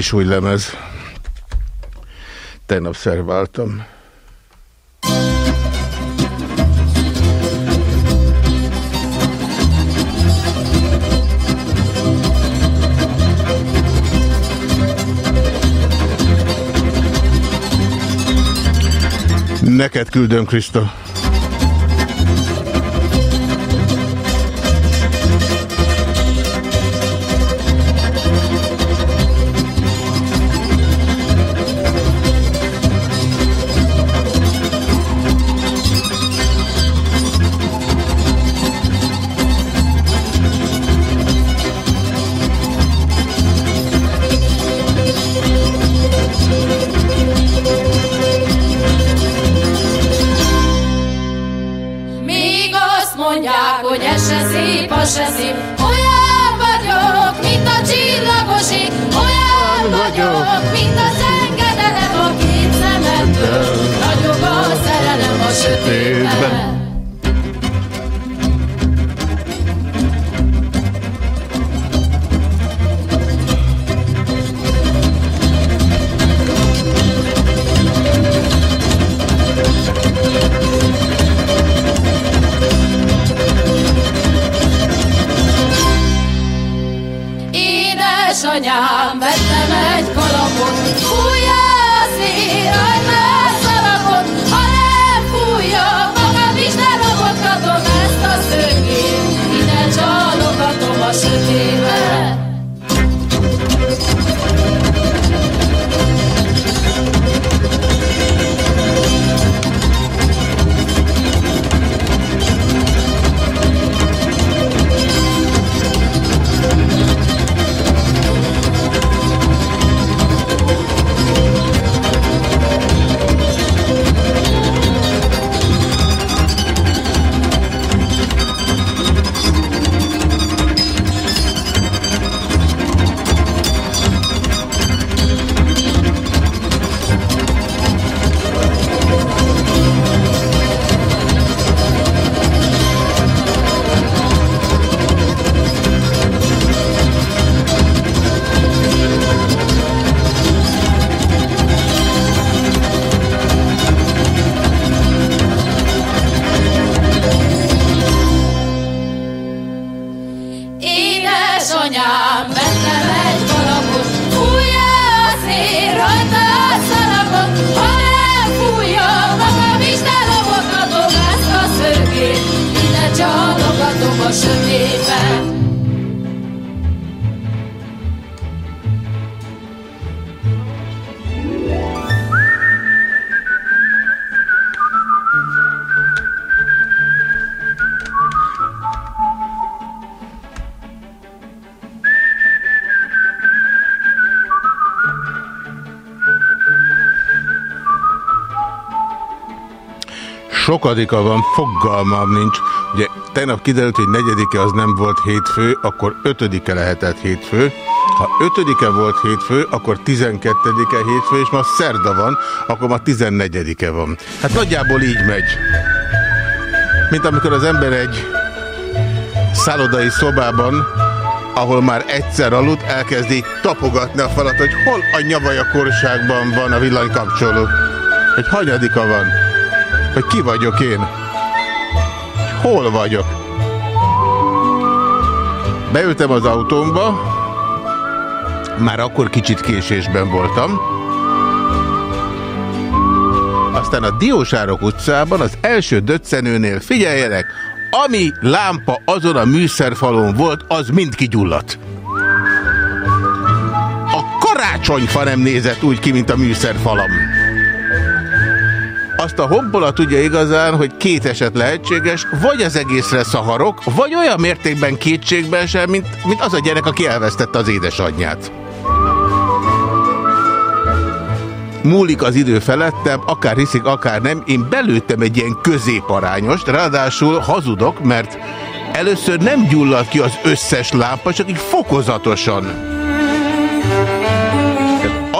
is új lemez. Tegnap szerváltam. Neked küldöm, Krista. Sokadika van, fogalmam nincs. Ugye tegnap kiderült, hogy negyedike az nem volt hétfő, akkor ötödike lehetett hétfő. Ha ötödike volt hétfő, akkor tizenkettedike hétfő, és ma szerda van, akkor ma tizennegyedike van. Hát nagyjából így megy. Mint amikor az ember egy szállodai szobában, ahol már egyszer aludt, elkezdi tapogatni a falat, hogy hol a nyavaja korságban van a villanykapcsoló. Hogy hanyadika van hogy ki vagyok én. Hol vagyok? Beültem az autómba, már akkor kicsit késésben voltam. Aztán a Diósárok utcában az első döccenőnél figyeljenek, ami lámpa azon a műszerfalon volt, az mind kigyulladt. A karácsonyfa nem nézett úgy ki, mint a műszerfalam. Azt a honpola tudja igazán, hogy két eset lehetséges, vagy az egészre szaharok, vagy olyan mértékben kétségben sem, mint, mint az a gyerek, aki elvesztette az édesanyját. Múlik az idő felettem, akár hiszik, akár nem, én belőttem egy ilyen középarányost, ráadásul hazudok, mert először nem gyulladt ki az összes lámpa, csak így fokozatosan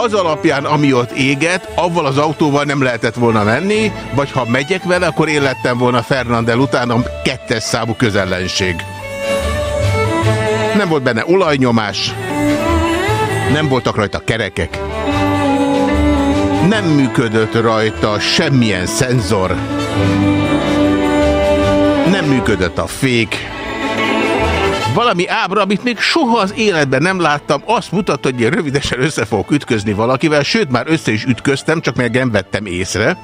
az alapján, ami ott éget, avval az autóval nem lehetett volna menni, vagy ha megyek vele, akkor én lettem volna Fernandel után a kettes számú közellenség. Nem volt benne olajnyomás, nem voltak rajta kerekek, nem működött rajta semmilyen szenzor, nem működött a fék, valami ábra, amit még soha az életben nem láttam, azt mutatta, hogy én rövidesen össze fogok ütközni valakivel, sőt már össze is ütköztem, csak meg nem vettem észre.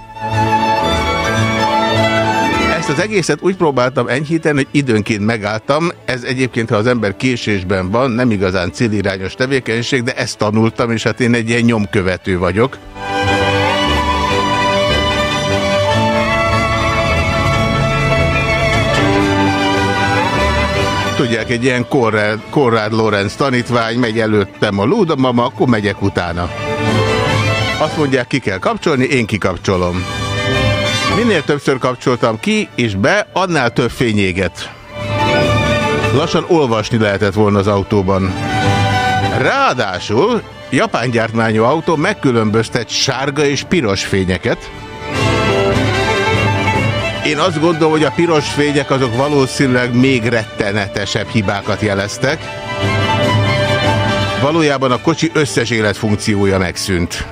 Ezt az egészet úgy próbáltam enyhíteni, hogy időnként megálltam. Ez egyébként, ha az ember késésben van, nem igazán célirányos tevékenység, de ezt tanultam, és hát én egy ilyen nyomkövető vagyok. Tudják, egy ilyen Konrad, Konrad Lorenz tanítvány, megy előttem a lúdamama, akkor megyek utána. Azt mondják, ki kell kapcsolni, én kikapcsolom. Minél többször kapcsoltam ki és be, annál több fényéget. Lassan olvasni lehetett volna az autóban. Ráadásul japán gyártmányú autó megkülönböztet sárga és piros fényeket. Én azt gondolom, hogy a piros fények azok valószínűleg még rettenetesebb hibákat jeleztek. Valójában a kocsi összes életfunkciója megszűnt.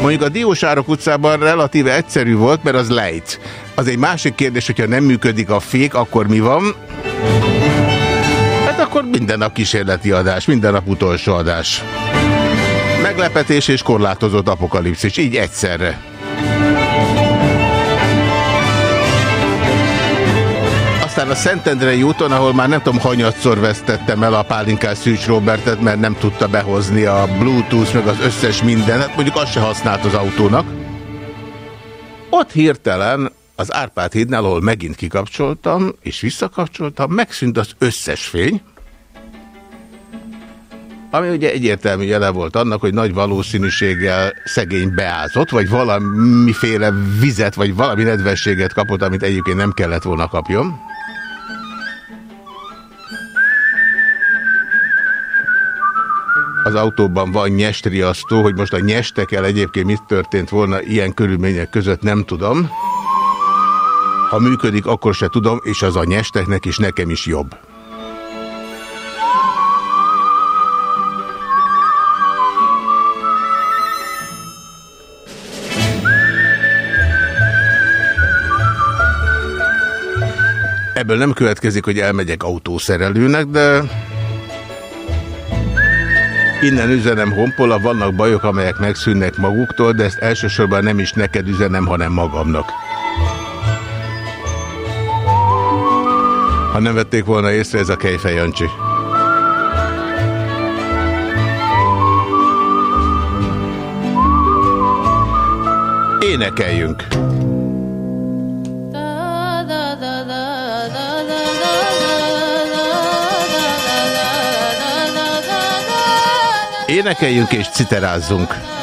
Mondjuk a Diósárok utcában relatíve egyszerű volt, mert az lejt. Az egy másik kérdés, hogyha nem működik a fék, akkor mi van? Hát akkor minden nap kísérleti adás, minden nap utolsó adás. Meglepetés és korlátozott apokalipszis, így egyszerre. Aztán a Szentendrei úton, ahol már nem tudom, hanyatszor vesztettem el a pálinkás Szűcs Robertet, mert nem tudta behozni a Bluetooth, meg az összes minden, hát mondjuk azt se használt az autónak. Ott hirtelen az Árpád hídnál, ahol megint kikapcsoltam, és visszakapcsoltam, megszűnt az összes fény, ami ugye egyértelmű jele volt annak, hogy nagy valószínűséggel szegény beázott, vagy valamiféle vizet, vagy valami nedvességet kapott, amit egyébként nem kellett volna kapjon. Az autóban van nyestriasztó, hogy most a nyestekkel egyébként mit történt volna ilyen körülmények között nem tudom. Ha működik, akkor se tudom, és az a nyesteknek is nekem is jobb. Ebből nem következik, hogy elmegyek autószerelőnek, de Innen üzenem Honpola, vannak bajok, amelyek megszűnnek maguktól, de ezt elsősorban nem is neked üzenem, hanem magamnak. Ha nem vették volna észre, ez a Kejfej Jancsi. Énekeljünk! Énekeljünk és citerázzunk.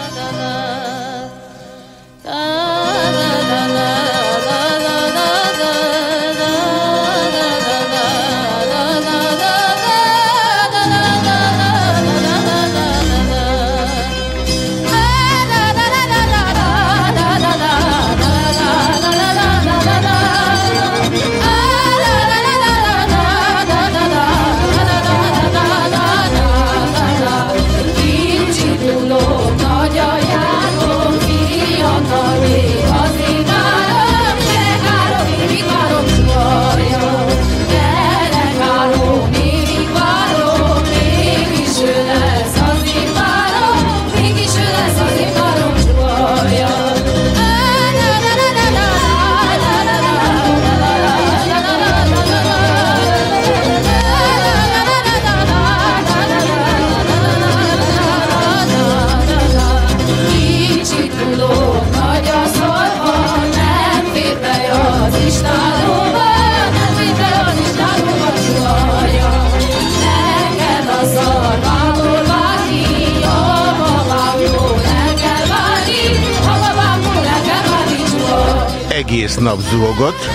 Nap zúgott,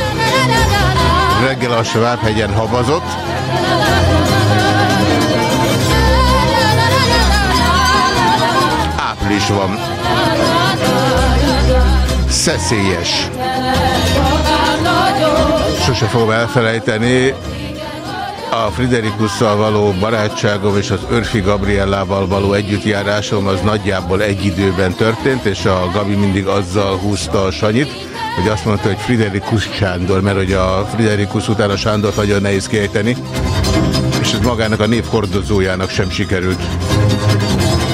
reggel a Svábhegyen havazott, is van. Szeszélyes. Sose fogom elfelejteni, a Friderikusszal való barátságom és az Örfi Gabriellával való együttjárásom az nagyjából egy időben történt, és a Gabi mindig azzal húzta a Sanyit, hogy azt mondta, hogy Friderikus Sándor, mert hogy a Friderikus után a Sándor nagyon nehéz kiejteni, és ez magának a névhordozójának sem sikerült.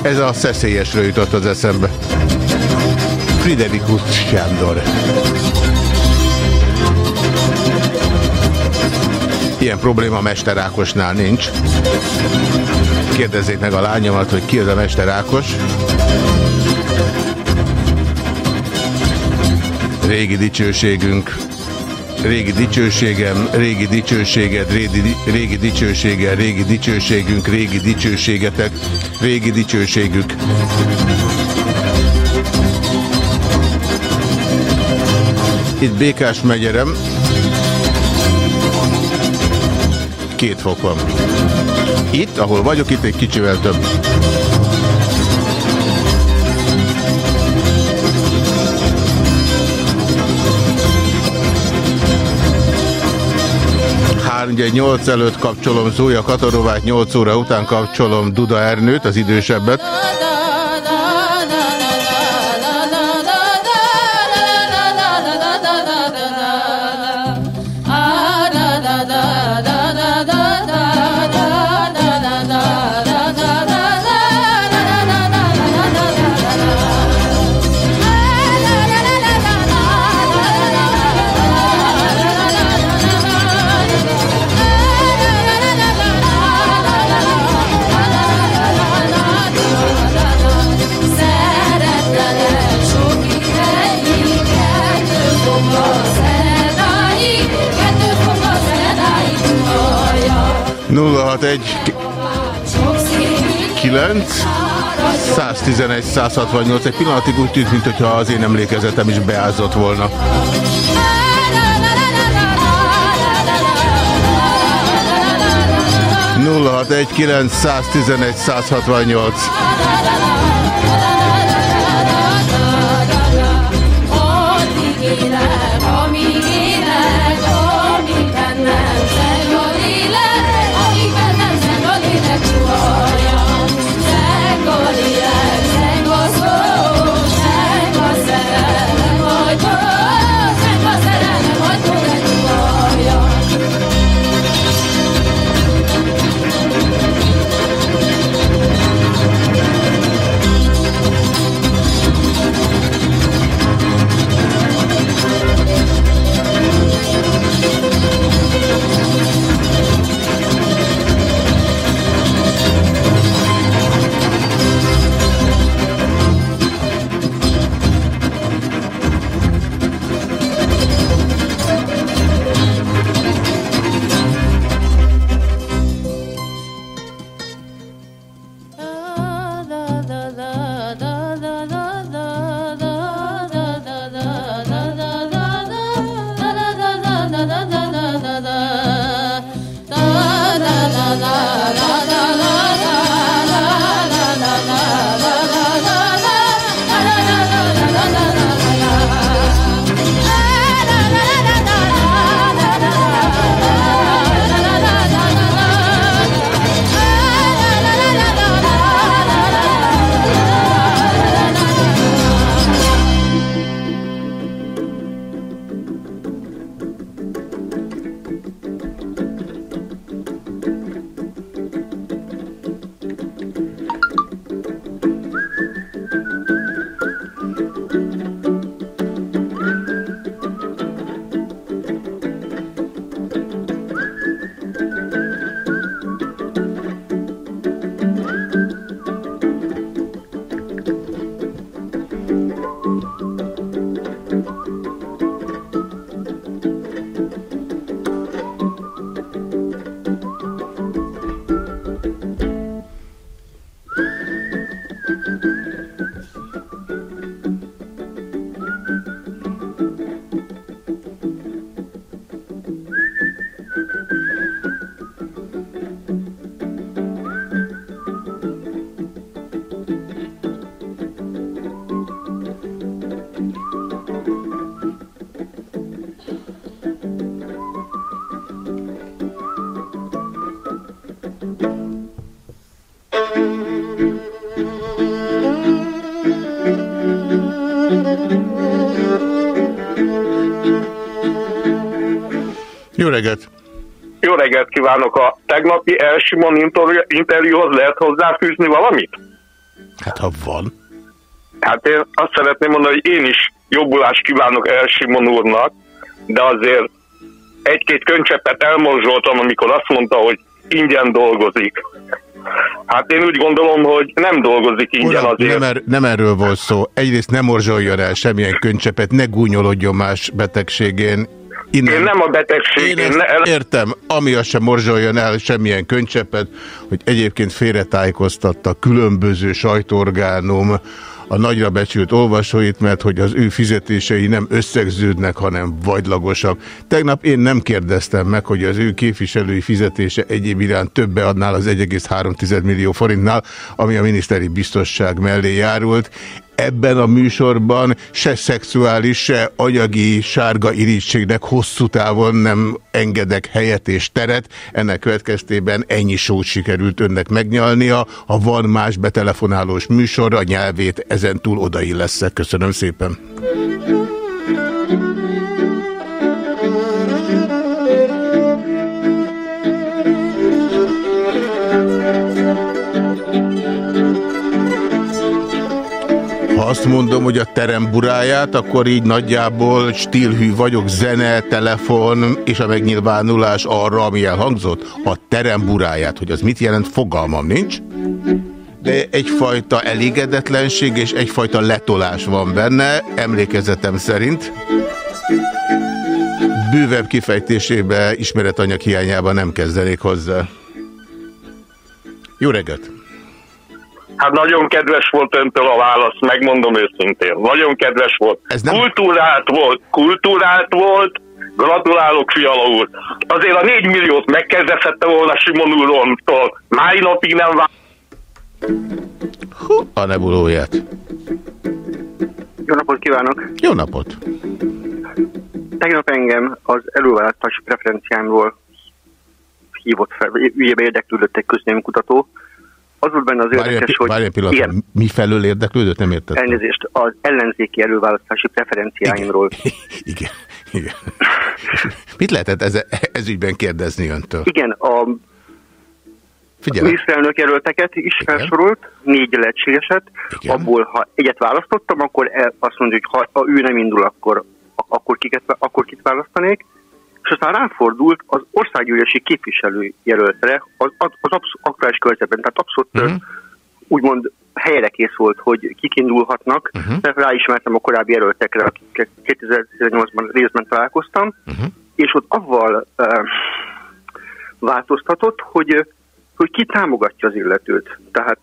Ez a szeszélyesről jutott az eszembe. Friderikus Sándor. Ilyen probléma Mester Ákosnál nincs. Kérdezzék meg a lányomat, hogy ki az a Mester Ákos. Régi dicsőségünk, régi dicsőségem, régi dicsőséged, régi, régi dicsősége, régi dicsőségünk, régi dicsőségetek, régi dicsőségük. Itt Békás megyerem, két fok van. Itt, ahol vagyok, itt egy kicsivel több. Ugye 8 előtt kapcsolom Zója Katarovát, 8 óra után kapcsolom Duda Ernőt, az idősebbet. 061 9 111 168. Egy pillanatig úgy tűnt, mint mintha az én emlékezetem is beázott volna. nulla hat egy 168 Elsimon interjúhoz lehet hozzáfűzni valamit? Hát ha van. Hát én azt szeretném mondani, hogy én is jobbulást kívánok Elsimon úrnak, de azért egy-két könycsepet elmorzsoltam, amikor azt mondta, hogy ingyen dolgozik. Hát én úgy gondolom, hogy nem dolgozik ingyen Uram, azért. Nem, er, nem erről volt szó. Egyrészt nem morzsoljon el semmilyen könycsepet, ne gúnyolodjon más betegségén. Innen. Én nem a betegség. Én, én ne, értem, ami sem morzsoljon el semmilyen könycsepet, hogy egyébként félretájékoztatta különböző sajtóorgánum, a nagyra becsült olvasóit, mert hogy az ő fizetései nem összegződnek, hanem vagylagosak. Tegnap én nem kérdeztem meg, hogy az ő képviselői fizetése egyéb iránt többe adnál az 1,3 millió forintnál, ami a miniszteri biztosság mellé járult ebben a műsorban se szexuális, se anyagi sárga irítségnek hosszú távon nem engedek helyet és teret. Ennek következtében ennyi sót sikerült önnek megnyalnia. Ha van más betelefonálós műsor, a nyelvét ezentúl odailleszek. Köszönöm szépen. Azt mondom, hogy a terem buráját, akkor így nagyjából stílhű vagyok, zene, telefon és a megnyilvánulás arra, ami elhangzott. A terem buráját, hogy az mit jelent, fogalmam nincs. De egyfajta elégedetlenség és egyfajta letolás van benne, emlékezetem szerint. Bővebb kifejtésébe ismeretanyag hiányában nem kezdenék hozzá. Jó reggelt! Hát nagyon kedves volt öntől a válasz, megmondom őszintén. Nagyon kedves volt. Ez nem... Kultúrált volt, kultúrált volt, Gratulálok, Fiala úr. Azért a 4 milliót megkezdethette volna Simon úrontól. Máj napig nem vár... A nebulóját. Jó napot kívánok! Jó napot! Tegnap engem az előválasztási preferenciámról hívott fel, érdeklődött egy köznémkutató, az volt benne az érdekes, hogy... Várj egy pillanat, igen, mi felől érdeklődött, nem értettem. Elnézést, az ellenzéki előválasztási preferenciáimról. Igen, igen. igen. Mit lehetett ez, ez ügyben kérdezni öntől? Igen, a Figyelem. miniszterelnök jelölteket is Igen. felsorolt, négy lehetségeset, Igen. abból ha egyet választottam, akkor azt mondja, hogy ha, ha ő nem indul, akkor, akkor, kiket, akkor kit választanék, és aztán ráfordult az országgyűlési képviselő jelöltre az, az, az aktuális körzetben. Tehát abszolút uh-huh. úgymond helyre kész volt, hogy kik indulhatnak, uh-huh. mert ráismertem a korábbi jelöltekre, akik 2018-ban részben találkoztam, uh-huh. és ott avval uh, változtatott, hogy, hogy ki támogatja az illetőt. Tehát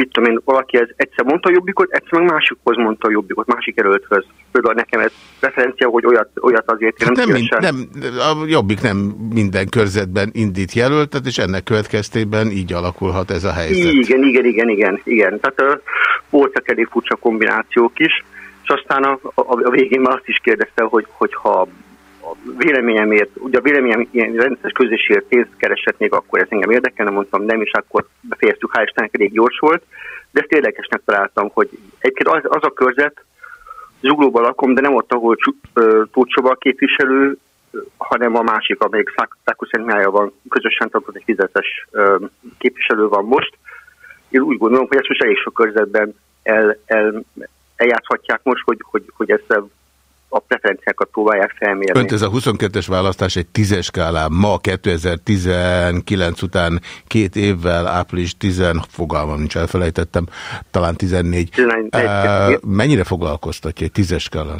mit tudom én, valaki ez egyszer mondta a jobbikot, egyszer meg másikhoz mondta a jobbikot, másik erőlthöz. Például nekem ez referencia, hogy olyat, olyat azért én hát nem, nem, nem, A jobbik nem minden körzetben indít jelöltet, és ennek következtében így alakulhat ez a helyzet. Igen, igen, igen, igen. igen. Tehát uh, voltak elég furcsa kombinációk is, és aztán a, a, a végén már azt is kérdezte, hogy, hogy ha véleményemért, ugye a véleményem ilyen rendszeres közösségért pénzt keresett még akkor ez engem érdekelne, mondtam nem, és akkor befejeztük, hál' Istennek elég gyors volt, de ezt érdekesnek találtam, hogy egyébként az, az a körzet, Zuglóban lakom, de nem ott, ahol Tócsóban képviselő, hanem a másik, amelyik Szákuszentmája van, közösen tartott egy fizetes képviselő van most. Én úgy gondolom, hogy ezt most elég sok körzetben el, el, eljátszhatják most, hogy, hogy, hogy ezt a preferenciákat próbálják felmérni. Önt ez a 22-es választás egy tízes skálán ma 2019 után két évvel, április 10, fogalmam nincs, elfelejtettem, talán 14. 14 uh, mennyire foglalkoztatja egy tízes skálán?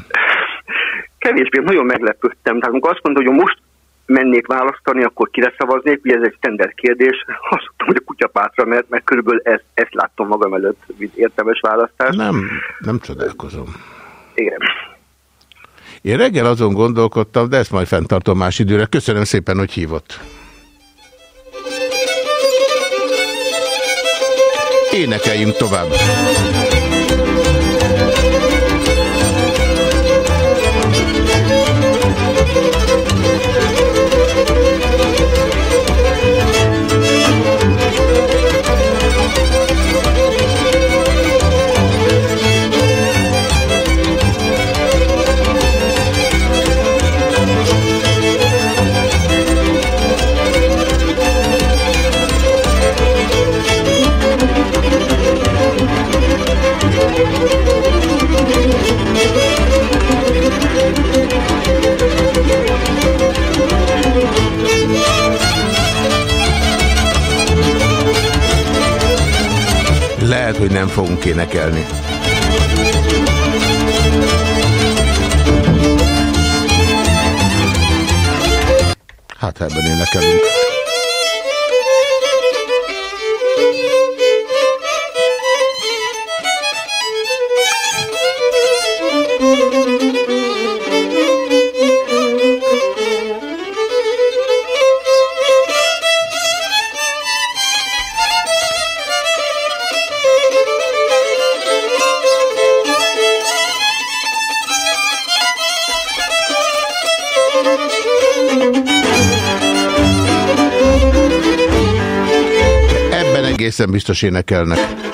Kevésbé, nagyon meglepődtem. Tehát amikor azt mondta, hogy most mennék választani, akkor kire szavaznék, ugye ez egy standard kérdés. Azt mondtam, hogy a kutyapátra, mert, mert körülbelül ezt, ezt láttam magam előtt, mint értelmes választás. Nem, nem csodálkozom. Igen. Én reggel azon gondolkodtam, de ezt majd fenntartom más időre. Köszönöm szépen, hogy hívott. Énekeljünk tovább. Énekelni. Hát ebben énekelünk. Biztos énekelnek.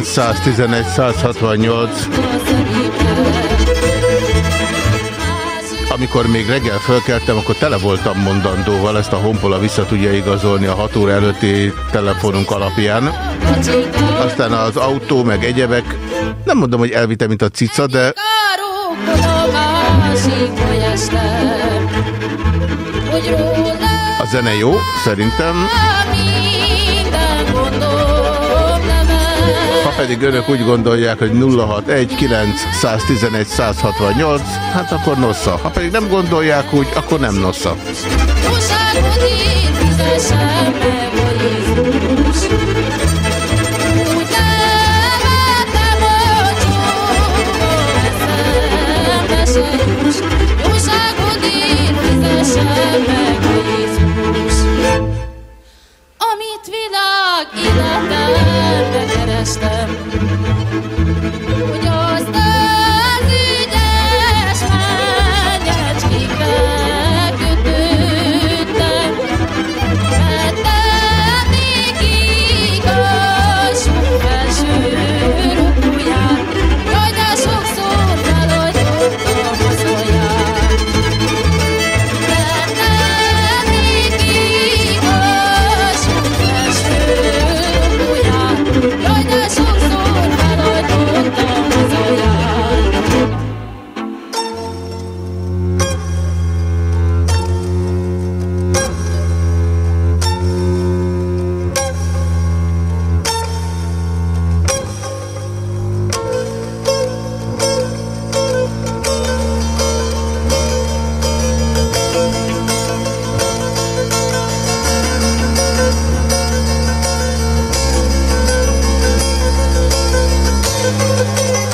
És 111 168 amikor még reggel fölkeltem, akkor tele voltam mondandóval, ezt a Honpola vissza tudja igazolni a 6 óra előtti telefonunk alapján. Aztán az autó, meg egyebek, nem mondom, hogy elvitte, mint a cica, de... A zene jó, szerintem. Pedig önök úgy gondolják, hogy 061 911 168, hát akkor nossza. Ha pedig nem gondolják úgy, akkor nem nossza. Música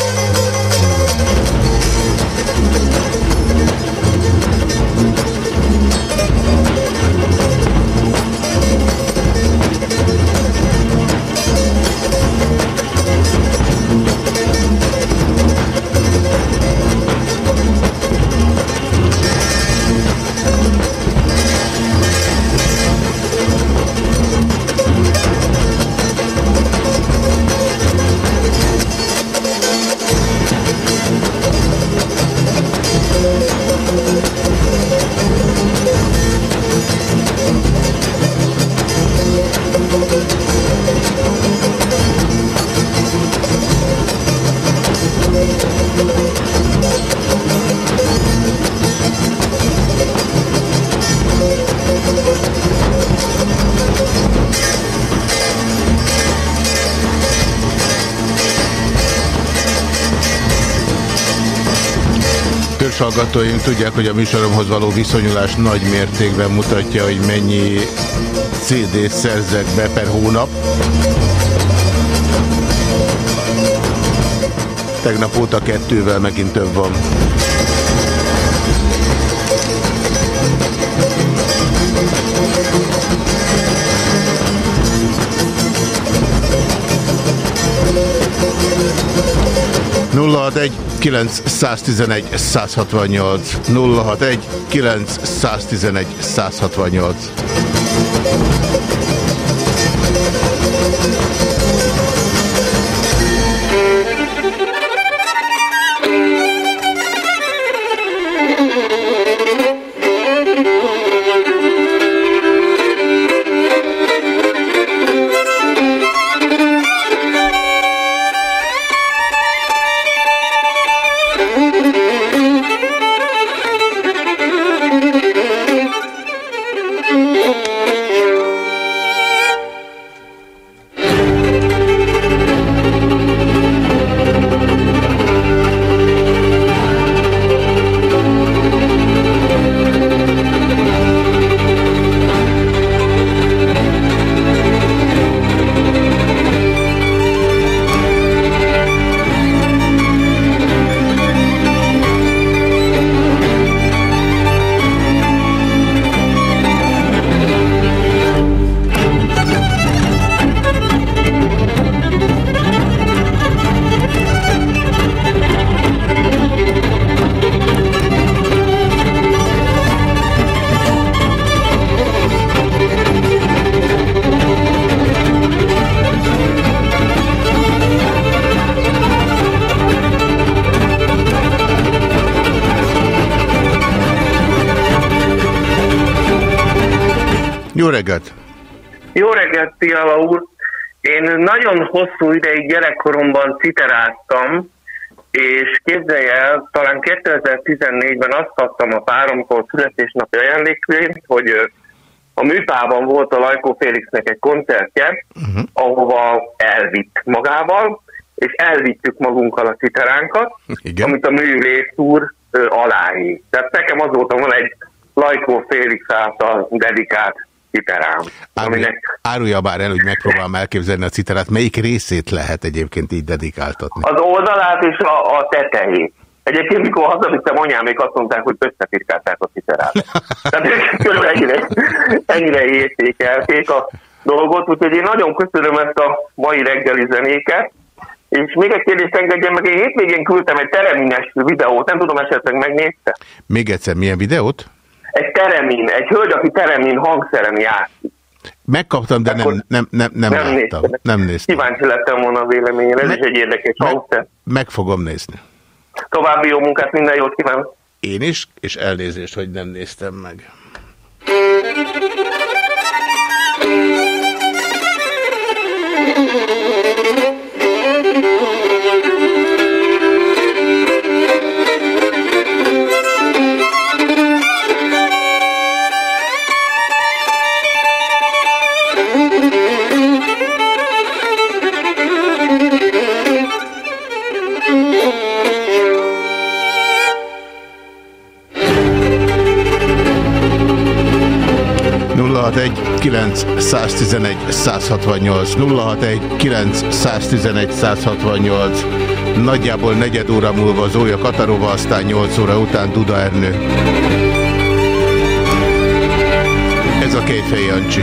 tudják, hogy a műsoromhoz való viszonyulás nagy mértékben mutatja, hogy mennyi CD-t szerzek be per hónap. Tegnap óta kettővel megint több van. 061 911 168 061 911 168 gyerekkoromban citeráztam, és képzelje el, talán 2014-ben azt kaptam a páromtól születésnapi ajándékként, hogy a műpában volt a Lajkó Félixnek egy koncertje, uh-huh. ahova elvitt magával, és elvittük magunkkal a citeránkat, Igen. amit a művész úr aláírt. Tehát nekem azóta van egy Lajkó Félix által dedikált citerám. Aminek... Árulja bár el, hogy megpróbálom elképzelni a citerát. Melyik részét lehet egyébként így dedikáltatni? Az oldalát és a, a tetejét. Egyébként, mikor hazavittem anyámék azt mondták, hogy összefirkálták a citerát. Tehát körülbelül ennyire, ennyire értékelték a dolgot, úgyhogy én nagyon köszönöm ezt a mai reggeli zenéket. És még egy kérdést engedjen meg, én hétvégén küldtem egy teremines videót, nem tudom, esetleg megnézte? Még egyszer, milyen videót? Teremin, egy hölgy, aki teremin hangszeren játszik. Megkaptam, de nem, nem, nem, nem, nem láttam. Néztem. Nem néztem. Kíváncsi lettem volna a véleményére, ez meg, is egy érdekes meg, hangszer. Meg fogom nézni. További jó munkát, minden jót kívánok. Én is, és elnézést, hogy nem néztem meg. 061 911 168 061 911 168 Nagyjából negyed óra múlva Zója Katarova, aztán 8 óra után Duda Ernő. Ez a két fej Jancsi.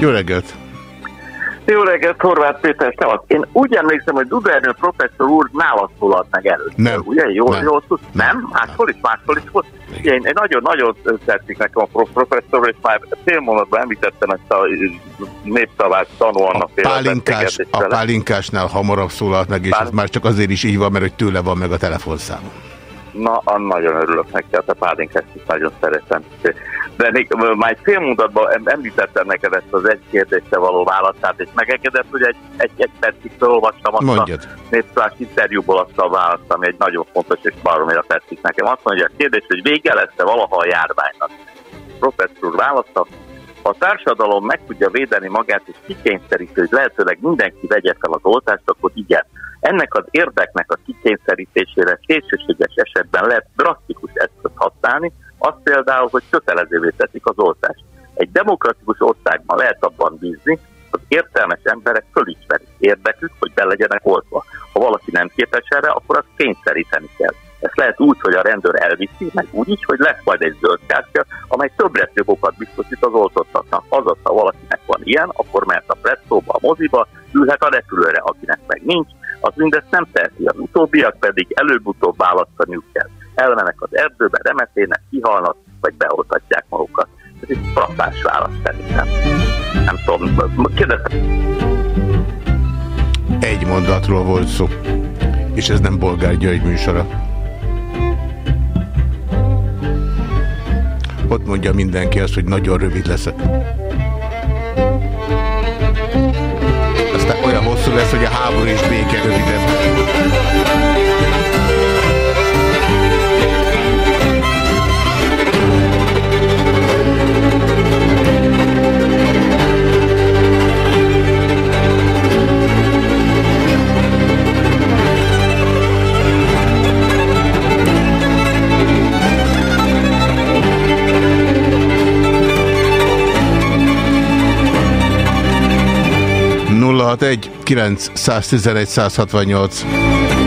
Jó reggelt! Jó reggelt, Horváth Péter Szevasz. Én úgy emlékszem, hogy Dubernő professzor úr nála szólalt meg előtt. Nem. Ugye? Jó, nem. Jó, tud? nem? Máshol is, máshol is volt. Én, én nagyon-nagyon tetszik nekem a professzor, és már fél mondatban említettem ezt a népszavát tanulni a pálinkás, a pálinkásnál hamarabb szólalt meg, és Pál... ez már csak azért is így van, mert hogy tőle van meg a telefonszám. Na, nagyon örülök neki, hát a pálinkát is nagyon szeretem. De még már egy fél mondatban említettem neked ezt az egy kérdésre való választát, és megengedett, hogy egy, egy, egy percig felolvastam azt Mondjad. a népszólás interjúból azt a választ, ami egy nagyon fontos és baromira tetszik nekem. Azt mondja, hogy a kérdés, hogy vége lesz-e valaha a járványnak. Professzor választa, ha a társadalom meg tudja védeni magát, és kikényszerítő, hogy lehetőleg mindenki vegye fel az oltást, akkor igen. Ennek az érdeknek a kikényszerítésére szélsőséges esetben lehet drasztikus eszközt használni, az például, hogy kötelezővé teszik az oltást. Egy demokratikus országban lehet abban bízni, az értelmes emberek fölismerik érdekük, hogy be legyenek oltva. Ha valaki nem képes erre, akkor azt kényszeríteni kell. Ezt lehet úgy, hogy a rendőr elviszi, meg úgy is, hogy lesz majd egy zöld kártya, amely többletjogokat biztosít az oltottaknak. Azaz, ha valakinek van ilyen, akkor mehet a presszóba, moziba, ülhet a repülőre, akinek meg nincs, az mindezt nem teheti. Az utóbbiak pedig előbb-utóbb választaniuk kell. Elmenek az erdőbe, remetének, kihalnak, vagy beoltatják magukat. Ez egy frappás válasz szerintem. Nem tudom, kérdezem. Egy mondatról volt szó, és ez nem Bolgár György műsora. Ott mondja mindenki azt, hogy nagyon rövid leszek. Lesz, hogy a háború is béke rövidebb. 061 911 168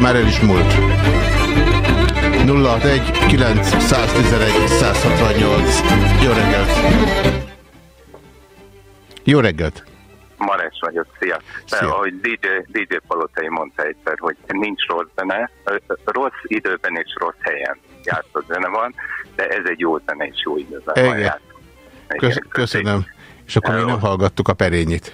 már el is múlt. 061 911 168 Jó reggelt! Jó reggelt! Mares vagyok, szia. szia. De, ahogy DJ, DJ Palotai mondta egyszer, hogy nincs rossz zene, rossz időben és rossz helyen játszott zene van, de ez egy jó zene és jó időben van játszott. Kösz, köszönöm. És akkor mi nem hallgattuk a perényit.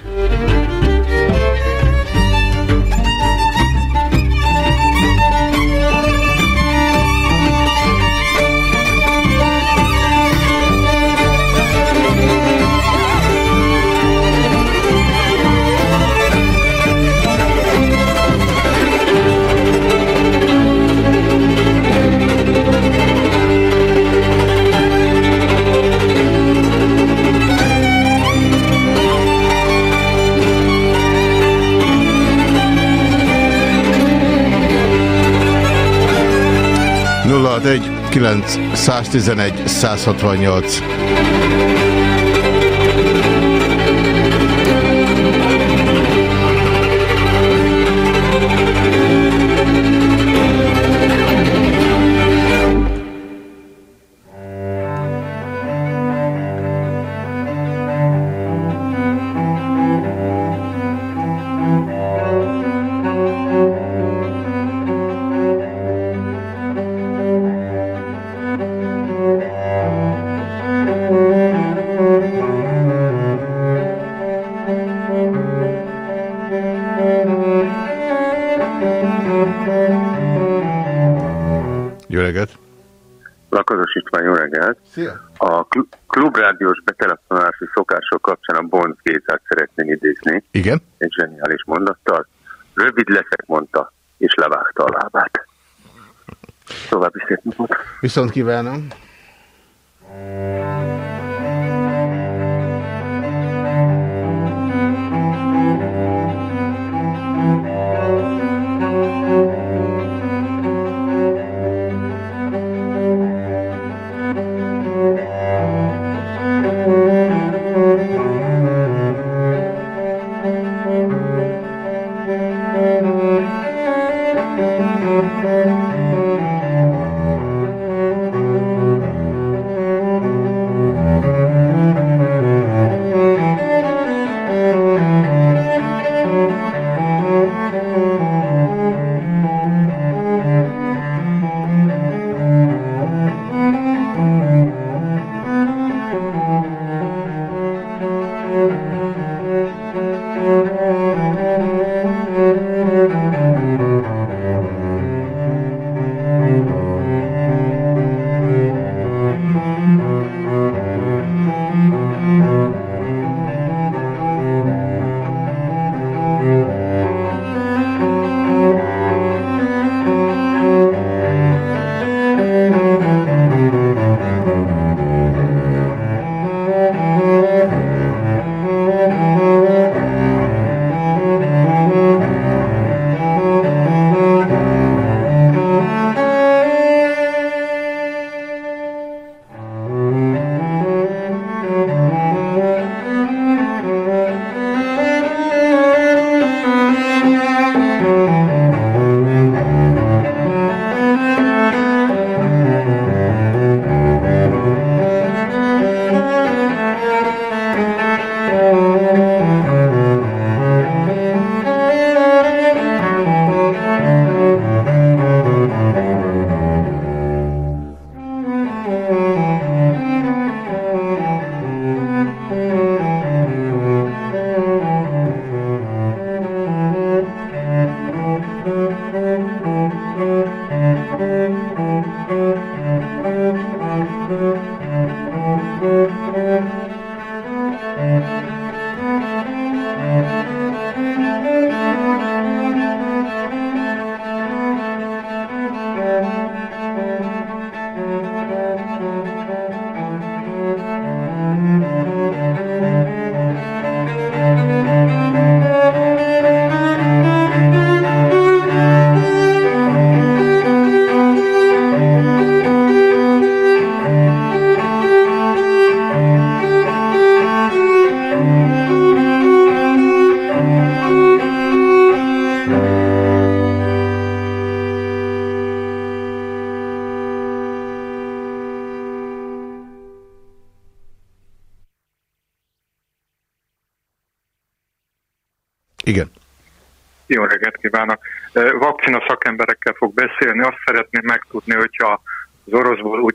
061 9 111 168 Viszont kívánom.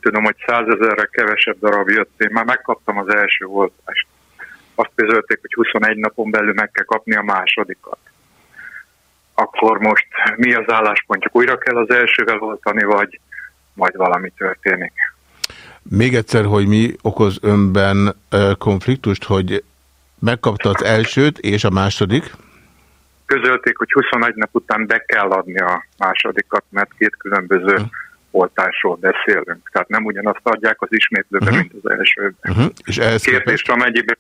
Tudom, hogy százezerre kevesebb darab jött. Én már megkaptam az első oltást. Azt közölték, hogy 21 napon belül meg kell kapni a másodikat. Akkor most mi az álláspontjuk? Újra kell az elsővel oltani, vagy majd valami történik? Még egyszer, hogy mi okoz önben konfliktust, hogy megkapta az elsőt és a második? közölték, hogy 21 nap után be kell adni a másodikat, mert két különböző uh-huh. Oltásról beszélünk. Tehát nem ugyanazt adják az ismétlőbe, uh-huh. mint az elsőben. Uh-huh. És ehhez Kérdést, amennyiben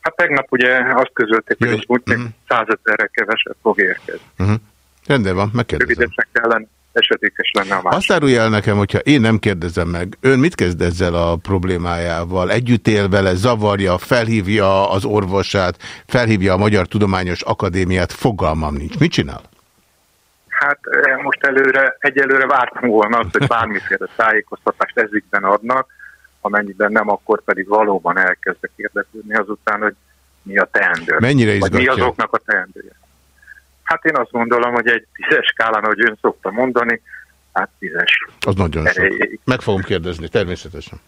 Hát tegnap ugye azt közölték, hogy az úgy uh-huh. 100 ezerre kevesebb fog érkezni. Uh-huh. Rendben van, megkérdezem. Rövidesen kellene esedékes lenne a másik. Azt árulja el nekem, hogyha én nem kérdezem meg, ön mit kezd ezzel a problémájával? Együtt él vele, zavarja, felhívja az orvosát, felhívja a Magyar Tudományos Akadémiát, fogalmam nincs. Mit csinál? Hát eh, most előre, egyelőre vártam volna azt, hogy bármiféle tájékoztatást ezikben adnak, amennyiben nem, akkor pedig valóban elkezdek érdeklődni azután, hogy mi a teendő. Mennyire izgatja? Vagy mi azoknak a teendője. Hát én azt gondolom, hogy egy tízes skálán, ahogy ön szokta mondani, hát tízes. Az nagyon sok. Meg fogom kérdezni, természetesen.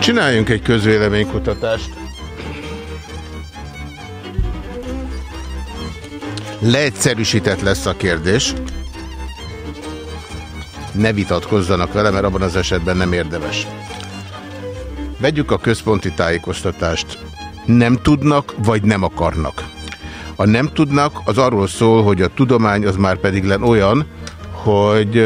Csináljunk egy közvéleménykutatást. Leegyszerűsített lesz a kérdés. Ne vitatkozzanak vele, mert abban az esetben nem érdemes. Vegyük a központi tájékoztatást. Nem tudnak, vagy nem akarnak. A nem tudnak, az arról szól, hogy a tudomány az már pedig len olyan, hogy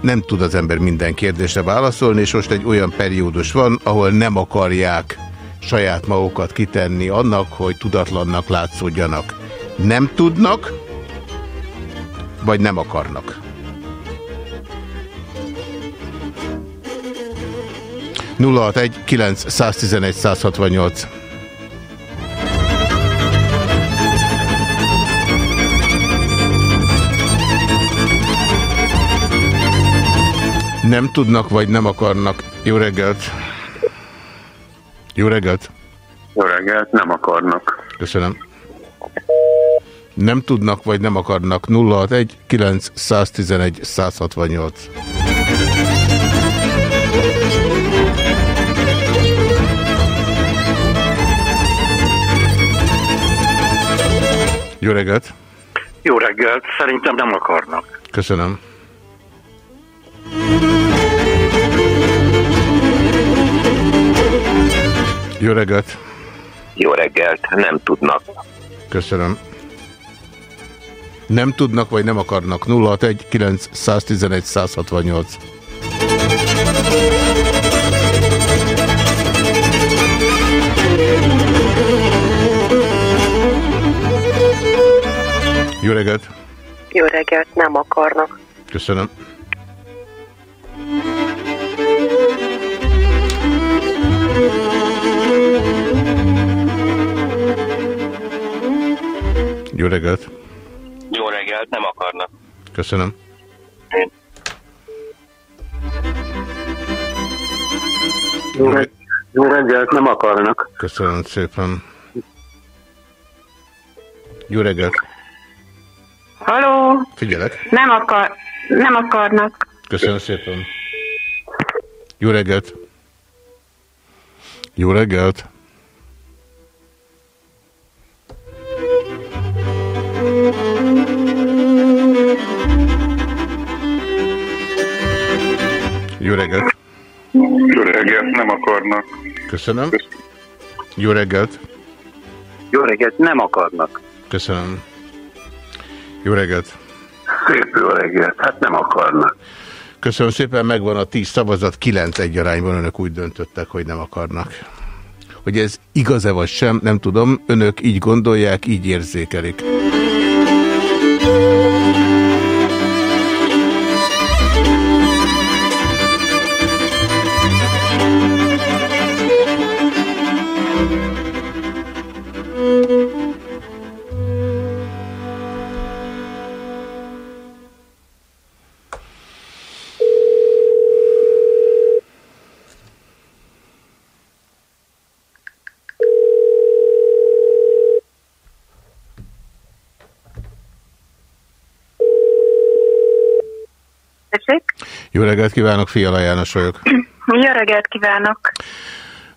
nem tud az ember minden kérdésre válaszolni, és most egy olyan periódus van, ahol nem akarják saját magukat kitenni annak, hogy tudatlannak látszódjanak. Nem tudnak, vagy nem akarnak. 061 9 111 168 Nem tudnak, vagy nem akarnak. Jó reggelt! Jó reggelt! Jó reggelt, nem akarnak. Köszönöm. Nem tudnak, vagy nem akarnak. 061 911 168. Jó reggelt! Jó reggelt! Szerintem nem akarnak. Köszönöm. Jó reggelt! Jó reggelt! Nem tudnak. Köszönöm. Nem tudnak, vagy nem akarnak. 061 911 168. Jó reggelt! Jó reggelt, nem akarnak. Köszönöm. Jó reggelt! Jó reggelt, nem akarnak. Köszönöm. Én. Jó, reg jó reggelt, nem akarnak. Köszönöm szépen. Jó reggelt! Haló! Figyelek! Nem, akar, nem akarnak. Köszönöm szépen. Jó reggelt! Jó reggelt! Jó reggelt! Jó reggelt, nem akarnak. Köszönöm. Jó reggelt! Jó reggelt, nem akarnak. Köszönöm. Jó reggelt! Szép jó reggelt, hát nem akarnak. Köszönöm szépen, megvan a 10 szavazat, 9 egy arányban önök úgy döntöttek, hogy nem akarnak. Hogy ez igaz-e vagy sem, nem tudom, önök így gondolják, így érzékelik. Jó reggelt kívánok, Fiala János vagyok. Jó reggelt kívánok.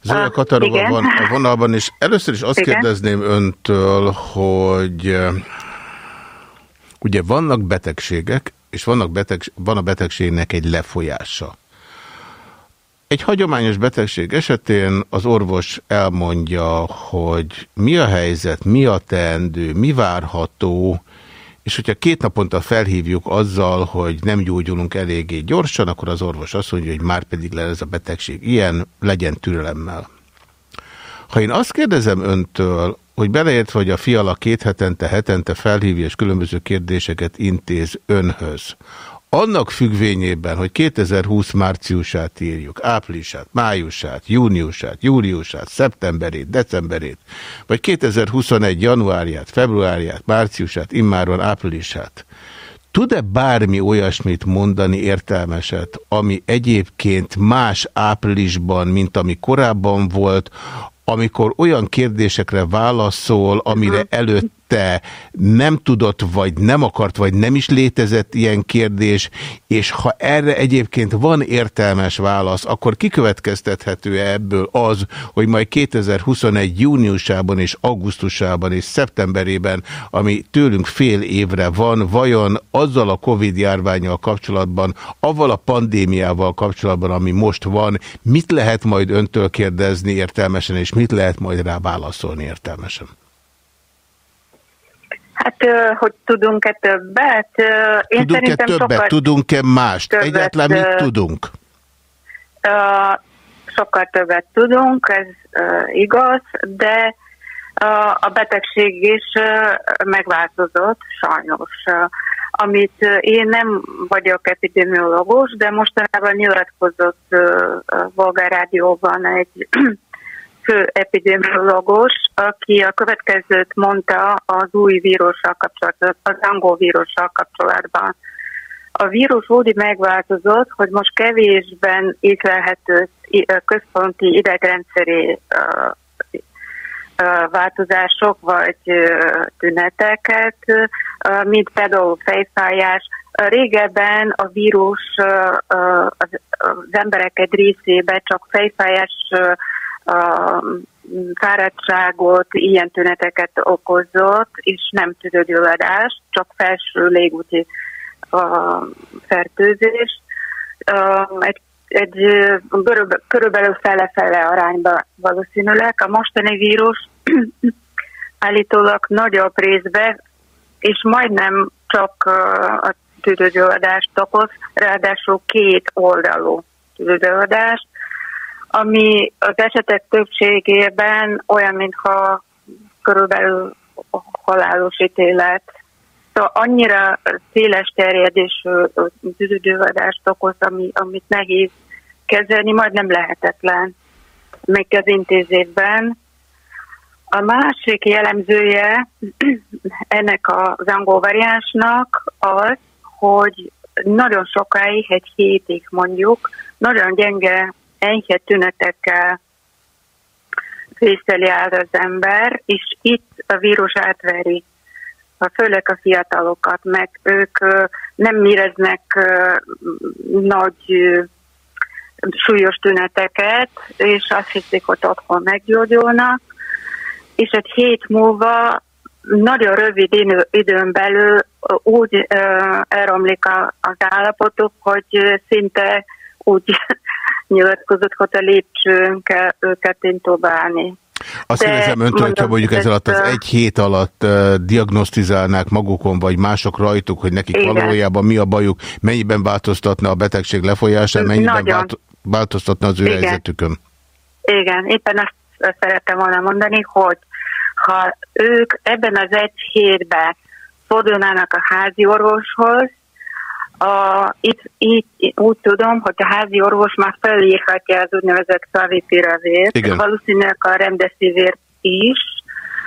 Zolya uh, Katarova van a vonalban, és először is azt igen. kérdezném öntől, hogy uh, ugye vannak betegségek, és vannak beteg, van a betegségnek egy lefolyása. Egy hagyományos betegség esetén az orvos elmondja, hogy mi a helyzet, mi a teendő, mi várható, és hogyha két naponta felhívjuk azzal, hogy nem gyógyulunk eléggé gyorsan, akkor az orvos azt mondja, hogy már pedig le ez a betegség ilyen, legyen türelemmel. Ha én azt kérdezem öntől, hogy beleértve, hogy a fiala két hetente, hetente felhívja és különböző kérdéseket intéz önhöz, annak függvényében, hogy 2020 márciusát írjuk, áprilisát, májusát, júniusát, júliusát, szeptemberét, decemberét, vagy 2021 januárját, februárját, márciusát, immáron áprilisát, tud-e bármi olyasmit mondani értelmeset, ami egyébként más áprilisban, mint ami korábban volt, amikor olyan kérdésekre válaszol, amire előtt te nem tudott, vagy nem akart, vagy nem is létezett ilyen kérdés, és ha erre egyébként van értelmes válasz, akkor kikövetkeztethető -e ebből az, hogy majd 2021 júniusában és augusztusában és szeptemberében, ami tőlünk fél évre van, vajon azzal a Covid járványal kapcsolatban, avval a pandémiával kapcsolatban, ami most van, mit lehet majd öntől kérdezni értelmesen, és mit lehet majd rá válaszolni értelmesen? Hát, hogy tudunk-e többet? Én tudunk-e többet? Tudunk-e mást? Többet, Egyáltalán mit tudunk? Sokkal többet tudunk, ez igaz, de a betegség is megváltozott, sajnos. Amit én nem vagyok epidemiológus, de mostanában nyilatkozott Volgár Rádióban egy fő epidemiológus, aki a következőt mondta az új vírussal kapcsolatban, az angol vírussal kapcsolatban. A vírus úgy megváltozott, hogy most kevésben észlelhető központi idegrendszeri változások vagy tüneteket, mint például fejfájás. Régebben a vírus az emberek egy részébe csak fejfájás fáradtságot, ilyen tüneteket okozott, és nem tüdőgyulladást, csak felső légúti fertőzés. Egy egy körülbelül fele-fele arányba valószínűleg. A mostani vírus állítólag nagyobb részben, és majdnem csak a tüdőgyulladást okoz, ráadásul két oldalú tüdőgyulladást, ami az esetek többségében olyan, mintha körülbelül halálos ítélet. Szóval annyira széles terjedésű tüdőgyulladást okoz, ami, amit nehéz kezelni, majdnem lehetetlen még az intézésben. A másik jellemzője ennek az angol variánsnak az, hogy nagyon sokáig, egy hétig mondjuk, nagyon gyenge, enyhe tünetekkel fészeli át az ember, és itt a vírus átveri a főleg a fiatalokat, meg ők nem éreznek nagy súlyos tüneteket, és azt hiszik, hogy otthon meggyógyulnak, és egy hét múlva nagyon rövid időn belül úgy elromlik az állapotuk, hogy szinte úgy nyilatkozott, hogy a lépcsőn kell őket intubálni. Azt kérdezem öntől, hogyha mondjuk ez alatt az egy hét alatt uh, diagnosztizálnák magukon, vagy mások rajtuk, hogy nekik igen. valójában mi a bajuk, mennyiben változtatna a betegség lefolyásán, mennyiben Nagyon. változtatna az ő igen. helyzetükön? Igen, éppen azt szerettem volna mondani, hogy ha ők ebben az egy hétben fordulnának a házi orvoshoz, a, itt, itt úgy tudom, hogy a házi orvos már felírhatja az úgynevezett klavipiravért, valószínűleg a remdesivért is,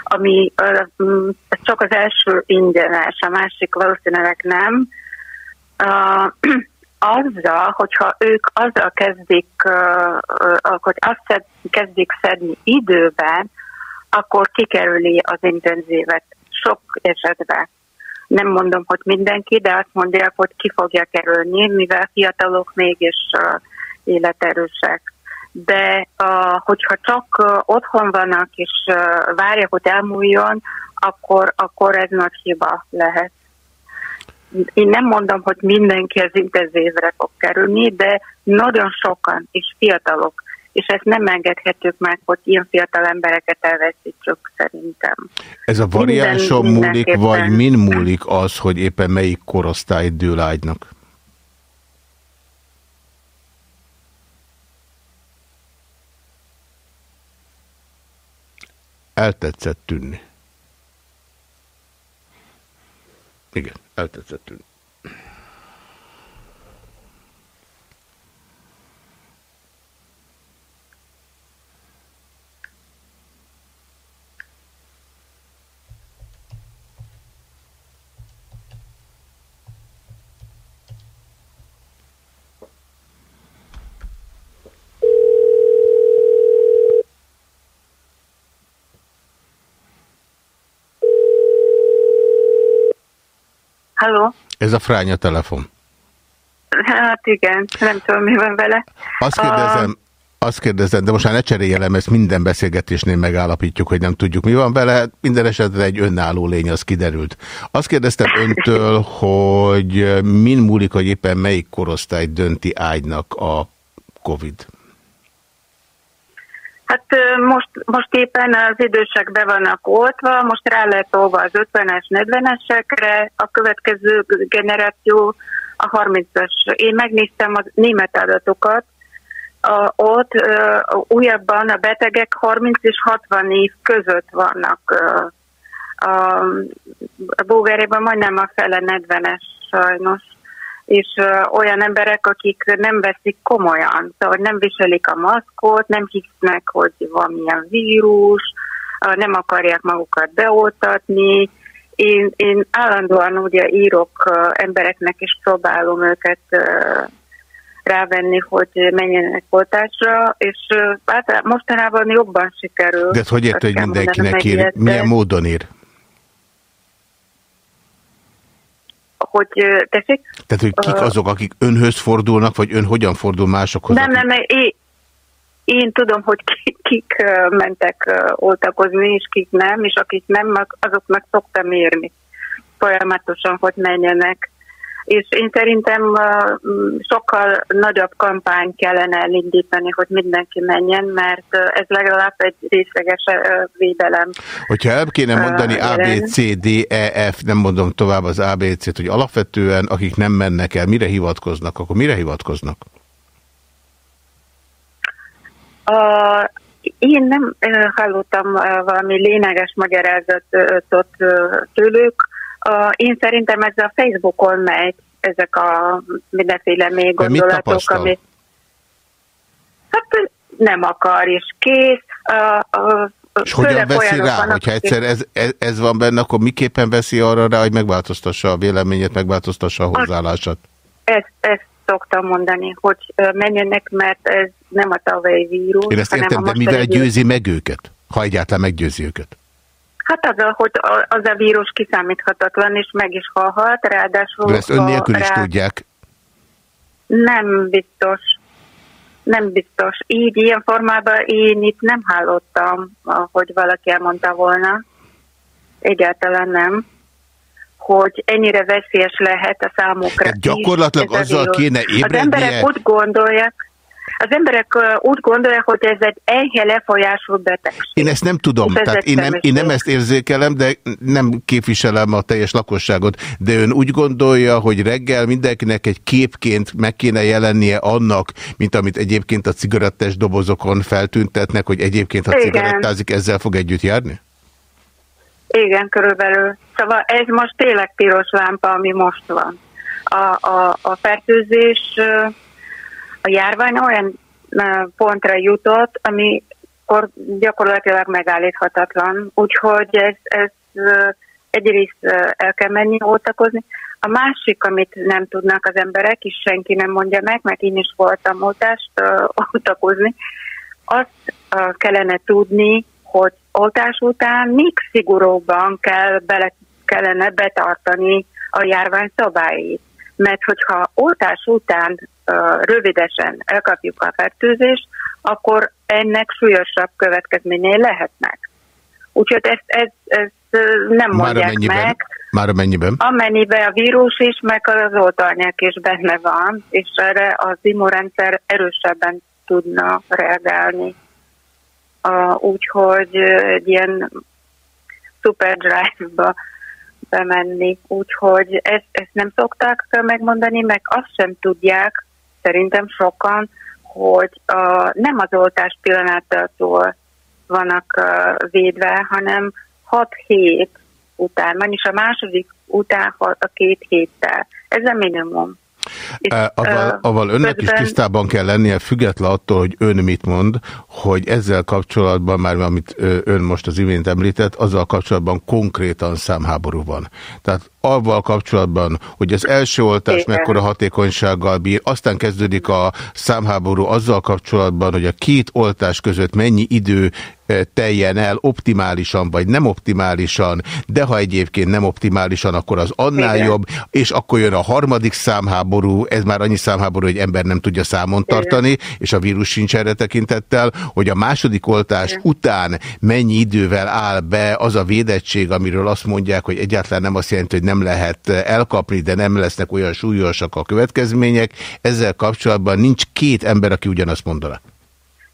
ami uh, csak az első ingyenes, a másik valószínűleg nem. Uh, azzal, hogyha ők azzal kezdik, uh, hogy azt kezdik szedni időben, akkor kikerüli az intenzívet sok esetben nem mondom, hogy mindenki, de azt mondják, hogy ki fogja kerülni, mivel fiatalok mégis életerősek. De hogyha csak otthon vannak és várják, hogy elmúljon, akkor, akkor ez nagy hiba lehet. Én nem mondom, hogy mindenki az intenzívre fog kerülni, de nagyon sokan, és fiatalok, és ezt nem engedhetjük meg, hogy ilyen fiatal embereket elveszítsük szerintem. Ez a variánson Minden, múlik, vagy min múlik az, hogy éppen melyik korosztály dőlágynak? Eltetszett tűnni. Igen, eltetszett tűnni. Halló? Ez a fránya telefon. Hát igen, nem tudom, mi van vele. Azt kérdezem, a... Azt kérdezem, de most már ne cseréljelem, ezt minden beszélgetésnél megállapítjuk, hogy nem tudjuk, mi van vele. Minden esetre egy önálló lény, az kiderült. Azt kérdeztem öntől, hogy min múlik, hogy éppen melyik korosztály dönti ágynak a Covid? Hát most, most éppen az idősek be vannak oltva, most rá lehet olva az 50-es, 40-esekre, a következő generáció a 30-as. Én megnéztem a német adatokat, a, ott uh, újabban a betegek 30 és 60 év között vannak. Uh, a, a Bulgáriában majdnem a fele 40-es sajnos és olyan emberek, akik nem veszik komolyan, szóval nem viselik a maszkot, nem hisznek, hogy valamilyen vírus, nem akarják magukat beoltatni. Én, én állandóan ugye írok embereknek, és próbálom őket rávenni, hogy menjenek oltásra, és hát mostanában jobban sikerül. De hogy érte, hogy mindenkinek ír? Milyen módon ír? Hogy, tessék? Tehát, hogy kik azok, akik önhöz fordulnak, vagy ön hogyan fordul másokhoz? Nem, akik... nem, én, én tudom, hogy kik, kik mentek oltakozni, és kik nem, és akik nem, azoknak szoktam írni folyamatosan, hogy menjenek és én szerintem sokkal nagyobb kampány kellene elindítani, hogy mindenki menjen, mert ez legalább egy részleges védelem. Hogyha el kéne mondani A, B, C, D, E, F, nem mondom tovább az ABC-t, hogy alapvetően akik nem mennek el, mire hivatkoznak, akkor mire hivatkoznak? A, én nem hallottam valami lényeges magyarázatot tőlük, én szerintem ez a Facebookon megy, ezek a mindenféle még gondolatok, ami hát nem akar, és kész. A, a, és hogyan veszi rá, vannak, hogyha egyszer ez, ez, ez van benne, akkor miképpen veszi arra rá, hogy megváltoztassa a véleményét, megváltoztassa a hozzáállását? Ezt, ezt szoktam mondani, hogy menjenek, mert ez nem a tavalyi vírus. Én ezt értem, de mivel győzi meg őket? Ha egyáltalán meggyőzi őket? Hát az, hogy az a vírus kiszámíthatatlan, és meg is halhat, ráadásul... Ezt ön nélkül is rá... tudják? Nem biztos. Nem biztos. Így, ilyen formában én itt nem hallottam, hogy valaki elmondta volna. Egyáltalán nem hogy ennyire veszélyes lehet a számukra. Hát gyakorlatilag azzal kéne ébrednie... Az emberek úgy gondolják, az emberek úgy gondolják, hogy ez egy enyhe lefolyású betegség. Én ezt nem tudom, ez tehát én nem, én nem ezt érzékelem, de nem képviselem a teljes lakosságot, de ön úgy gondolja, hogy reggel mindenkinek egy képként meg kéne jelennie annak, mint amit egyébként a cigarettes dobozokon feltüntetnek, hogy egyébként ha cigarettázik, ezzel fog együtt járni? Igen, körülbelül. Szóval ez most tényleg piros lámpa, ami most van. A, a, a fertőzés a járvány olyan pontra jutott, ami gyakorlatilag megállíthatatlan. Úgyhogy ez, ez egyrészt el kell menni oltakozni. A másik, amit nem tudnak az emberek, és senki nem mondja meg, mert én is voltam oltást oltakozni, azt kellene tudni, hogy oltás után még szigorúbban kell bele, kellene betartani a járvány szabályait. Mert hogyha oltás után rövidesen elkapjuk a fertőzést, akkor ennek súlyosabb következményei lehetnek. Úgyhogy ezt, ezt, ezt nem mondják Már meg. Már amennyiben? Amennyiben a vírus is, meg az oltalnyák is benne van, és erre az immunrendszer erősebben tudna reagálni. Uh, úgyhogy egy ilyen super drive-ba bemenni. Úgyhogy ezt, ezt nem szokták megmondani, meg azt sem tudják, szerintem sokan, hogy uh, nem az oltás pillanatától vannak uh, védve, hanem 6 hét után, vagyis a második után a két héttel. Ez a minimum. Aval, aval önnek is tisztában kell lennie, független attól, hogy ön mit mond, hogy ezzel kapcsolatban, már amit ön most az imént említett, azzal kapcsolatban konkrétan számháború van. Tehát avval kapcsolatban, hogy az első oltás Igen. mekkora hatékonysággal bír, aztán kezdődik a számháború azzal kapcsolatban, hogy a két oltás között mennyi idő teljen el optimálisan, vagy nem optimálisan, de ha egyébként nem optimálisan, akkor az annál Igen. jobb, és akkor jön a harmadik számháború, ez már annyi számháború, hogy ember nem tudja számon tartani, Igen. és a vírus sincs erre tekintettel, hogy a második oltás Igen. után mennyi idővel áll be az a védettség, amiről azt mondják, hogy egyáltalán nem azt jelenti, hogy nem lehet elkapni, de nem lesznek olyan súlyosak a következmények. Ezzel kapcsolatban nincs két ember, aki ugyanazt mondaná.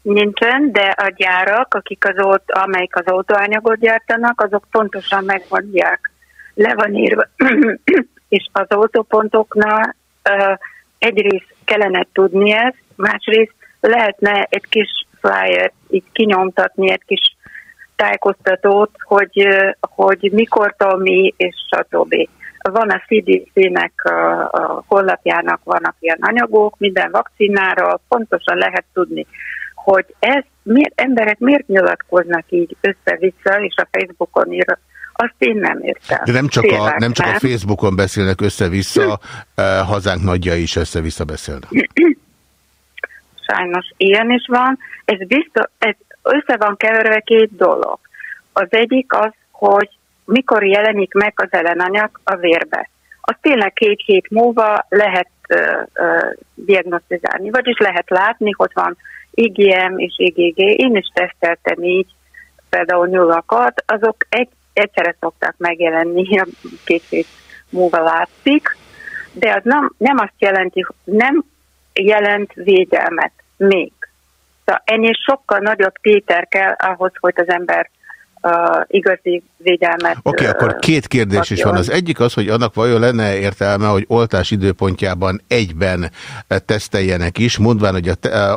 Nincsen, de a gyárak, akik az ot, amelyik az autóanyagot gyártanak, azok pontosan megmondják. Le van írva, és az autópontoknál uh, egyrészt kellene tudni ezt, másrészt lehetne egy kis flyer így kinyomtatni, egy kis tájékoztatót, hogy, hogy mikortól mi, és stb. Van a CDC-nek a, a honlapjának vannak ilyen anyagok, minden vakcinára pontosan lehet tudni, hogy ez miért, emberek miért nyilatkoznak így össze-vissza, és a Facebookon ír, azt én nem értem. De nem csak, a, nem csak a Facebookon beszélnek össze-vissza, hm. hazánk nagyja is össze-vissza beszélnek. sajnos ilyen is van. Ez, biztos, ez össze van keverve két dolog. Az egyik az, hogy mikor jelenik meg az ellenanyag a vérbe. Az tényleg két hét múlva lehet uh, uh, diagnosztizálni, vagyis lehet látni, hogy van IgM és IgG. Én is teszteltem így, például nyulakat, azok egy, egyszerre szoktak megjelenni, a két hét múlva látszik, de az nem, nem azt jelenti, nem jelent védelmet még. Szóval ennél sokkal nagyobb téter kell ahhoz, hogy az ember uh, igazi védelmet. Oké, okay, akkor két kérdés kapjon. is van. Az egyik az, hogy annak vajon lenne értelme, hogy oltás időpontjában egyben teszteljenek is, mondván, hogy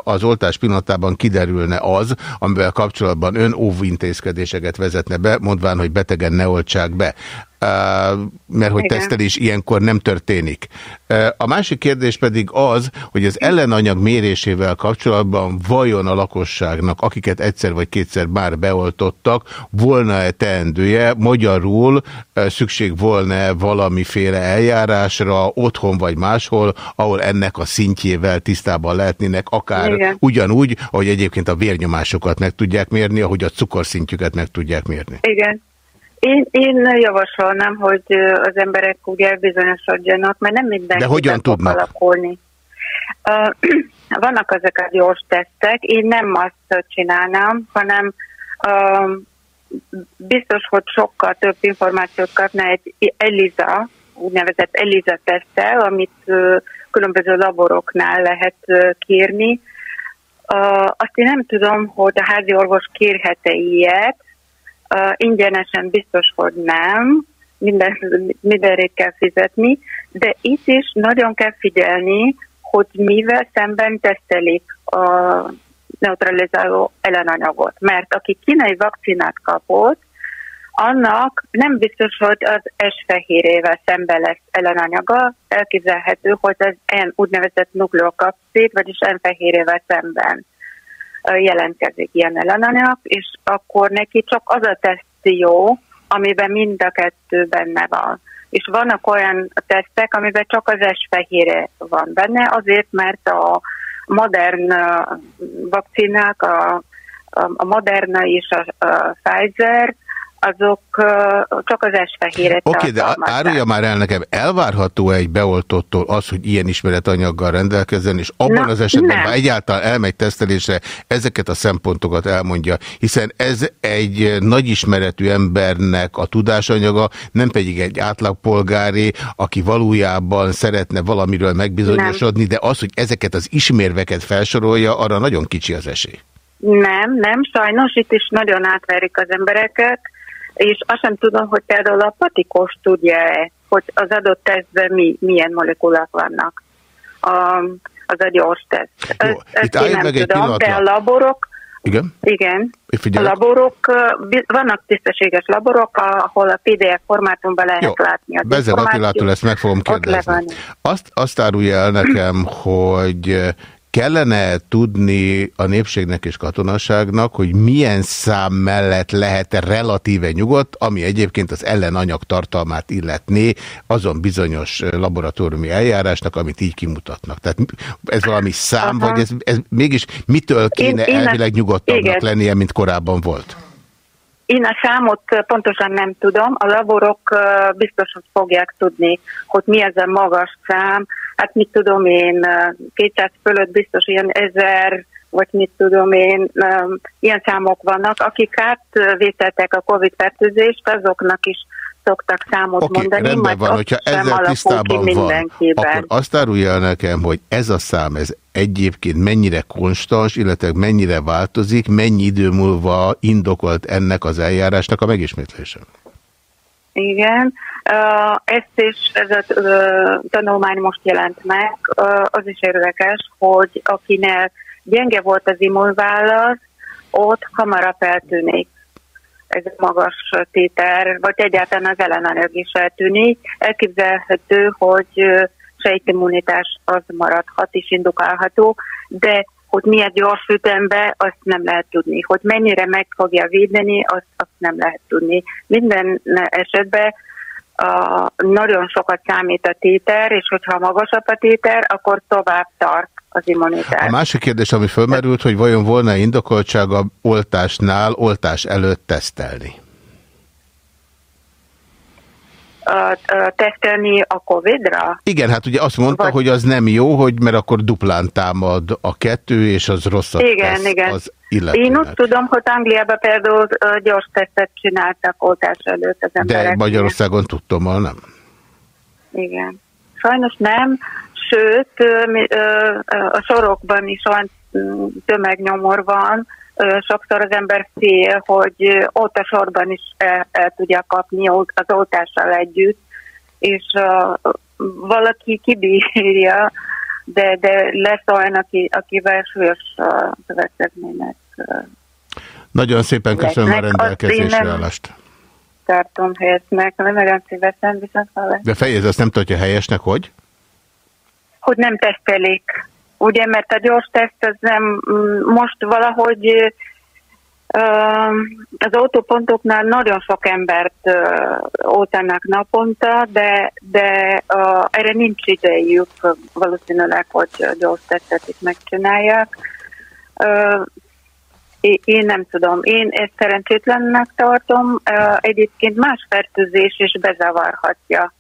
az oltás pillanatában kiderülne az, amivel kapcsolatban ön óvintézkedéseket vezetne be, mondván, hogy betegen ne oltsák be mert hogy Igen. tesztelés ilyenkor nem történik. A másik kérdés pedig az, hogy az ellenanyag mérésével kapcsolatban vajon a lakosságnak, akiket egyszer vagy kétszer már beoltottak, volna-e teendője, magyarul szükség volna valamiféle eljárásra, otthon vagy máshol, ahol ennek a szintjével tisztában lehetnének, akár Igen. ugyanúgy, ahogy egyébként a vérnyomásokat meg tudják mérni, ahogy a cukorszintjüket meg tudják mérni. Igen. Én, én javasolnám, hogy az emberek úgy elbizonyosodjanak, mert nem mindenki De hogyan tudnak alakulni. Uh, vannak ezek a gyors tesztek, én nem azt csinálnám, hanem uh, biztos, hogy sokkal több információt kapna egy ELISA, úgynevezett ELISA tesztel, amit uh, különböző laboroknál lehet kérni. Azt én nem tudom, hogy a házi orvos kérhet-e ilyet, Uh, ingyenesen biztos, hogy nem, minden, mindenre kell fizetni, de itt is nagyon kell figyelni, hogy mivel szemben tesztelik a neutralizáló ellenanyagot. Mert aki kínai vakcinát kapott, annak nem biztos, hogy az S-fehérével szemben lesz ellenanyaga, elképzelhető, hogy az N úgynevezett nukleokapszid, vagyis N-fehérével szemben jelentkezik ilyen ellenanyag, és akkor neki csak az a teszt jó, amiben mind a kettő benne van. És vannak olyan tesztek, amiben csak az S-fehére van benne, azért, mert a modern vakcinák, a, a Moderna és a, a Pfizer azok csak az esfehéret Oké, okay, de árulja már el nekem, elvárható -e egy beoltottól az, hogy ilyen ismeretanyaggal rendelkezzen, és abban Na, az esetben, nem. ha egyáltalán elmegy tesztelésre, ezeket a szempontokat elmondja, hiszen ez egy nagy ismeretű embernek a tudásanyaga, nem pedig egy átlagpolgáré, aki valójában szeretne valamiről megbizonyosodni, nem. de az, hogy ezeket az ismérveket felsorolja, arra nagyon kicsi az esély. Nem, nem, sajnos itt is nagyon átverik az embereket, és azt sem tudom, hogy például a patikos tudja-e, hogy az adott tesztben mi, milyen molekulák vannak. A, az a gyors teszt. Jó, ezt, itt ezt meg egy tudom, de a laborok, igen? Igen. A laborok, vannak tisztességes laborok, ahol a PDF formátumban lehet Jó. látni az Bezer Attilától ezt meg fogom kérdezni. Azt, azt árulja el nekem, hogy kellene tudni a népségnek és katonaságnak, hogy milyen szám mellett lehet relatíve nyugodt, ami egyébként az ellenanyag tartalmát illetné azon bizonyos laboratóriumi eljárásnak, amit így kimutatnak. Tehát ez valami szám, Aha. vagy ez, ez mégis mitől kéne én, elvileg nyugodtabbnak igen. lennie, mint korábban volt? Én a számot pontosan nem tudom, a laborok biztosan fogják tudni, hogy mi ez a magas szám, hát mit tudom én, 200 fölött biztos ilyen ezer, vagy mit tudom én, ilyen számok vannak. Akik átvételtek a Covid-fertőzést, azoknak is szoktak számot okay, mondani. rendben van, hogyha ezzel tisztában van, akkor azt árulja el nekem, hogy ez a szám, ez egyébként mennyire konstans, illetve mennyire változik, mennyi idő múlva indokolt ennek az eljárásnak a megismétlése? Igen, ezt is, ez a tanulmány most jelent meg, az is érdekes, hogy akinek gyenge volt az immunválasz, ott hamarabb eltűnik ez magas téter, vagy egyáltalán az ellenanyag is eltűnik. Elképzelhető, hogy sejtimmunitás az maradhat és indukálható, de hogy milyen gyors ütembe, azt nem lehet tudni. Hogy mennyire meg fogja védeni, azt, azt nem lehet tudni. Minden esetben a, nagyon sokat számít a téter, és hogyha magasabb a téter, akkor tovább tart az immunitás. A másik kérdés, ami fölmerült, hogy vajon volna indokoltsága oltásnál oltás előtt tesztelni? tesztelni a Covid-ra? Igen, hát ugye azt mondta, Vagy... hogy az nem jó, hogy mert akkor duplán támad a kettő, és az rosszat igen, tesz igen. az illetőnek. Én úgy tudom, hogy Angliában például gyors tesztet csináltak oltás előtt az emberek. De Magyarországon tudtommal nem. Igen. Sajnos nem, sőt, a sorokban is olyan mm, tömegnyomor van, sokszor az ember fél, hogy ott a sorban is el, el tudja kapni az oltással együtt, és uh, valaki kibírja, de, de lesz olyan, aki, akivel súlyos következmények. Uh, Nagyon szépen köszönöm a rendelkezésre állást. Tartom helyesnek, nem nagyon szívesen, viszont De fejez, azt nem tartja helyesnek, hogy? Hogy nem tesztelik ugye, mert a gyors teszt az nem, mm, most valahogy az autópontoknál nagyon sok embert oltanak naponta, de, de erre nincs idejük valószínűleg, hogy gyors tesztet is megcsinálják. Én nem tudom, én ezt szerencsétlennek tartom, egyébként más fertőzés is bezavarhatja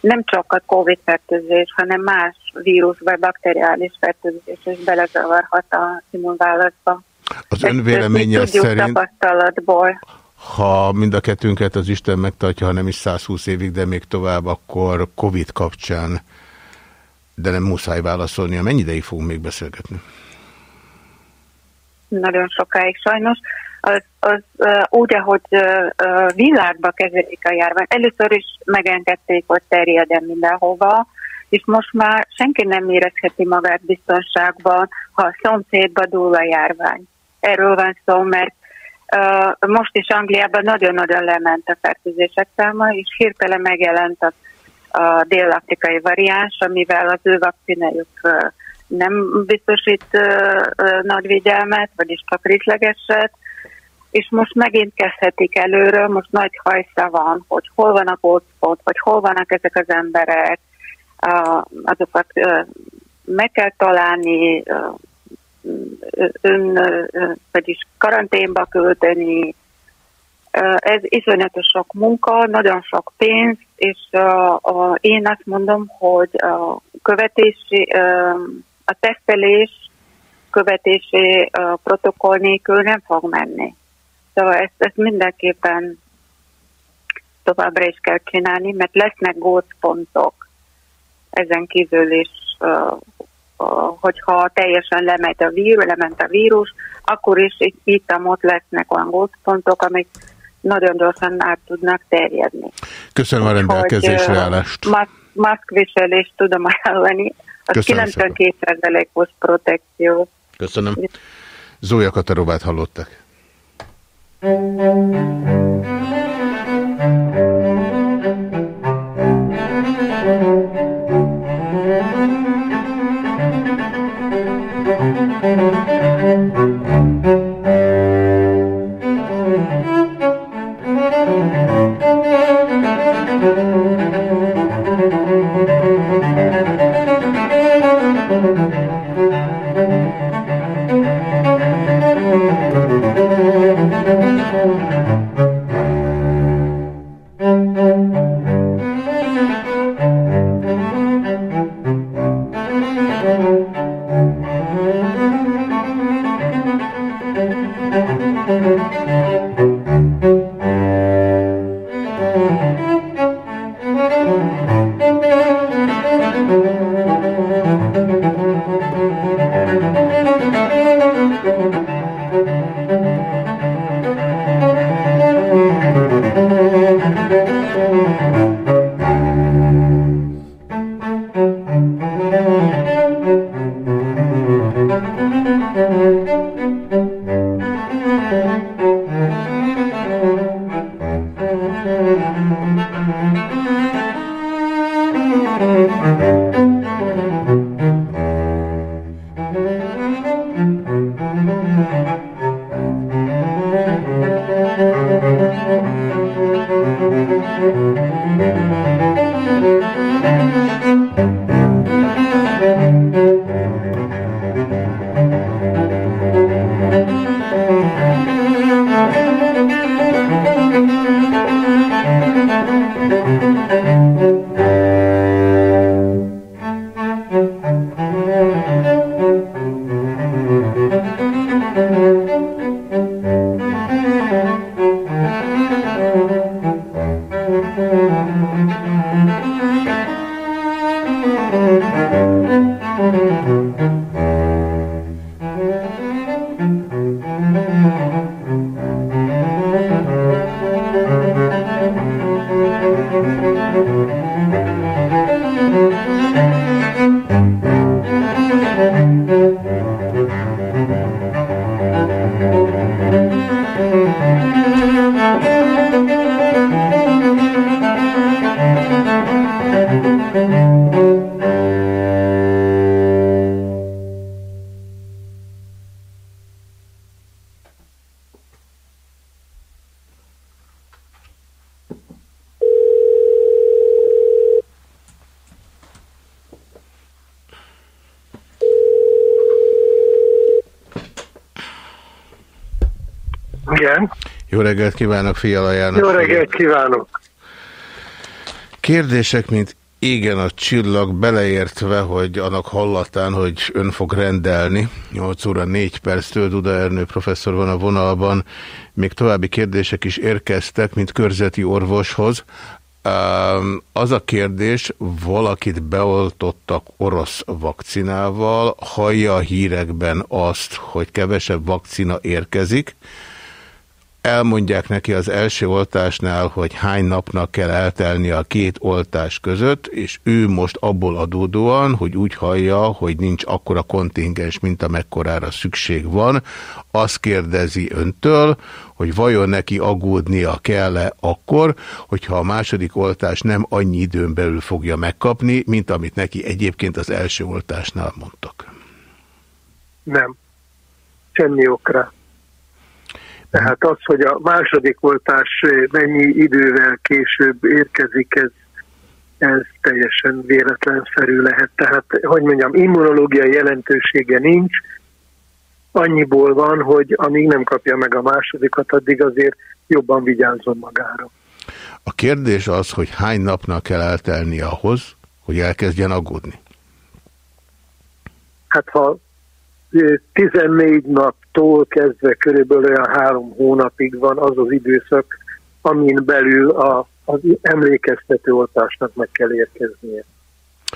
nem csak a COVID-fertőzés, hanem más vírus vagy bakteriális fertőzés is belezavarhat a immunválaszba. Az ön véleménye szerint, tapasztalatból. ha mind a kettőnket az Isten megtartja, ha nem is 120 évig, de még tovább, akkor COVID kapcsán, de nem muszáj válaszolni. Mennyi ideig fogunk még beszélgetni? Nagyon sokáig sajnos az, az úgy, ahogy világba kezelik a járvány. Először is megengedték, hogy terjedjen mindenhova, és most már senki nem érezheti magát biztonságban, ha a szomszédba dúl a járvány. Erről van szó, mert most is Angliában nagyon-nagyon lement a fertőzések száma, és hirtelen megjelent a, a dél-afrikai variáns, amivel az ő vakcinájuk uh, nem biztosít uh, uh, nagy védelmet, vagyis csak és most megint kezdhetik előről, most nagy hajsza van, hogy hol van a gócpont, hogy hol vannak ezek az emberek, azokat meg kell találni, ön, vagyis karanténba költeni. Ez iszonyatos sok munka, nagyon sok pénz, és én azt mondom, hogy a követési, a tesztelés követési protokoll nélkül nem fog menni. Szóval ezt, ezt mindenképpen továbbra is kell csinálni, mert lesznek gócpontok ezen kívül is, hogyha teljesen lemegy a vírus, lement a vírus, akkor is itt ott lesznek olyan gócpontok, amik nagyon gyorsan át tudnak terjedni. Köszönöm a rendelkezésre állást. Maszkviselést tudom ajánlani. Az 92%-os protekció. Köszönöm. Zója Katarovát hallottak. Jó kívánok, Fiala János. Jó reggelt kívánok. Kérdések, mint égen a csillag, beleértve, hogy annak hallatán, hogy ön fog rendelni. 8 óra 4 perctől Duda Ernő professzor van a vonalban. Még további kérdések is érkeztek, mint körzeti orvoshoz. Az a kérdés, valakit beoltottak orosz vakcinával, hallja a hírekben azt, hogy kevesebb vakcina érkezik, elmondják neki az első oltásnál, hogy hány napnak kell eltelni a két oltás között, és ő most abból adódóan, hogy úgy hallja, hogy nincs akkora kontingens, mint amekkorára szükség van, azt kérdezi öntől, hogy vajon neki aggódnia kell-e akkor, hogyha a második oltás nem annyi időn belül fogja megkapni, mint amit neki egyébként az első oltásnál mondtak. Nem. Semmi okra. Tehát az, hogy a második oltás mennyi idővel később érkezik, ez, ez teljesen véletlenszerű lehet. Tehát, hogy mondjam, immunológiai jelentősége nincs, annyiból van, hogy amíg nem kapja meg a másodikat, addig azért jobban vigyázzon magára. A kérdés az, hogy hány napnak kell eltelni ahhoz, hogy elkezdjen aggódni? Hát ha 14 naptól kezdve körülbelül olyan három hónapig van az az időszak, amin belül a, az emlékeztető oltásnak meg kell érkeznie.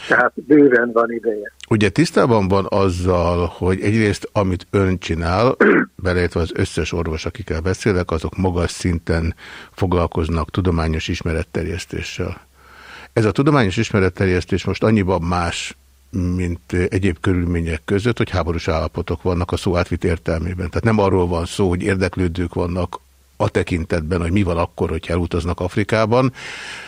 Tehát bőven van ideje. Ugye tisztában van azzal, hogy egyrészt amit ön csinál, beleértve az összes orvos, akikkel beszélek, azok magas szinten foglalkoznak tudományos ismeretterjesztéssel. Ez a tudományos ismeretterjesztés most annyiban más, mint egyéb körülmények között, hogy háborús állapotok vannak a szó átvit értelmében. Tehát nem arról van szó, hogy érdeklődők vannak a tekintetben, hogy mi van akkor, hogy elutaznak Afrikában,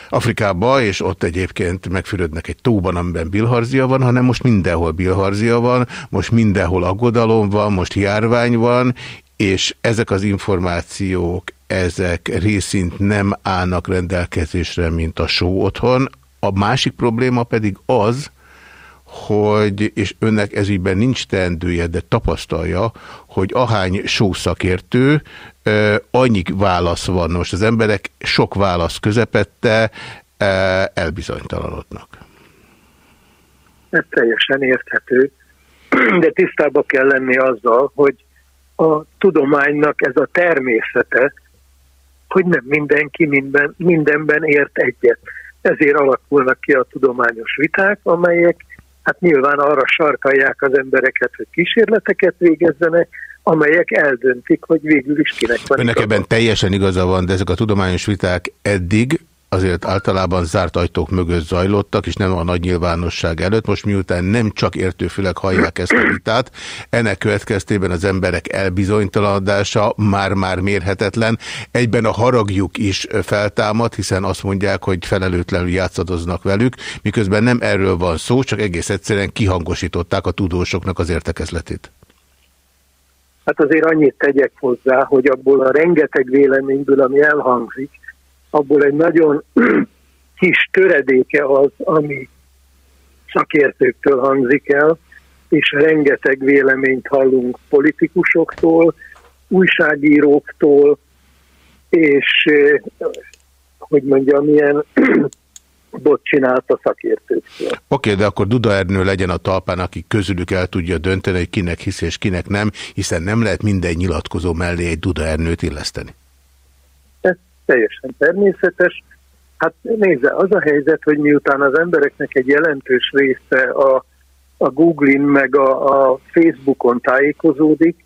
Afrikába, és ott egyébként megfürödnek egy tóban, amiben bilharzia van, hanem most mindenhol bilharzia van, most mindenhol aggodalom van, most járvány van, és ezek az információk, ezek részint nem állnak rendelkezésre, mint a só otthon. A másik probléma pedig az, hogy, és önnek ezügyben nincs teendője, de tapasztalja, hogy ahány sószakértő, annyi válasz van. Most az emberek sok válasz közepette elbizonytalanodnak. Ez teljesen érthető, de tisztába kell lenni azzal, hogy a tudománynak ez a természete, hogy nem mindenki minden, mindenben ért egyet. Ezért alakulnak ki a tudományos viták, amelyek hát nyilván arra sarkalják az embereket, hogy kísérleteket végezzenek, amelyek eldöntik, hogy végül is kinek van. Önnek ebben teljesen igaza van, de ezek a tudományos viták eddig azért általában zárt ajtók mögött zajlottak, és nem a nagy nyilvánosság előtt. Most miután nem csak értőfülek hallják ezt a vitát, ennek következtében az emberek elbizonytalanodása már-már mérhetetlen. Egyben a haragjuk is feltámad, hiszen azt mondják, hogy felelőtlenül játszadoznak velük, miközben nem erről van szó, csak egész egyszerűen kihangosították a tudósoknak az értekezletét. Hát azért annyit tegyek hozzá, hogy abból a rengeteg véleményből, ami elhangzik, abból egy nagyon kis töredéke az, ami szakértőktől hangzik el, és rengeteg véleményt hallunk politikusoktól, újságíróktól, és hogy mondjam, ilyen bot csinált a szakértőktől. Oké, okay, de akkor Duda Ernő legyen a talpán, aki közülük el tudja dönteni, hogy kinek hisz és kinek nem, hiszen nem lehet minden nyilatkozó mellé egy Duda Ernőt illeszteni. Teljesen természetes. Hát nézze, az a helyzet, hogy miután az embereknek egy jelentős része a, a Google-in meg a, a Facebookon tájékozódik,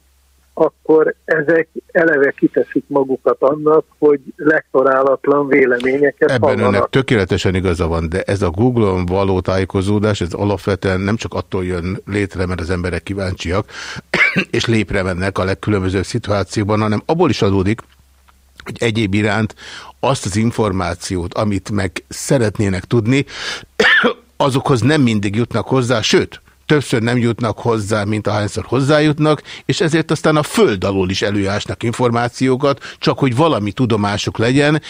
akkor ezek eleve kiteszik magukat annak, hogy lektorálatlan véleményeket Ebben hallanak. önnek tökéletesen igaza van, de ez a Google-on való tájékozódás, ez alapvetően nem csak attól jön létre, mert az emberek kíváncsiak, és lépre mennek a legkülönbözőbb szituációban, hanem abból is adódik, hogy egyéb iránt azt az információt, amit meg szeretnének tudni, azokhoz nem mindig jutnak hozzá, sőt, többször nem jutnak hozzá, mint ahányszor hozzájutnak, és ezért aztán a föld alól is előásnak információkat, csak hogy valami tudomásuk legyen,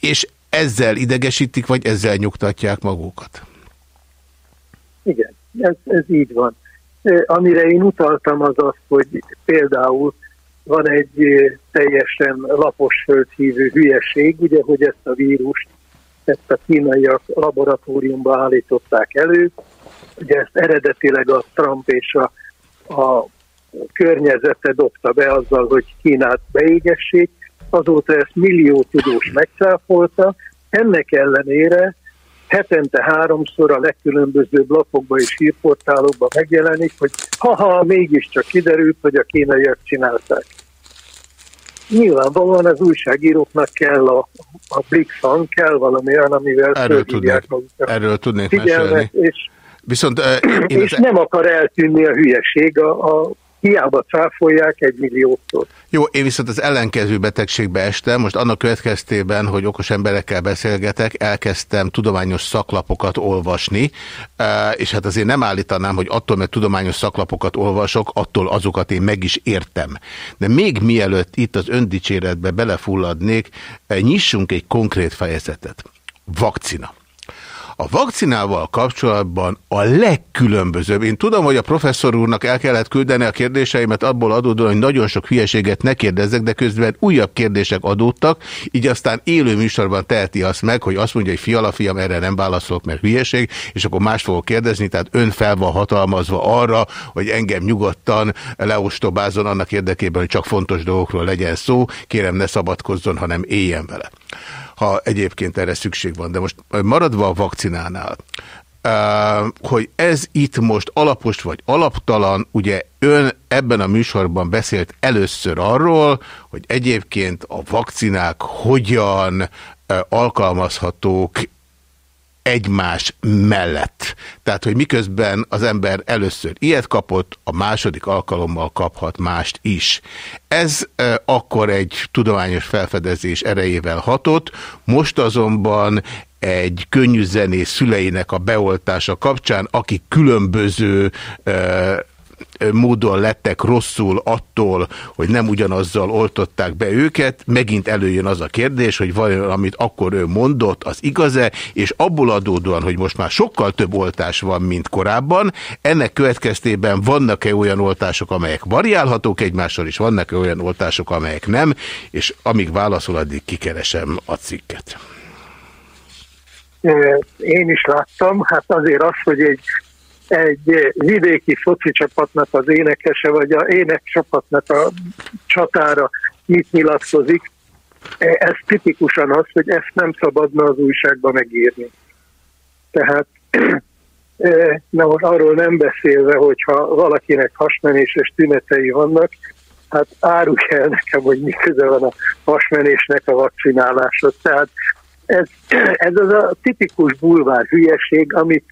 és ezzel idegesítik, vagy ezzel nyugtatják magukat. Igen, ez, ez így van. Amire én utaltam az az, hogy például van egy teljesen lapos földhívő hülyeség, ugye, hogy ezt a vírust, ezt a kínaiak laboratóriumba állították elő, Ugye ezt eredetileg a Trump és a, a környezete dobta be azzal, hogy Kínát beégessék, azóta ezt millió tudós megcáfolta, ennek ellenére hetente háromszor a legkülönbözőbb lapokban és hírportálokban megjelenik, hogy haha, mégiscsak kiderült, hogy a kínaiak csinálták. Nyilvánvalóan az újságíróknak kell a, a Blixon, kell valami olyan, amivel erről tudnék, erről tudnék mesélni. És Viszont, én és az... nem akar eltűnni a hülyeség, a, a hiába cáfolják egy milliótól. Jó, én viszont az ellenkező betegségbe estem, most annak következtében, hogy okos emberekkel beszélgetek, elkezdtem tudományos szaklapokat olvasni, és hát azért nem állítanám, hogy attól, mert tudományos szaklapokat olvasok, attól azokat én meg is értem. De még mielőtt itt az öndicséretbe belefulladnék, nyissunk egy konkrét fejezetet. Vakcina. A vakcinával kapcsolatban a legkülönbözőbb. Én tudom, hogy a professzor úrnak el kellett küldeni a kérdéseimet abból adódóan, hogy nagyon sok hülyeséget ne kérdezzek, de közben újabb kérdések adódtak, így aztán élő műsorban teheti azt meg, hogy azt mondja, hogy fiala fiam, erre nem válaszolok, mert hülyeség, és akkor más fogok kérdezni, tehát ön fel van hatalmazva arra, hogy engem nyugodtan leostobázon annak érdekében, hogy csak fontos dolgokról legyen szó, kérem ne szabadkozzon, hanem éljen vele ha egyébként erre szükség van. De most maradva a vakcinánál, hogy ez itt most alapos vagy alaptalan, ugye ön ebben a műsorban beszélt először arról, hogy egyébként a vakcinák hogyan alkalmazhatók egymás mellett. Tehát, hogy miközben az ember először ilyet kapott, a második alkalommal kaphat mást is. Ez e, akkor egy tudományos felfedezés erejével hatott, most azonban egy könnyű zenész szüleinek a beoltása kapcsán, akik különböző e, módon lettek rosszul attól, hogy nem ugyanazzal oltották be őket, megint előjön az a kérdés, hogy vajon amit akkor ő mondott, az igaz-e, és abból adódóan, hogy most már sokkal több oltás van, mint korábban, ennek következtében vannak-e olyan oltások, amelyek variálhatók egymással, és vannak-e olyan oltások, amelyek nem, és amíg válaszol, addig kikeresem a cikket. Én is láttam, hát azért az, hogy egy egy vidéki foci csapatnak az énekese, vagy a énekcsapatnak a csatára mit nyilatkozik, ez tipikusan az, hogy ezt nem szabadna az újságba megírni. Tehát na most arról nem beszélve, hogyha valakinek hasmenéses tünetei vannak, hát árulj el nekem, hogy mi köze van a hasmenésnek a vakcináláshoz. Tehát ez, ez az a tipikus bulvár hülyeség, amit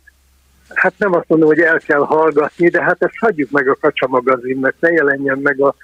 hát nem azt mondom, hogy el kell hallgatni, de hát ezt hagyjuk meg a Kacsa magazinnak, ne jelenjen meg a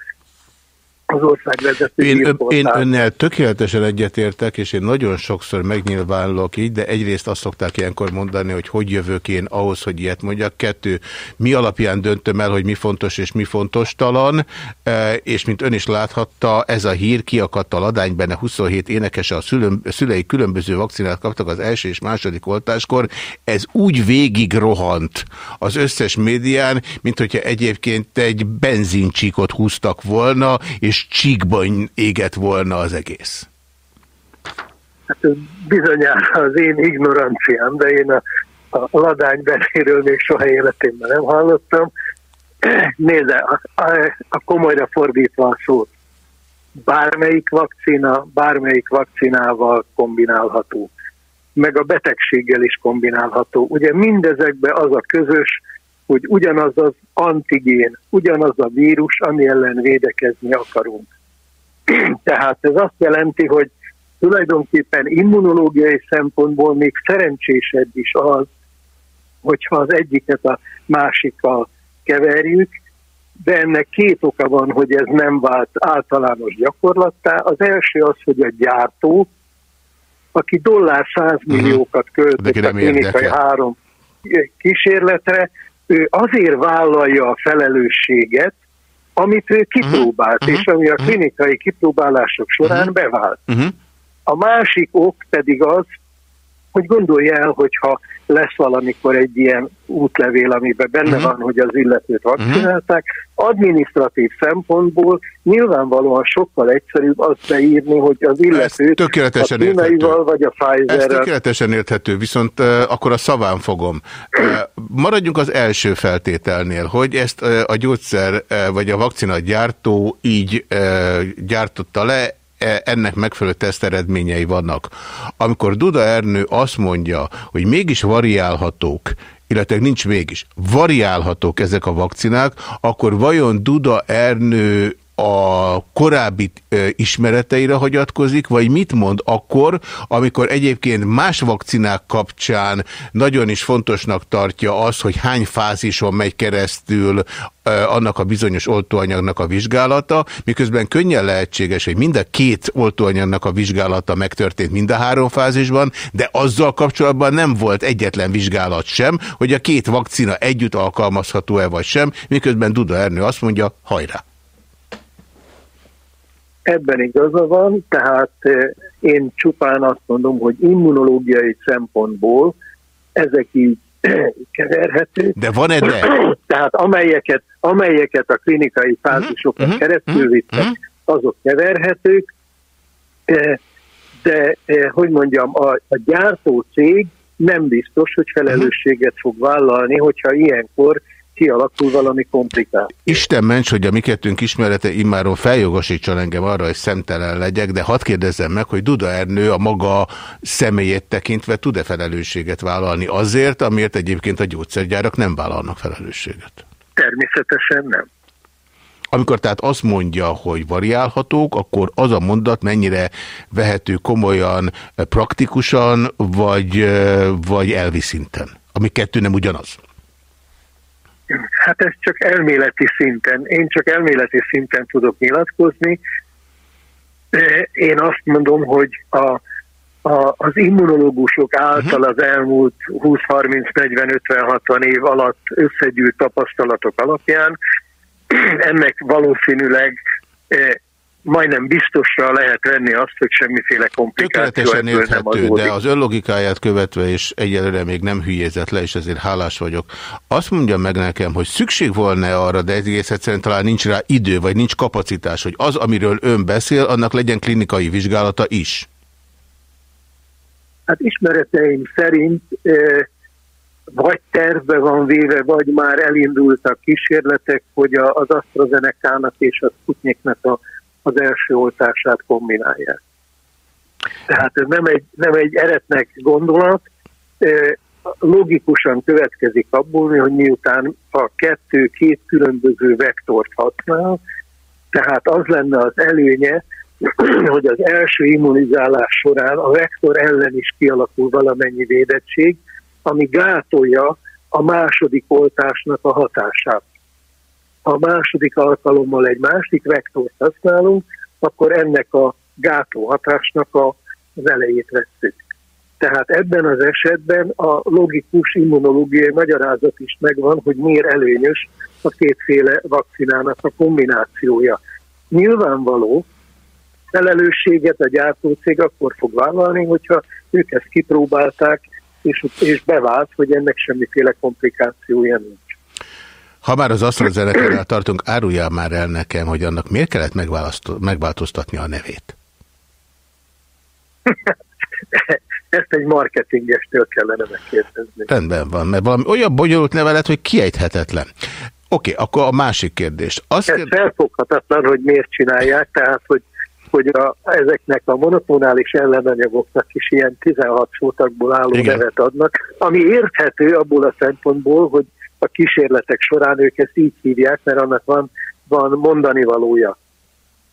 az országvezető én, ön, én önnel tökéletesen egyetértek, és én nagyon sokszor megnyilvánulok így, de egyrészt azt szokták ilyenkor mondani, hogy hogy jövök én ahhoz, hogy ilyet mondjak. Kettő, mi alapján döntöm el, hogy mi fontos és mi fontos talan, e, és mint ön is láthatta, ez a hír kiakadt a ladány, benne 27 énekese a szülei különböző vakcinát kaptak az első és második oltáskor. Ez úgy végig rohant az összes médián, mint hogyha egyébként egy benzincsíkot húztak volna, és csíkban égett volna az egész. Hát bizonyára az én ignoranciám, de én a, a ladány beléről még soha életémben nem hallottam. Nézze, a, a, a komolyra fordítva a szót, bármelyik vakcina, bármelyik vakcinával kombinálható, meg a betegséggel is kombinálható. Ugye mindezekben az a közös, hogy ugyanaz az antigén, ugyanaz a vírus, ami ellen védekezni akarunk. Tehát ez azt jelenti, hogy tulajdonképpen immunológiai szempontból még szerencsésebb is az, hogyha az egyiket a másikkal keverjük, de ennek két oka van, hogy ez nem vált általános gyakorlattá. Az első az, hogy a gyártó, aki dollár százmilliókat mhm. költött a klinikai három kísérletre, ő azért vállalja a felelősséget, amit ő kipróbált, uh-huh. és ami a mhm. klinikai kipróbálások során uh-huh. bevált. Uh-huh. A másik ok pedig az, hogy gondolja el, hogyha lesz valamikor egy ilyen útlevél, amiben benne uh-huh. van, hogy az illetőt vakcinálták, uh-huh. administratív szempontból nyilvánvalóan sokkal egyszerűbb azt beírni, hogy az illetőt tökéletesen a kínaival vagy a Pfizerrel. Ez tökéletesen érthető, viszont uh, akkor a szaván fogom. Uh, maradjunk az első feltételnél, hogy ezt uh, a gyógyszer uh, vagy a vakcina gyártó így uh, gyártotta le, ennek megfelelő teszt eredményei vannak. Amikor Duda Ernő azt mondja, hogy mégis variálhatók, illetve nincs mégis, variálhatók ezek a vakcinák, akkor vajon Duda Ernő a korábbi ismereteire hagyatkozik, vagy mit mond akkor, amikor egyébként más vakcinák kapcsán nagyon is fontosnak tartja az, hogy hány fázison megy keresztül annak a bizonyos oltóanyagnak a vizsgálata, miközben könnyen lehetséges, hogy mind a két oltóanyagnak a vizsgálata megtörtént mind a három fázisban, de azzal kapcsolatban nem volt egyetlen vizsgálat sem, hogy a két vakcina együtt alkalmazható-e vagy sem, miközben Duda Ernő azt mondja, hajrá! Ebben igaza van, tehát eh, én csupán azt mondom, hogy immunológiai szempontból ezek így keverhetők. De van-e de? Tehát amelyeket, amelyeket a klinikai fázisokon uh-huh. keresztül vittek, uh-huh. azok keverhetők, de, de eh, hogy mondjam, a, a gyártó cég nem biztos, hogy felelősséget fog vállalni, hogyha ilyenkor kialakul valami komplikált. Isten ments, hogy a mi kettőnk ismerete immáron feljogosítson engem arra, hogy szemtelen legyek, de hadd kérdezzem meg, hogy Duda Ernő a maga személyét tekintve tud-e felelősséget vállalni azért, amiért egyébként a gyógyszergyárak nem vállalnak felelősséget? Természetesen nem. Amikor tehát azt mondja, hogy variálhatók, akkor az a mondat mennyire vehető komolyan, praktikusan, vagy, vagy elvi szinten? Ami kettő nem ugyanaz. Hát ez csak elméleti szinten. Én csak elméleti szinten tudok nyilatkozni. Én azt mondom, hogy a, a, az immunológusok által mhm. az elmúlt 20-30-40-50-60 év alatt összegyűlt tapasztalatok alapján ennek valószínűleg majdnem biztosra lehet venni azt, hogy semmiféle komplikáció Tökéletesen érthető, de az önlogikáját követve, és egyelőre még nem hülyézett le, és ezért hálás vagyok. Azt mondja meg nekem, hogy szükség volna arra, de egész egyszerűen talán nincs rá idő, vagy nincs kapacitás, hogy az, amiről ön beszél, annak legyen klinikai vizsgálata is. Hát ismereteim szerint vagy tervbe van véve, vagy már elindultak kísérletek, hogy az AstraZeneca-nak és a Sputniknek a az első oltását kombinálják. Tehát ez nem egy, nem egy eretnek gondolat, logikusan következik abból, hogy miután a kettő két különböző vektort használ, tehát az lenne az előnye, hogy az első immunizálás során a vektor ellen is kialakul valamennyi védettség, ami gátolja a második oltásnak a hatását a második alkalommal egy másik vektort használunk, akkor ennek a gátó hatásnak a, az elejét vesszük. Tehát ebben az esetben a logikus immunológiai magyarázat is megvan, hogy miért előnyös a kétféle vakcinának a kombinációja. Nyilvánvaló, felelősséget a gyártócég akkor fog vállalni, hogyha ők ezt kipróbálták, és, és bevált, hogy ennek semmiféle komplikációja nincs. Ha már az AstraZeneca-nál tartunk, áruljál már el nekem, hogy annak miért kellett megváltoztatni a nevét? ezt egy marketingestől kellene megkérdezni. Rendben van, mert valami olyan bonyolult nevelet, hogy kiejthetetlen. Oké, okay, akkor a másik kérdés. Azt Ez kérd... felfoghatatlan, hogy miért csinálják, tehát, hogy, hogy a, ezeknek a monotonális ellenanyagoknak is ilyen 16 szótakból álló Igen. nevet adnak, ami érthető abból a szempontból, hogy a kísérletek során ők ezt így hívják, mert annak van, van mondani valója.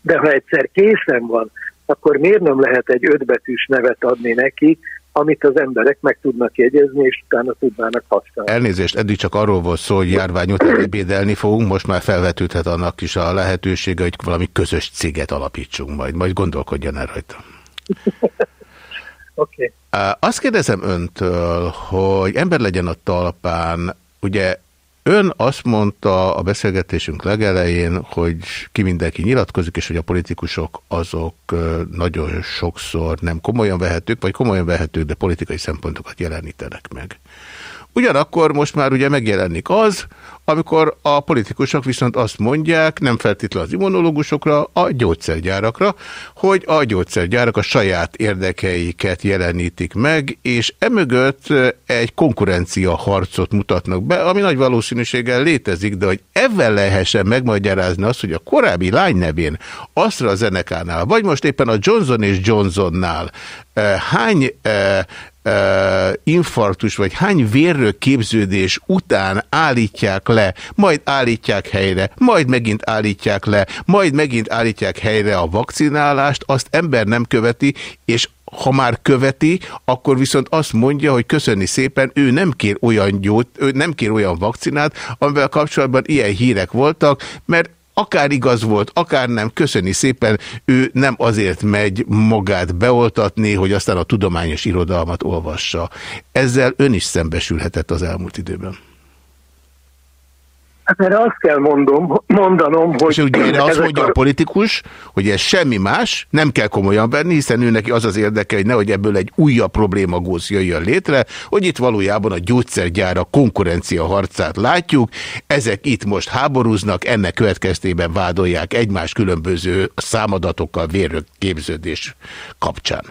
De ha egyszer készen van, akkor miért nem lehet egy ötbetűs nevet adni neki, amit az emberek meg tudnak jegyezni, és utána tudnának használni. Elnézést, eddig csak arról volt szó, hogy járvány után ebédelni fogunk, most már felvetődhet annak is a lehetősége, hogy valami közös céget alapítsunk majd, majd gondolkodjon el rajta. Oké. Okay. Azt kérdezem öntől, hogy ember legyen a talpán, ugye Ön azt mondta a beszélgetésünk legelején, hogy ki mindenki nyilatkozik, és hogy a politikusok azok nagyon sokszor nem komolyan vehetők, vagy komolyan vehetők, de politikai szempontokat jelenítenek meg. Ugyanakkor most már ugye megjelenik az, amikor a politikusok viszont azt mondják, nem feltétlenül az immunológusokra, a gyógyszergyárakra, hogy a gyógyszergyárak a saját érdekeiket jelenítik meg, és emögött egy konkurencia harcot mutatnak be, ami nagy valószínűséggel létezik, de hogy ebben lehessen megmagyarázni azt, hogy a korábbi lány nevén AstraZeneca-nál, vagy most éppen a Johnson és Johnsonnál hány infarktus, vagy hány vérrő képződés után állítják le, majd állítják helyre, majd megint állítják le, majd megint állítják helyre a vakcinálást, azt ember nem követi, és ha már követi, akkor viszont azt mondja, hogy köszönni szépen, ő nem kér olyan gyógy, ő nem kér olyan vakcinát, amivel kapcsolatban ilyen hírek voltak, mert akár igaz volt, akár nem, köszöni szépen, ő nem azért megy magát beoltatni, hogy aztán a tudományos irodalmat olvassa. Ezzel ön is szembesülhetett az elmúlt időben. Hát erre azt kell mondom, mondanom, hogy... És ugye erre azt mondja a... a politikus, hogy ez semmi más, nem kell komolyan venni, hiszen ő neki az az érdeke, hogy nehogy ebből egy újabb problémagóz jöjjön létre, hogy itt valójában a gyógyszergyára konkurencia harcát látjuk, ezek itt most háborúznak, ennek következtében vádolják egymás különböző számadatokkal vérő képződés kapcsán.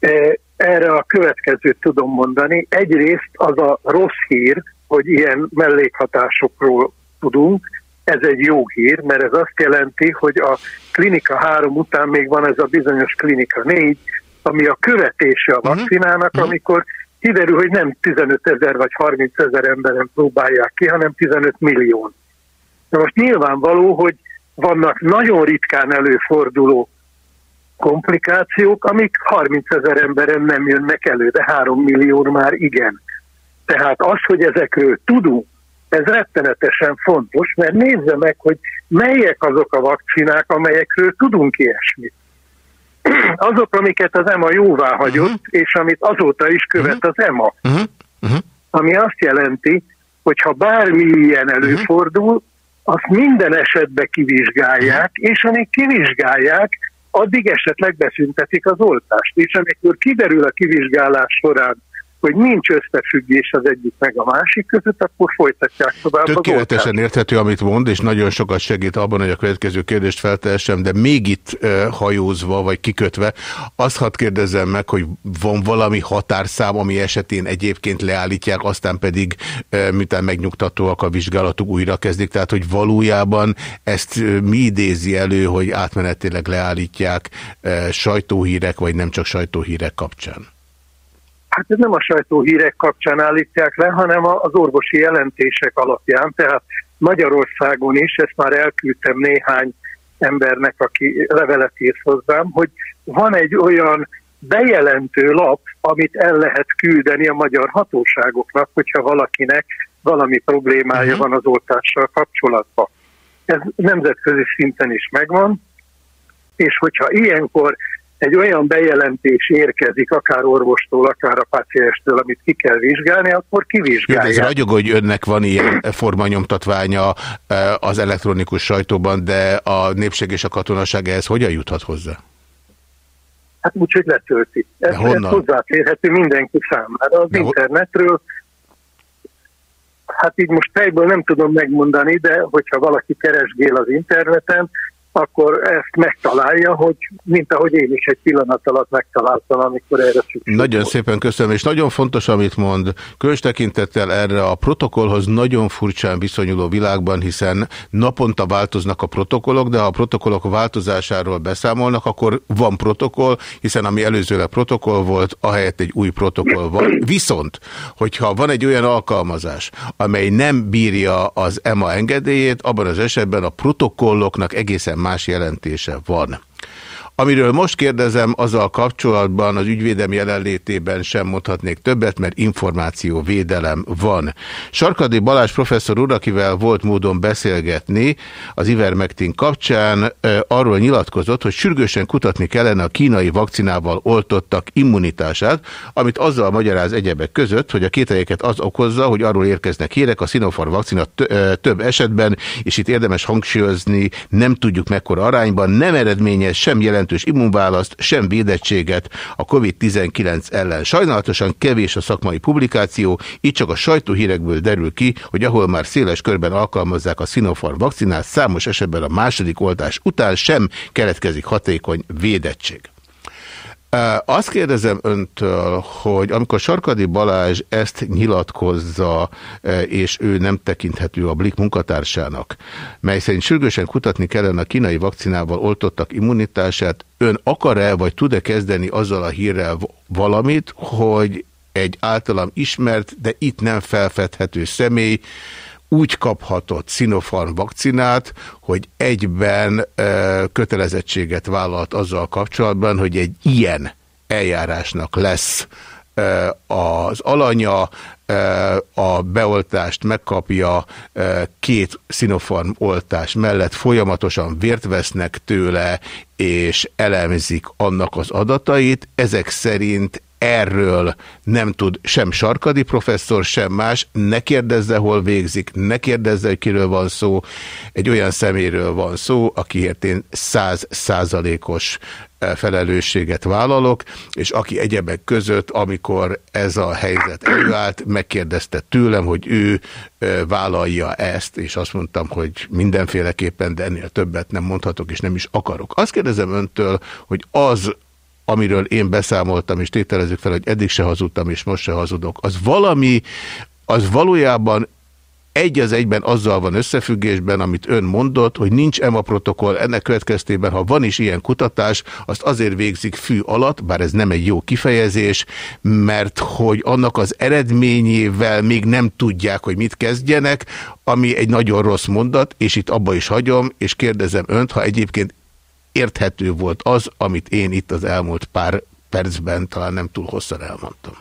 E, erre a következőt tudom mondani. Egyrészt az a rossz hír, hogy ilyen mellékhatásokról tudunk. Ez egy jó hír, mert ez azt jelenti, hogy a klinika három után még van ez a bizonyos klinika négy, ami a követése a mhm. vakcinának, uh-huh. amikor kiderül, hogy nem 15 ezer vagy 30 ezer emberen próbálják ki, hanem 15 millió. Na most nyilvánvaló, hogy vannak nagyon ritkán előforduló komplikációk, amik 30 ezer emberen nem jönnek elő, de 3 millió már igen. Tehát az, hogy ezekről tudunk, ez rettenetesen fontos, mert nézze meg, hogy melyek azok a vakcinák, amelyekről tudunk ilyesmit. Azok, amiket az EMA jóvá hagyott, uh-huh. és amit azóta is követ uh-huh. az EMA. Uh-huh. Uh-huh. Ami azt jelenti, hogy ha bármi ilyen előfordul, azt minden esetben kivizsgálják, és amíg kivizsgálják, addig esetleg beszüntetik az oltást. És amikor kiderül a kivizsgálás során, hogy nincs összefüggés az egyik meg a másik között, akkor folytatják tovább Tökéletesen érthető, amit mond, és nagyon sokat segít abban, hogy a következő kérdést feltehessem, de még itt uh, hajózva, vagy kikötve, azt hadd kérdezzem meg, hogy van valami határszám, ami esetén egyébként leállítják, aztán pedig, uh, miután megnyugtatóak a vizsgálatok, újra kezdik, tehát hogy valójában ezt mi idézi elő, hogy átmenetileg leállítják uh, sajtóhírek, vagy nem csak sajtóhírek kapcsán? Hát ez nem a sajtóhírek kapcsán állítják le, hanem az orvosi jelentések alapján. Tehát Magyarországon is, ezt már elküldtem néhány embernek, aki levelet írt hozzám, hogy van egy olyan bejelentő lap, amit el lehet küldeni a magyar hatóságoknak, hogyha valakinek valami problémája uh-huh. van az oltással kapcsolatban. Ez nemzetközi szinten is megvan, és hogyha ilyenkor egy olyan bejelentés érkezik, akár orvostól, akár a pácienstől, amit ki kell vizsgálni, akkor kivizsgálják. Ez ragyog, hogy önnek van ilyen formanyomtatványa eh, az elektronikus sajtóban, de a népség és a katonaság ehhez hogyan juthat hozzá? Hát úgy, hogy letölti. Ez, ez hozzáférhető mindenki számára. Az de internetről, hát így most fejből nem tudom megmondani, de hogyha valaki keresgél az interneten, akkor ezt megtalálja, hogy mint ahogy én is egy pillanat alatt megtaláltam, amikor erre szükség Nagyon volt. szépen köszönöm, és nagyon fontos, amit mond. Különös tekintettel erre a protokollhoz nagyon furcsán viszonyuló világban, hiszen naponta változnak a protokollok, de ha a protokollok változásáról beszámolnak, akkor van protokoll, hiszen ami előzőleg protokoll volt, ahelyett egy új protokoll van. Viszont, hogyha van egy olyan alkalmazás, amely nem bírja az EMA engedélyét, abban az esetben a protokolloknak egészen más jelentése van. Amiről most kérdezem, azzal kapcsolatban az ügyvédem jelenlétében sem mondhatnék többet, mert információvédelem van. Sarkadi Balázs professzor úr, akivel volt módon beszélgetni az Ivermectin kapcsán, arról nyilatkozott, hogy sürgősen kutatni kellene a kínai vakcinával oltottak immunitását, amit azzal magyaráz egyebek között, hogy a kételyeket az okozza, hogy arról érkeznek hírek, a Sinopharm vakcina több esetben, és itt érdemes hangsúlyozni, nem tudjuk mekkora arányban, nem eredményez sem jelent jelentős immunválaszt, sem védettséget a COVID-19 ellen. Sajnálatosan kevés a szakmai publikáció, így csak a sajtóhírekből derül ki, hogy ahol már széles körben alkalmazzák a Sinopharm vakcinát, számos esetben a második oltás után sem keletkezik hatékony védettség. Azt kérdezem öntől, hogy amikor Sarkadi Balázs ezt nyilatkozza, és ő nem tekinthető a Blik munkatársának, mely szerint sürgősen kutatni kellene a kínai vakcinával oltottak immunitását, ön akar-e, vagy tud-e kezdeni azzal a hírrel valamit, hogy egy általam ismert, de itt nem felfedhető személy úgy kaphatott Sinopharm vakcinát, hogy egyben ö, kötelezettséget vállalt azzal kapcsolatban, hogy egy ilyen eljárásnak lesz ö, az alanya, ö, a beoltást megkapja két Sinopharm oltás mellett, folyamatosan vért vesznek tőle, és elemzik annak az adatait. Ezek szerint erről nem tud sem Sarkadi professzor, sem más, ne kérdezze, hol végzik, ne kérdezze, hogy kiről van szó. Egy olyan szeméről van szó, akiért én száz százalékos e, felelősséget vállalok, és aki egyebek között, amikor ez a helyzet előállt, megkérdezte tőlem, hogy ő e, vállalja ezt, és azt mondtam, hogy mindenféleképpen, de ennél többet nem mondhatok, és nem is akarok. Azt kérdezem öntől, hogy az, amiről én beszámoltam, és tételezzük fel, hogy eddig se hazudtam, és most se hazudok, az valami, az valójában egy az egyben azzal van összefüggésben, amit ön mondott, hogy nincs EMA protokoll, ennek következtében, ha van is ilyen kutatás, azt azért végzik fű alatt, bár ez nem egy jó kifejezés, mert hogy annak az eredményével még nem tudják, hogy mit kezdjenek, ami egy nagyon rossz mondat, és itt abba is hagyom, és kérdezem önt, ha egyébként érthető volt az, amit én itt az elmúlt pár percben talán nem túl hosszan elmondtam.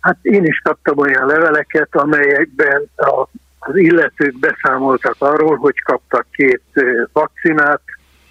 Hát én is kaptam olyan leveleket, amelyekben az illetők beszámoltak arról, hogy kaptak két vakcinát,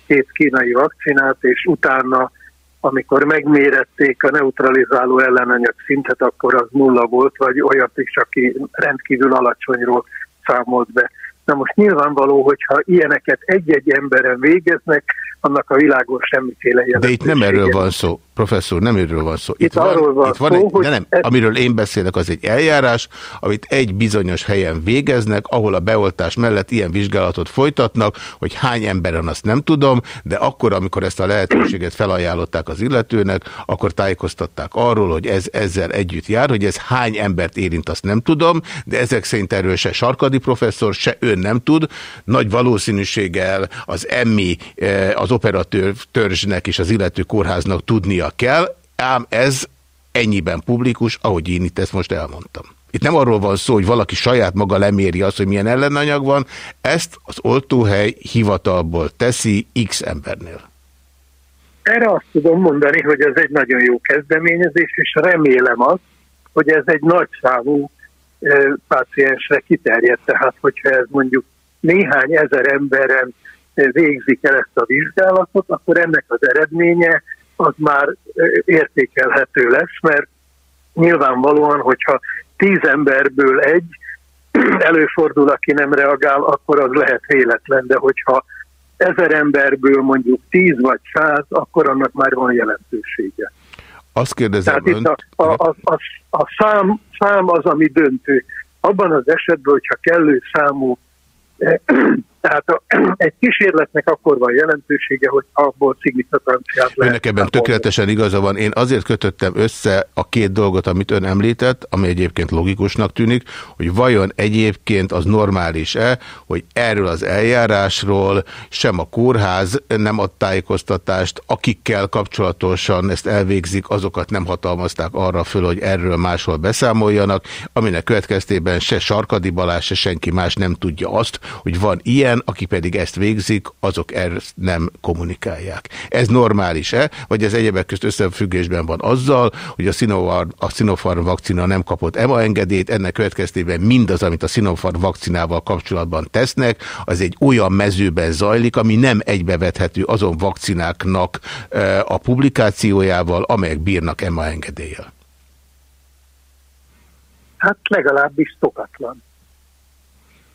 két kínai vakcinát, és utána, amikor megmérették a neutralizáló ellenanyag szintet, akkor az nulla volt, vagy olyat is, aki rendkívül alacsonyról számolt be. Na most nyilvánvaló, hogyha ilyeneket egy-egy emberen végeznek, annak a világon semmiféle jelentősége. De itt nem erről van szó. Professzor, nem erről van szó. Itt, itt arról van, itt van szó, egy, hogy... Nem, ez... amiről én beszélek, az egy eljárás, amit egy bizonyos helyen végeznek, ahol a beoltás mellett ilyen vizsgálatot folytatnak, hogy hány emberen azt nem tudom, de akkor, amikor ezt a lehetőséget felajánlották az illetőnek, akkor tájékoztatták arról, hogy ez ezzel együtt jár, hogy ez hány embert érint, azt nem tudom, de ezek szerint erről se Sarkadi professzor, se ön nem tud. Nagy valószínűséggel az emmi, eh, az operatőr törzsnek és az illető kórháznak tudnia tudnia kell, ám ez ennyiben publikus, ahogy én itt ezt most elmondtam. Itt nem arról van szó, hogy valaki saját maga leméri azt, hogy milyen ellenanyag van, ezt az oltóhely hivatalból teszi X embernél. Erre azt tudom mondani, hogy ez egy nagyon jó kezdeményezés, és remélem azt, hogy ez egy nagy számú e, páciensre kiterjed. Tehát, hogyha ez mondjuk néhány ezer emberen végzik el ezt a vizsgálatot, akkor ennek az eredménye az már értékelhető lesz, mert nyilvánvalóan, hogyha tíz emberből egy előfordul, aki nem reagál, akkor az lehet véletlen, de hogyha ezer emberből mondjuk tíz vagy száz, akkor annak már van jelentősége. Azt kérdezem Tehát önt... itt a, a, a, a, a szám, szám az, ami döntő. Abban az esetben, hogyha kellő számú Tehát a, egy kísérletnek akkor van jelentősége, hogy abból szignifikanciát lehet. Önnek ebben tökéletesen igaza van. Én azért kötöttem össze a két dolgot, amit ön említett, ami egyébként logikusnak tűnik, hogy vajon egyébként az normális-e, hogy erről az eljárásról sem a kórház nem ad tájékoztatást, akikkel kapcsolatosan ezt elvégzik, azokat nem hatalmazták arra föl, hogy erről máshol beszámoljanak, aminek következtében se Sarkadi Balázs, se senki más nem tudja azt, hogy van ilyen, ilyen, akik pedig ezt végzik, azok ezt nem kommunikálják. Ez normális-e, vagy ez egyebek közt összefüggésben van azzal, hogy a Sinopharm, a Sinopharm vakcina nem kapott EMA engedélyt, ennek következtében mindaz, amit a Sinopharm vakcinával kapcsolatban tesznek, az egy olyan mezőben zajlik, ami nem egybevethető azon vakcináknak a publikációjával, amelyek bírnak EMA engedéllyel. Hát legalábbis szokatlan.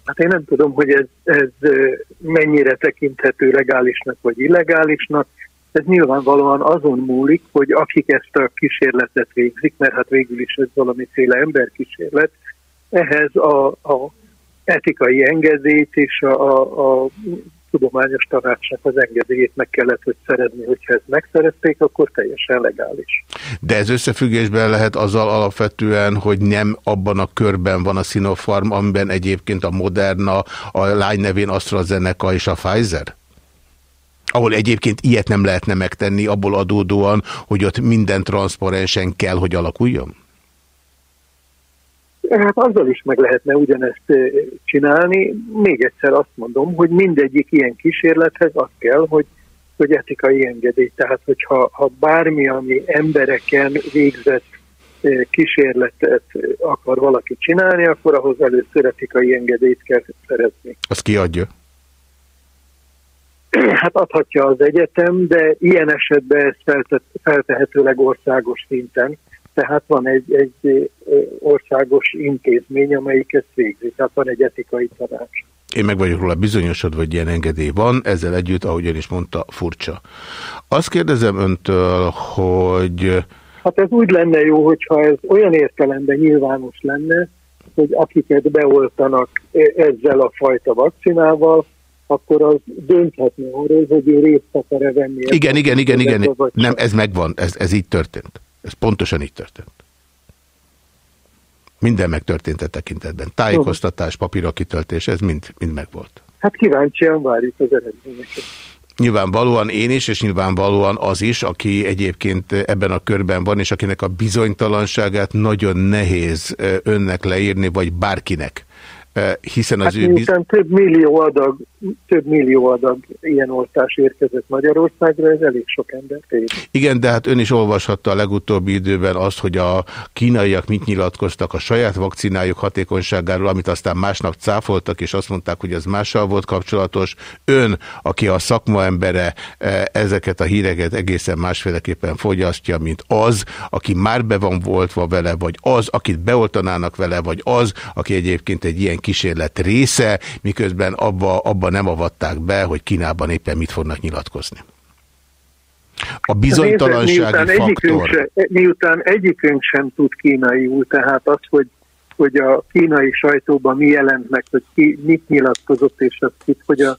Hát én nem tudom, hogy ez, ez mennyire tekinthető legálisnak vagy illegálisnak. Ez nyilvánvalóan azon múlik, hogy akik ezt a kísérletet végzik, mert hát végül is ez valamiféle emberkísérlet, ehhez a, a etikai engedélyt és a, a, a tudományos tanácsnak az engedélyét meg kellett, hogy szerezni, hogyha ezt megszerezték, akkor teljesen legális. De ez összefüggésben lehet azzal alapvetően, hogy nem abban a körben van a Sinopharm, amiben egyébként a Moderna, a lány nevén AstraZeneca és a Pfizer? ahol egyébként ilyet nem lehetne megtenni, abból adódóan, hogy ott minden transzparensen kell, hogy alakuljon? Hát azzal is meg lehetne ugyanezt csinálni. Még egyszer azt mondom, hogy mindegyik ilyen kísérlethez az kell, hogy, hogy etikai engedély. Tehát, hogyha ha bármi, ami embereken végzett kísérletet akar valaki csinálni, akkor ahhoz először etikai engedélyt kell szerezni. Azt kiadja? Hát adhatja az egyetem, de ilyen esetben ez feltehetőleg országos szinten tehát van egy, egy országos intézmény, amelyik ezt végzi, tehát van egy etikai tanács. Én meg vagyok róla bizonyosodva, hogy ilyen engedély van, ezzel együtt, ahogy ön is mondta, furcsa. Azt kérdezem öntől, hogy... Hát ez úgy lenne jó, hogyha ez olyan értelemben nyilvános lenne, hogy akiket beoltanak ezzel a fajta vakcinával, akkor az dönthetne arról, hogy ő részt akar-e venni. Igen, igen, igen, igen. Nem, ez megvan, ez, ez így történt. Ez pontosan így történt. Minden megtörtént a tekintetben. Tájékoztatás, papírok kitöltés, ez mind, mind megvolt. Hát kíváncsian várjuk az eredményeket. Nyilvánvalóan én is, és nyilvánvalóan az is, aki egyébként ebben a körben van, és akinek a bizonytalanságát nagyon nehéz önnek leírni, vagy bárkinek hiszen az hát ő... Biz... több millió adag, több millió adag ilyen oltás érkezett Magyarországra, ez elég sok ember ér. Igen, de hát ön is olvashatta a legutóbbi időben azt, hogy a kínaiak mit nyilatkoztak a saját vakcinájuk hatékonyságáról, amit aztán másnap cáfoltak, és azt mondták, hogy ez mással volt kapcsolatos. Ön, aki a szakma embere, ezeket a híreket egészen másféleképpen fogyasztja, mint az, aki már be van voltva vele, vagy az, akit beoltanának vele, vagy az, aki egyébként egy ilyen kísérlet része, miközben abba, abba nem avatták be, hogy Kínában éppen mit fognak nyilatkozni. A bizonytalansági miután faktor... Egyikünk se, miután egyikünk sem tud kínaiul, tehát az, hogy, hogy a kínai sajtóban mi jelent meg, hogy ki mit nyilatkozott, és azt itt, hogy a,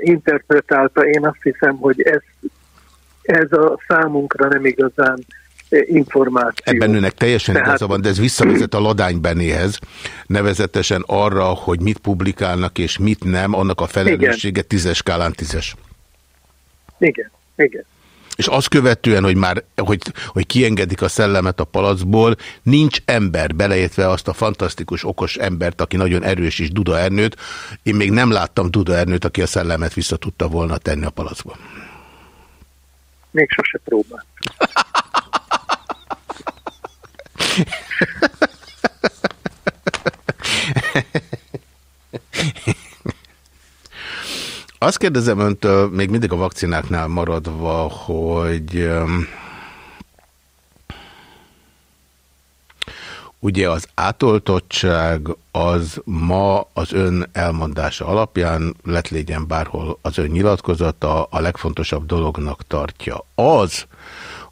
interpretálta, én azt hiszem, hogy ez, ez a számunkra nem igazán információ. Ebben önnek teljesen Tehát... igaza van, de ez visszavezet a Ladány Benéhez, nevezetesen arra, hogy mit publikálnak és mit nem, annak a felelőssége igen. tízes skálán tízes. Igen, igen. És azt követően, hogy már hogy, hogy kiengedik a szellemet a palacból, nincs ember, beleértve azt a fantasztikus, okos embert, aki nagyon erős is, Duda Ernőt. Én még nem láttam Duda Ernőt, aki a szellemet vissza tudta volna tenni a palacba. Még sose próbált. Azt kérdezem öntől, még mindig a vakcináknál maradva, hogy ugye az átoltottság az ma az ön elmondása alapján, lett légyen bárhol az ön nyilatkozata, a legfontosabb dolognak tartja. Az,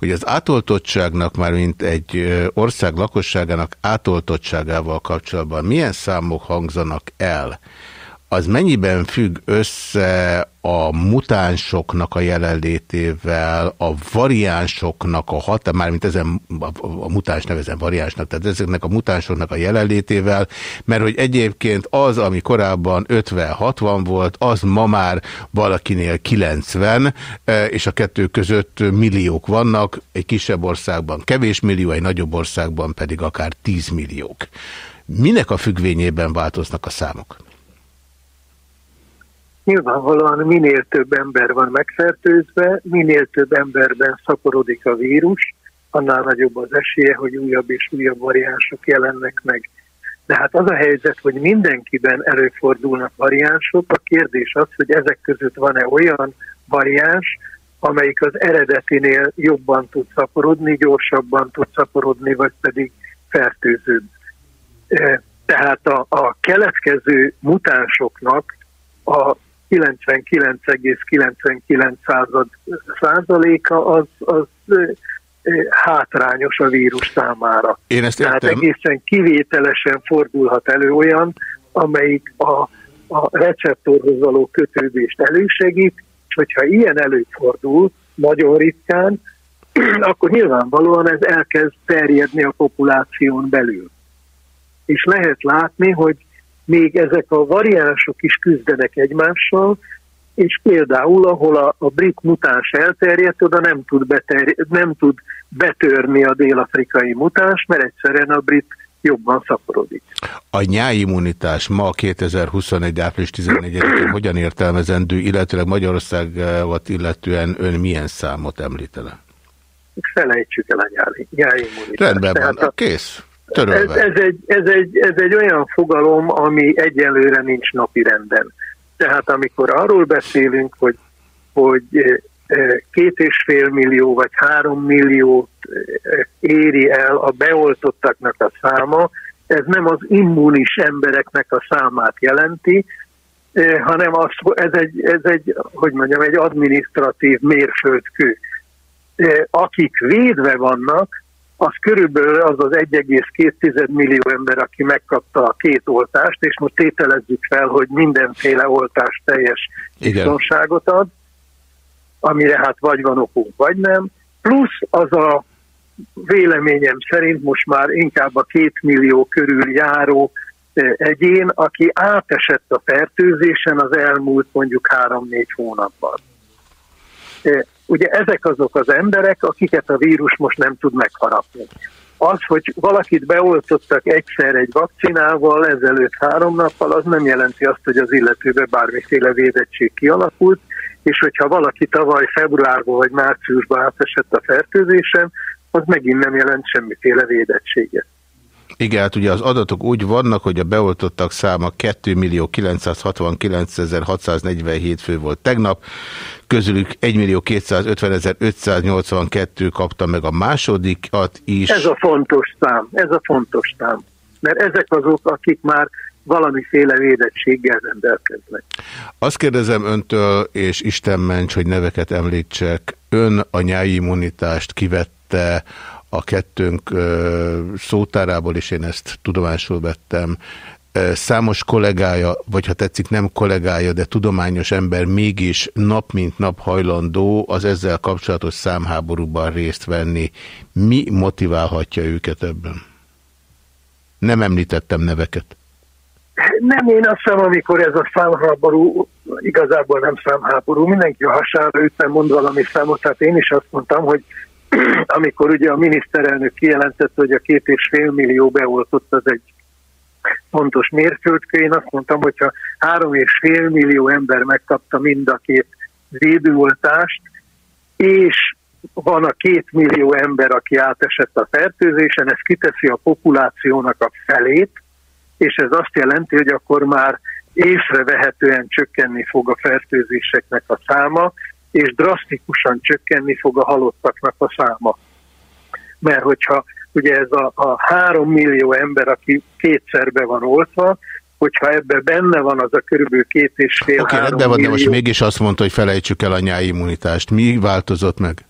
hogy az átoltottságnak már mint egy ország lakosságának átoltottságával kapcsolatban milyen számok hangzanak el, az mennyiben függ össze a mutánsoknak a jelenlétével, a variánsoknak a hat, mármint ezen a mutáns nevezem variánsnak, tehát ezeknek a mutánsoknak a jelenlétével, mert hogy egyébként az, ami korábban 50-60 volt, az ma már valakinél 90, e, és a kettő között milliók vannak, egy kisebb országban kevés millió, egy nagyobb országban pedig akár 10 milliók. Minek a függvényében változnak a számok? Nyilvánvalóan minél több ember van megfertőzve, minél több emberben szaporodik a vírus, annál nagyobb az esélye, hogy újabb és újabb variánsok jelennek meg. De hát az a helyzet, hogy mindenkiben előfordulnak variánsok, a kérdés az, hogy ezek között van-e olyan variáns, amelyik az eredetinél jobban tud szaporodni, gyorsabban tud szaporodni, vagy pedig fertőzőbb. E, tehát a, a keletkező mutánsoknak a 99,99 százaléka az, az hátrányos a vírus számára. Én ezt értem. Tehát egészen kivételesen fordulhat elő olyan, amelyik a, a receptorhoz való kötődést elősegít, és hogyha ilyen előfordul, nagyon ritkán, akkor nyilvánvalóan ez elkezd terjedni a populáción belül. És lehet látni, hogy még ezek a variánsok is küzdenek egymással, és például, ahol a, a brit mutáns elterjedt, oda nem tud, beterj, nem tud betörni a dél-afrikai mutáns, mert egyszerűen a brit jobban szaporodik. A nyáimmunitás ma 2021. április 14-én hogyan értelmezendő, illetőleg Magyarországot illetően ön milyen számot említene? Felejtsük el a nyáimmunitást. Rendben van, a, kész. Ez, ez, egy, ez, egy, ez egy olyan fogalom, ami egyelőre nincs napi renden. Tehát amikor arról beszélünk, hogy, hogy eh, eh, két és fél millió vagy három milliót eh, éri el a beoltottaknak a száma, ez nem az immunis embereknek a számát jelenti, hanem az, ez, egy, ez egy, hogy mondjam, egy administratív mérföldkő. Akik védve vannak, az körülbelül az az 1,2 millió ember, aki megkapta a két oltást, és most tételezzük fel, hogy mindenféle oltás teljes biztonságot ad, amire hát vagy van okunk, vagy nem, plusz az a véleményem szerint most már inkább a két millió körül járó eh, egyén, aki átesett a fertőzésen az elmúlt mondjuk három-négy hónapban. Ugye ezek azok az emberek, akiket a vírus most nem tud megharapni. Az, hogy valakit beoltottak egyszer egy vakcinával ezelőtt három nappal, az nem jelenti azt, hogy az illetőbe bármiféle védettség kialakult, és hogyha valaki tavaly februárban vagy márciusban átesett a fertőzésen, az megint nem jelent semmiféle védettséget. Igen, hát ugye az adatok úgy vannak, hogy a beoltottak száma 2 millió 969.647 fő volt tegnap, közülük 1 millió 250.582 kapta meg a másodikat is. Ez a fontos szám, ez a fontos szám. Mert ezek azok, akik már valamiféle védettséggel rendelkeznek. Azt kérdezem öntől, és Isten ments, hogy neveket említsek, ön a nyári immunitást kivette a kettőnk szótárából, és én ezt tudomásul vettem, számos kollégája, vagy ha tetszik nem kollégája, de tudományos ember mégis nap mint nap hajlandó az ezzel kapcsolatos számháborúban részt venni. Mi motiválhatja őket ebben? Nem említettem neveket. Nem, én azt hiszem, amikor ez a számháború, igazából nem számháború, mindenki a hasára ütne mond valami számot, tehát én is azt mondtam, hogy amikor ugye a miniszterelnök kijelentette, hogy a két és fél millió beoltott az egy fontos mérföldkő, én azt mondtam, hogyha három és fél millió ember megkapta mind a két védőoltást, és van a két millió ember, aki átesett a fertőzésen, ez kiteszi a populációnak a felét, és ez azt jelenti, hogy akkor már észrevehetően csökkenni fog a fertőzéseknek a száma, és drasztikusan csökkenni fog a halottaknak a száma. Mert hogyha ugye ez a, a három millió ember, aki kétszer be van oltva, hogyha ebben benne van az a körülbelül két és fél Oké, okay, rendben van, de most mégis azt mondta, hogy felejtsük el a nyáimmunitást. Mi változott meg?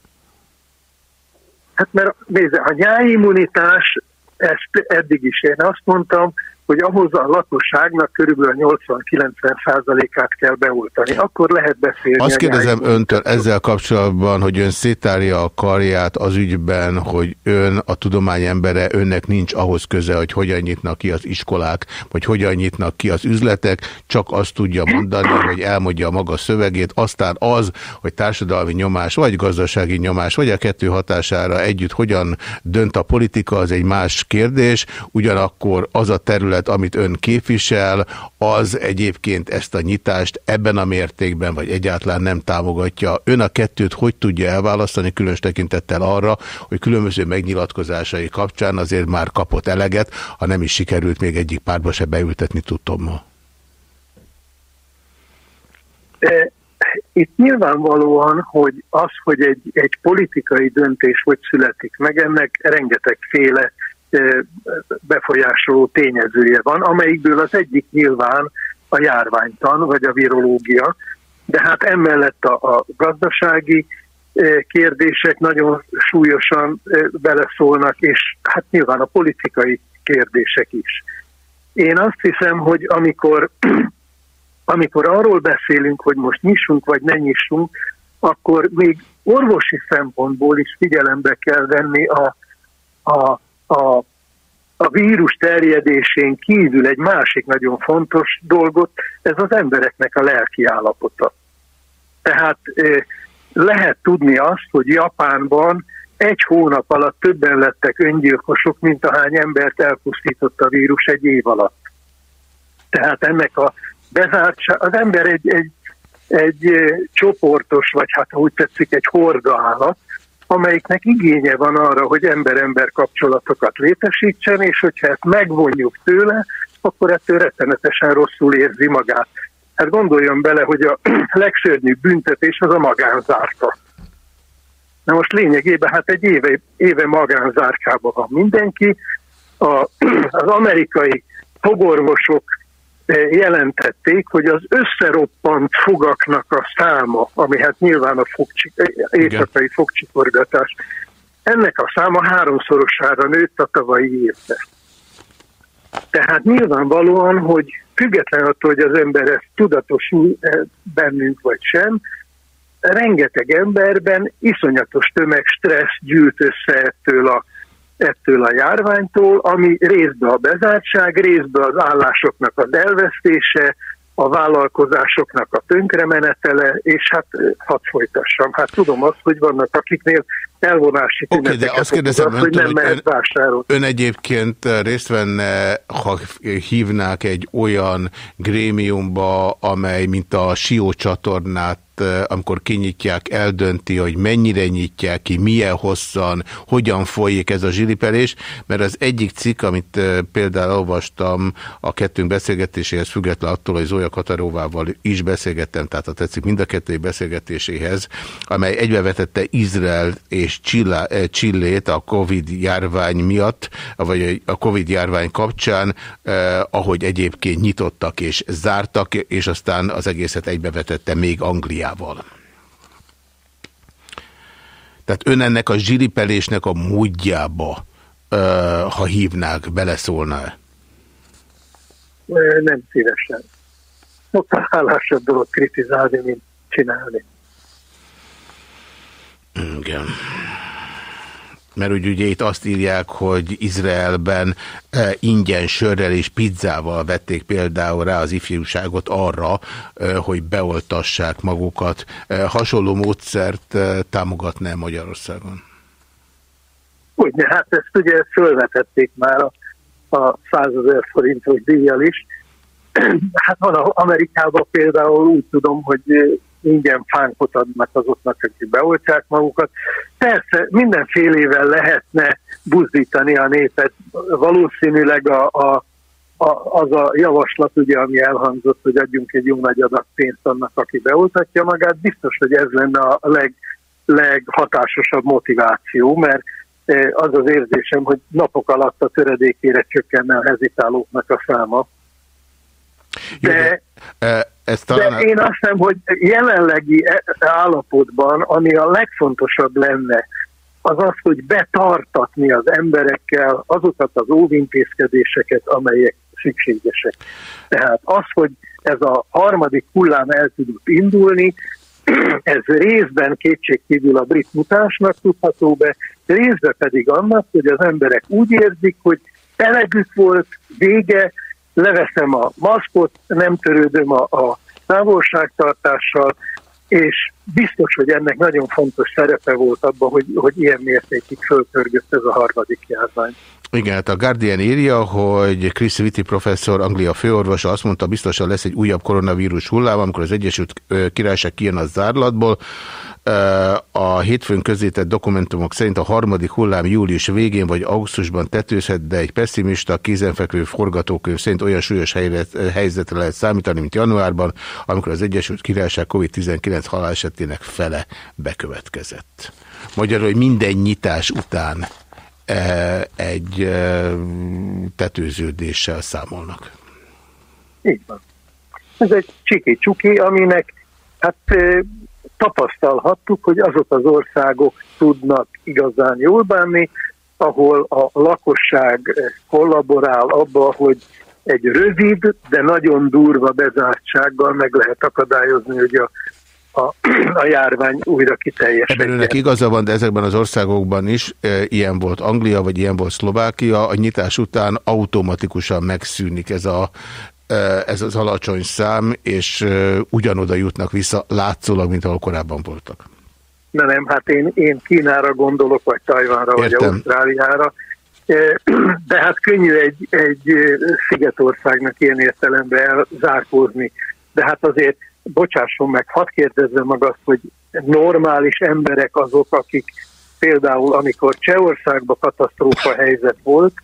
Hát mert nézze, a nyáimmunitás, ezt eddig is én azt mondtam, hogy ahhoz a lakosságnak körülbelül 80-90%-át kell beoltani. Akkor lehet beszélni. Azt kérdezem öntől ezzel kapcsolatban, hogy ön szétárja a karját az ügyben, hogy ön a tudomány embere, önnek nincs ahhoz köze, hogy hogyan nyitnak ki az iskolák, vagy hogyan nyitnak ki az üzletek, csak azt tudja mondani, hogy elmondja a maga szövegét, aztán az, hogy társadalmi nyomás, vagy gazdasági nyomás, vagy a kettő hatására együtt hogyan dönt a politika, az egy más kérdés, ugyanakkor az a terület, terület, amit ön képvisel, az egyébként ezt a nyitást ebben a mértékben, vagy egyáltalán nem támogatja. Ön a kettőt hogy tudja elválasztani, különös tekintettel arra, hogy különböző megnyilatkozásai kapcsán azért már kapott eleget, ha nem is sikerült még egyik párba se beültetni, tudtom ma. Itt nyilvánvalóan, hogy az, hogy egy, egy politikai döntés hogy születik meg, ennek rengetegféle befolyásoló tényezője van, amelyikből az egyik nyilván a járványtan, vagy a virológia, de hát emellett a, a gazdasági kérdések nagyon súlyosan beleszólnak, és hát nyilván a politikai kérdések is. Én azt hiszem, hogy amikor, amikor arról beszélünk, hogy most nyissunk vagy ne nyissunk, akkor még orvosi szempontból is figyelembe kell venni a, a a, a vírus terjedésén kívül egy másik nagyon fontos dolgot, ez az embereknek a lelki állapota. Tehát lehet tudni azt, hogy Japánban egy hónap alatt többen lettek öngyilkosok, mint ahány embert elpusztított a vírus egy év alatt. Tehát ennek a bezártság, az ember egy, egy, egy csoportos, vagy hát úgy tetszik, egy horda állat, amelyiknek igénye van arra, hogy ember-ember kapcsolatokat létesítsen, és hogyha ezt megvonjuk tőle, akkor ettől rettenetesen rosszul érzi magát. Hát gondoljon bele, hogy a legszörnyűbb büntetés az a magánzárka. Na most lényegében hát egy éve, éve magánzárkában van mindenki. A, az amerikai fogorvosok jelentették, hogy az összeroppant fogaknak a száma, ami hát nyilván a fogcsik, éjszakai fogcsikorgatás, ennek a száma háromszorosára nőtt a tavalyi évben. Tehát nyilvánvalóan, hogy független attól, hogy az ember ezt tudatosul bennünk vagy sem, rengeteg emberben iszonyatos tömegstressz gyűlt össze ettől a ettől a járványtól, ami részben a bezártság, részben az állásoknak az elvesztése, a vállalkozásoknak a tönkremenetele, és hát hadd folytassam. Hát tudom azt, hogy vannak akiknél elvonási Oké, okay, de azt kérdezem az, hogy nem ön, vásárolni. Ön egyébként részt venne, ha hívnák egy olyan grémiumba, amely mint a Sió csatornát amikor kinyitják, eldönti, hogy mennyire nyitják ki, milyen hosszan, hogyan folyik ez a zsilipelés, mert az egyik cikk, amit például olvastam a kettőnk beszélgetéséhez, független attól, hogy Zója Kataróvával is beszélgettem, tehát a tetszik mind a kettő beszélgetéséhez, amely egybevetette Izrael és Csillét a Covid járvány miatt, vagy a Covid járvány kapcsán, eh, ahogy egyébként nyitottak és zártak, és aztán az egészet egybevetette még Angliát Angliával. Tehát ön ennek a zsiripelésnek a módjába, ha hívnák, beleszólna -e? Nem szívesen. Sokkal hálásabb dolog kritizálni, mint csinálni. Igen mert úgy ugye itt azt írják, hogy Izraelben e, ingyen sörrel és pizzával vették például rá az ifjúságot arra, e, hogy beoltassák magukat. E, hasonló módszert támogatná Magyarországon? Úgy, hát ezt ugye fölvetették már a, a 100 ezer forintos díjjal is. Hát van a Amerikában például úgy tudom, hogy ingyen fánkot adnak azoknak, akik beoltják magukat. Persze mindenfélével lehetne buzdítani a népet. Valószínűleg a, a, a, az a javaslat, ugye, ami elhangzott, hogy adjunk egy jó nagy adag pénzt annak, aki beoltatja magát, biztos, hogy ez lenne a leg, leghatásosabb motiváció, mert e, az az érzésem, hogy napok alatt a töredékére csökkenne a hezitálóknak a száma. De, de, ez talán... de én azt hiszem, hogy jelenlegi e- állapotban, ami a legfontosabb lenne, az az, hogy betartatni az emberekkel azokat az óvintézkedéseket, amelyek szükségesek. Tehát az, hogy ez a harmadik hullám el tudott indulni, ez részben kétségkívül a brit mutásnak tudható be, részben pedig annak, hogy az emberek úgy érzik, hogy elegük volt, vége, leveszem a maszkot, nem törődöm a, a távolságtartással, és biztos, hogy ennek nagyon fontos szerepe volt abban, hogy, hogy ilyen mértékig fölpörgött ez a harmadik járvány. Igen, hát a Guardian írja, hogy Chris Vitti professzor, Anglia főorvosa azt mondta, biztosan lesz egy újabb koronavírus hullám, amikor az Egyesült Királyság kijön a zárlatból. A hétfőn közétett dokumentumok szerint a harmadik hullám július végén vagy augusztusban tetőzhet, de egy pessimista, kézenfekvő forgatókönyv szerint olyan súlyos helyzetre lehet számítani, mint januárban, amikor az Egyesült Királyság COVID-19 halálesetének fele bekövetkezett. Magyarul, hogy minden nyitás után egy tetőződéssel számolnak. Így van. Ez egy csiki-csuki, aminek hát tapasztalhattuk, hogy azok az országok tudnak igazán jól bánni, ahol a lakosság kollaborál abba, hogy egy rövid, de nagyon durva bezártsággal meg lehet akadályozni, hogy a a, a járvány újra kiteljesedjen. Önnek igaza van, de ezekben az országokban is e, ilyen volt Anglia, vagy ilyen volt Szlovákia, a nyitás után automatikusan megszűnik ez a ez az alacsony szám, és ugyanoda jutnak vissza látszólag, mint ahol korábban voltak. Na nem, hát én, én Kínára gondolok, vagy Tajvánra, vagy Ausztráliára, de hát könnyű egy, egy szigetországnak ilyen értelemben elzárkózni, de hát azért bocsásson meg, hadd kérdezzem meg azt, hogy normális emberek azok, akik például amikor Csehországban katasztrófa helyzet volt,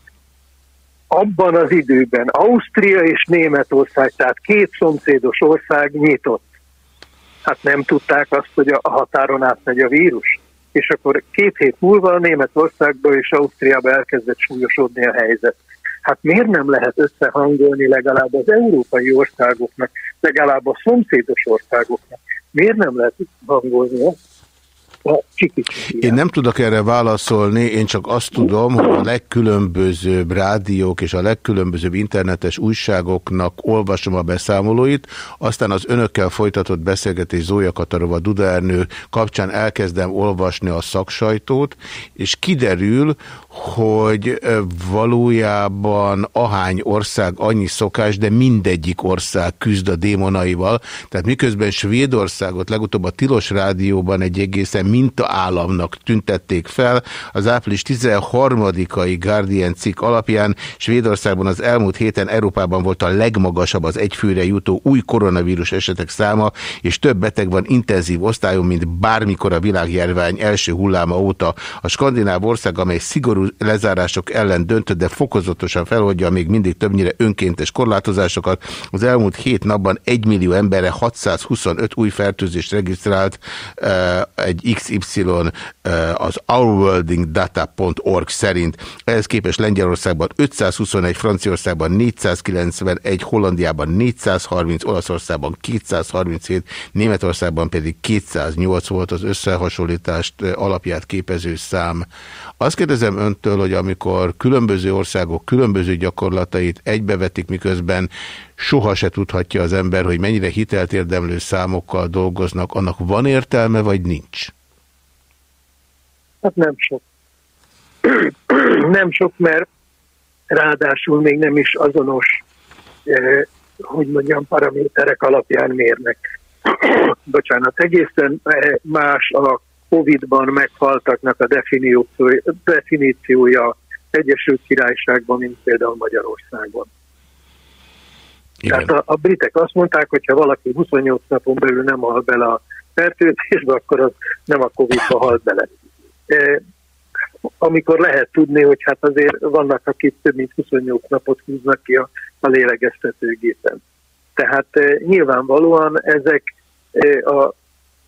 abban az időben Ausztria és Németország, tehát két szomszédos ország nyitott. Hát nem tudták azt, hogy a határon átmegy a vírus. És akkor két hét múlva Németországba és Ausztriába elkezdett súlyosodni a helyzet. Hát miért nem lehet összehangolni legalább az európai országoknak, legalább a szomszédos országoknak? Miért nem lehet összehangolni én nem tudok erre válaszolni, én csak azt tudom, hogy a legkülönbözőbb rádiók és a legkülönbözőbb internetes újságoknak olvasom a beszámolóit, aztán az önökkel folytatott beszélgetés Zója Katarova Dudaernő kapcsán elkezdem olvasni a szaksajtót, és kiderül, hogy valójában ahány ország annyi szokás, de mindegyik ország küzd a démonaival. Tehát miközben Svédországot legutóbb a Tilos Rádióban egy egészen mintaállamnak tüntették fel, az április 13-ai Guardian cikk alapján Svédországban az elmúlt héten Európában volt a legmagasabb az egyfőre jutó új koronavírus esetek száma, és több beteg van intenzív osztályon, mint bármikor a világjárvány első hulláma óta. A skandináv ország, amely szigorú lezárások ellen döntött, de fokozatosan feloldja még mindig többnyire önkéntes korlátozásokat. Az elmúlt hét napban 1 millió emberre 625 új fertőzést regisztrált eh, egy XY az ourworldingdata.org szerint. Ehhez képest Lengyelországban 521, Franciaországban 491, Hollandiában 430, Olaszországban 237, Németországban pedig 208 volt az összehasonlítást eh, alapját képező szám. Azt kérdezem öntől, hogy amikor különböző országok különböző gyakorlatait egybevetik, miközben soha se tudhatja az ember, hogy mennyire hitelt érdemlő számokkal dolgoznak, annak van értelme, vagy nincs? Hát nem sok. nem sok, mert ráadásul még nem is azonos, eh, hogy mondjam, paraméterek alapján mérnek. Bocsánat, egészen eh, más a Covid-ban meghaltaknak a definíciója, definíciója Egyesült Királyságban, mint például Magyarországon. Igen. Tehát a, a britek azt mondták, hogy ha valaki 28 napon belül nem hal bele a fertőzésbe, akkor az nem a Covid-ba hal bele. E, amikor lehet tudni, hogy hát azért vannak, akik több mint 28 napot húznak ki a, a lélegeztetőgépen. Tehát e, nyilvánvalóan ezek e, a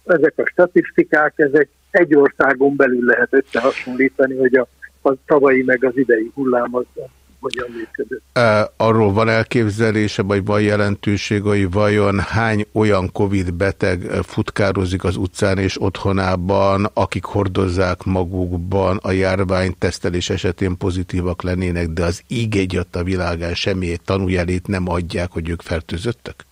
ezek a statisztikák, ezek egy országon belül lehet összehasonlítani, hogy a, a tavalyi meg az idei hullám az hogyan működött. Arról van elképzelése, vagy van jelentőség, hogy vajon hány olyan Covid beteg futkározik az utcán és otthonában, akik hordozzák magukban a járvány tesztelés esetén pozitívak lennének, de az íg a világán semmi tanújelét nem adják, hogy ők fertőzöttek?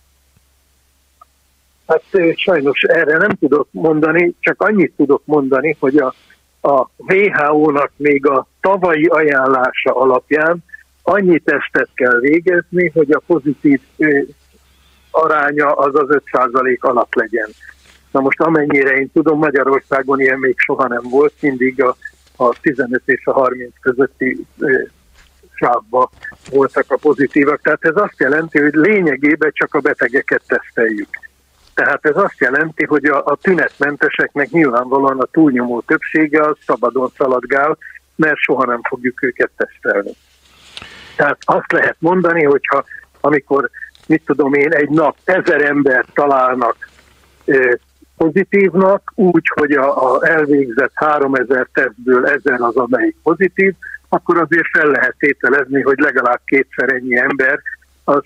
Hát sajnos erre nem tudok mondani, csak annyit tudok mondani, hogy a, a WHO-nak még a tavalyi ajánlása alapján annyi tesztet kell végezni, hogy a pozitív aránya az az 5% alatt legyen. Na most amennyire én tudom, Magyarországon ilyen még soha nem volt, mindig a, a 15 és a 30 közötti sávba voltak a pozitívak. Tehát ez azt jelenti, hogy lényegében csak a betegeket teszteljük. Tehát ez azt jelenti, hogy a, a tünetmenteseknek nyilvánvalóan a túlnyomó többsége az szabadon szaladgál, mert soha nem fogjuk őket tesztelni. Tehát azt lehet mondani, hogyha amikor, mit tudom én, egy nap ezer ember találnak pozitívnak, úgy, hogy a, a elvégzett 3000 tesztből ezer az, amelyik pozitív, akkor azért fel lehet tételezni, hogy legalább kétszer ennyi ember az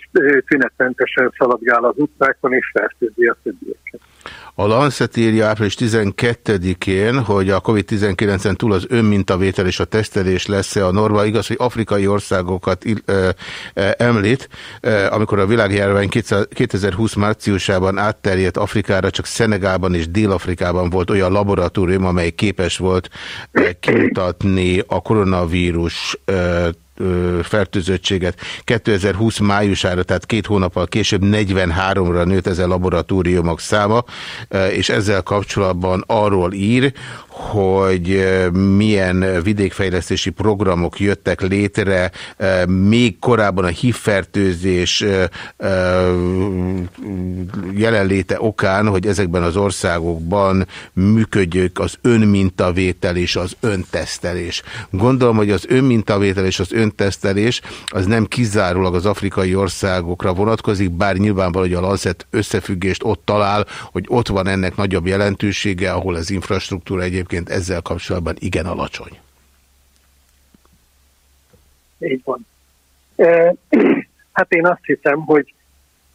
tünetmentesen szaladgál az utcákon és fertőzi a többieket. A Lancet írja április 12-én, hogy a COVID-19-en túl az önmintavétel és a tesztelés lesz -e a norma. Igaz, hogy afrikai országokat említ, amikor a világjárvány 2020 márciusában átterjedt Afrikára, csak Szenegában és Dél-Afrikában volt olyan laboratórium, amely képes volt kimutatni a koronavírus fertőzöttséget. 2020 májusára, tehát két hónappal később 43-ra nőtt ezen laboratóriumok száma, és ezzel kapcsolatban arról ír, hogy milyen vidékfejlesztési programok jöttek létre még korábban a hívfertőzés jelenléte okán, hogy ezekben az országokban működjük az önmintavétel és az öntesztelés. Gondolom, hogy az önmintavétel és az öntesztelés az nem kizárólag az afrikai országokra vonatkozik, bár nyilvánvaló, hogy a Lancet összefüggést ott talál, hogy ott van ennek nagyobb jelentősége, ahol az infrastruktúra egyébként egyébként ezzel kapcsolatban igen alacsony. Így van. Hát én azt hiszem, hogy,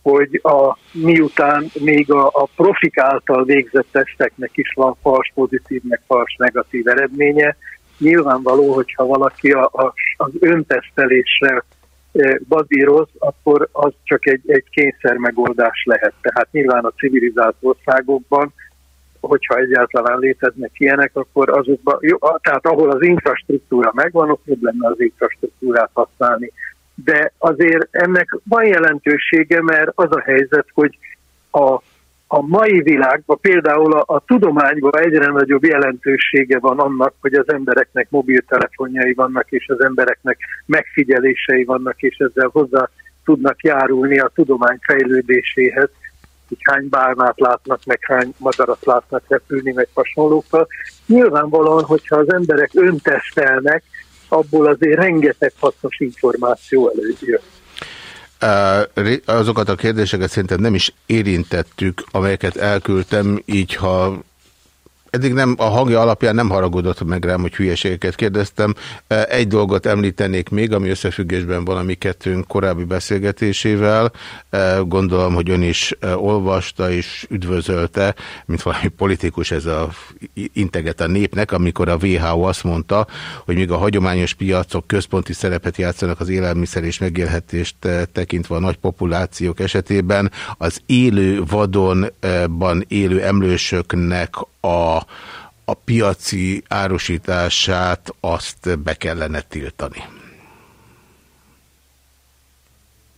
hogy a, miután még a, a profik által végzett teszteknek is van fals pozitív, meg fals negatív eredménye, nyilvánvaló, hogyha valaki a, a, az öntesztelésre bazíroz, akkor az csak egy, egy kényszer megoldás lehet. Tehát nyilván a civilizált országokban hogyha egyáltalán léteznek ilyenek, akkor azokban, jó, tehát ahol az infrastruktúra megvan, ott jobb lenne az infrastruktúrát használni. De azért ennek van jelentősége, mert az a helyzet, hogy a, a mai világban, például a, a tudományban egyre nagyobb jelentősége van annak, hogy az embereknek mobiltelefonjai vannak, és az embereknek megfigyelései vannak, és ezzel hozzá tudnak járulni a tudomány fejlődéséhez hogy hány bálnát látnak, meg hány madarat látnak repülni, meg hasonlókkal. Nyilvánvalóan, hogyha az emberek öntesztelnek, abból azért rengeteg hasznos információ előjön. Azokat a kérdéseket szerintem nem is érintettük, amelyeket elküldtem, így ha Eddig nem, a hangja alapján nem haragudott meg rám, hogy hülyeségeket kérdeztem. Egy dolgot említenék még, ami összefüggésben van a mi kettőnk korábbi beszélgetésével. Gondolom, hogy ön is olvasta és üdvözölte, mint valami politikus ez a integet a népnek, amikor a WHO azt mondta, hogy még a hagyományos piacok központi szerepet játszanak az élelmiszer és megélhetést tekintve a nagy populációk esetében, az élő vadonban élő emlősöknek a, a piaci árusítását azt be kellene tiltani.